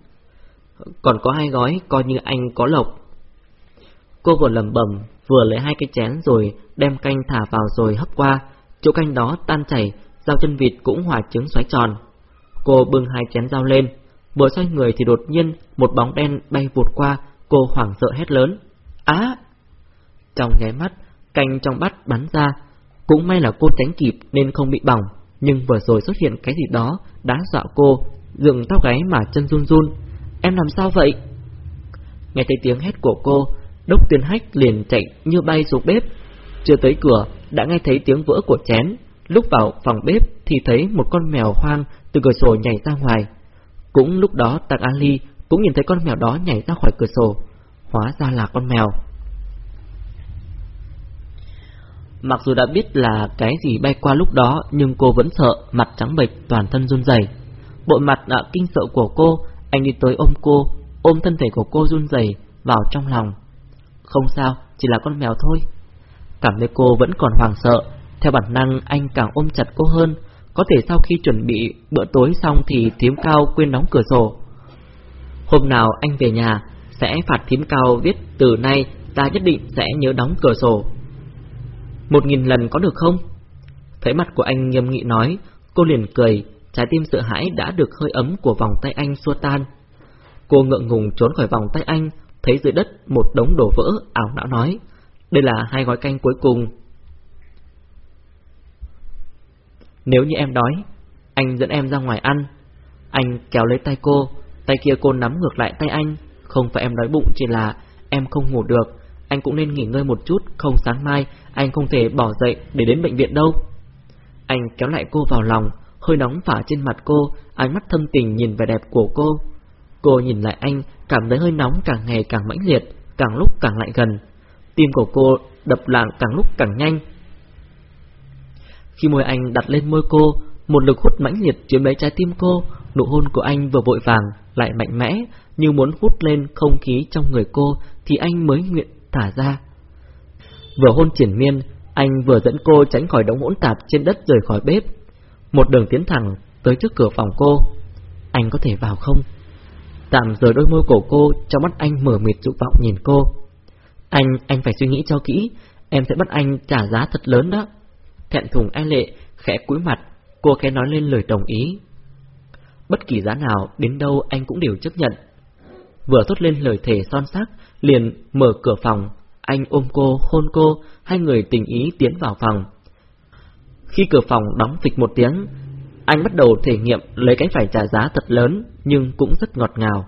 Còn có hai gói, coi như anh có lộc. Cô vừa lầm bầm, vừa lấy hai cái chén rồi đem canh thả vào rồi hấp qua. Chỗ canh đó tan chảy, rau chân vịt cũng hòa trứng xoáy tròn. Cô bưng hai chén rau lên, vừa xoay người thì đột nhiên một bóng đen bay vụt qua, cô hoảng sợ hét lớn. Á! Trong nháy mắt, canh trong bát bắn ra, cũng may là cô tránh kịp nên không bị bỏng, nhưng vừa rồi xuất hiện cái gì đó đã dọa cô, dựng tóc gáy mà chân run run. Em làm sao vậy? Nghe thấy tiếng hét của cô, Đốc Tuyên Hách liền chạy như bay xuống bếp. Chưa tới cửa, đã nghe thấy tiếng vỡ của chén. Lúc vào phòng bếp thì thấy một con mèo hoang từ cửa sổ nhảy ra ngoài. Cũng lúc đó Tạc Ali cũng nhìn thấy con mèo đó nhảy ra khỏi cửa sổ. Hóa ra là con mèo. Mặc dù đã biết là cái gì bay qua lúc đó, nhưng cô vẫn sợ, mặt trắng bệch, toàn thân run rẩy. Bộ mặt kinh sợ của cô, anh đi tới ôm cô, ôm thân thể của cô run rẩy vào trong lòng. Không sao, chỉ là con mèo thôi. Cảm thấy cô vẫn còn hoàng sợ, theo bản năng anh càng ôm chặt cô hơn. Có thể sau khi chuẩn bị bữa tối xong thì thím cao quên đóng cửa sổ. Hôm nào anh về nhà, sẽ phạt thím cao viết từ nay ta nhất định sẽ nhớ đóng cửa sổ. Một nghìn lần có được không? Thấy mặt của anh nghiêm nghị nói, cô liền cười, trái tim sợ hãi đã được hơi ấm của vòng tay anh xua tan. Cô ngượng ngùng trốn khỏi vòng tay anh, thấy dưới đất một đống đổ vỡ, ảo não nói, đây là hai gói canh cuối cùng. Nếu như em đói, anh dẫn em ra ngoài ăn. Anh kéo lấy tay cô, tay kia cô nắm ngược lại tay anh, không phải em đói bụng chỉ là em không ngủ được, anh cũng nên nghỉ ngơi một chút, không sáng mai anh không thể bỏ dậy để đến bệnh viện đâu. Anh kéo lại cô vào lòng, hơi nóng phả trên mặt cô, ánh mắt thâm tình nhìn vẻ đẹp của cô. Cô nhìn lại anh, cảm thấy hơi nóng càng ngày càng mãnh liệt, càng lúc càng lại gần. Tim của cô đập lạng càng lúc càng nhanh. Khi môi anh đặt lên môi cô, một lực hút mãnh liệt chiếm lấy trái tim cô, nụ hôn của anh vừa vội vàng, lại mạnh mẽ, như muốn hút lên không khí trong người cô, thì anh mới nguyện thả ra. Vừa hôn triển miên, anh vừa dẫn cô tránh khỏi đống hỗn tạp trên đất rời khỏi bếp. Một đường tiến thẳng tới trước cửa phòng cô. Anh có thể vào không? Tạm rời đôi môi cổ cô, trong mắt anh mở mịt dục vọng nhìn cô. Anh, anh phải suy nghĩ cho kỹ, em sẽ bắt anh trả giá thật lớn đó. Thẹn thùng e lệ, khẽ cúi mặt, cô khẽ nói lên lời đồng ý. Bất kỳ giá nào, đến đâu anh cũng đều chấp nhận. Vừa thốt lên lời thề son sắc, liền mở cửa phòng, anh ôm cô, hôn cô, hai người tình ý tiến vào phòng. Khi cửa phòng đóng phịch một tiếng, anh bắt đầu thể nghiệm lấy cái phải trả giá thật lớn, nhưng cũng rất ngọt ngào.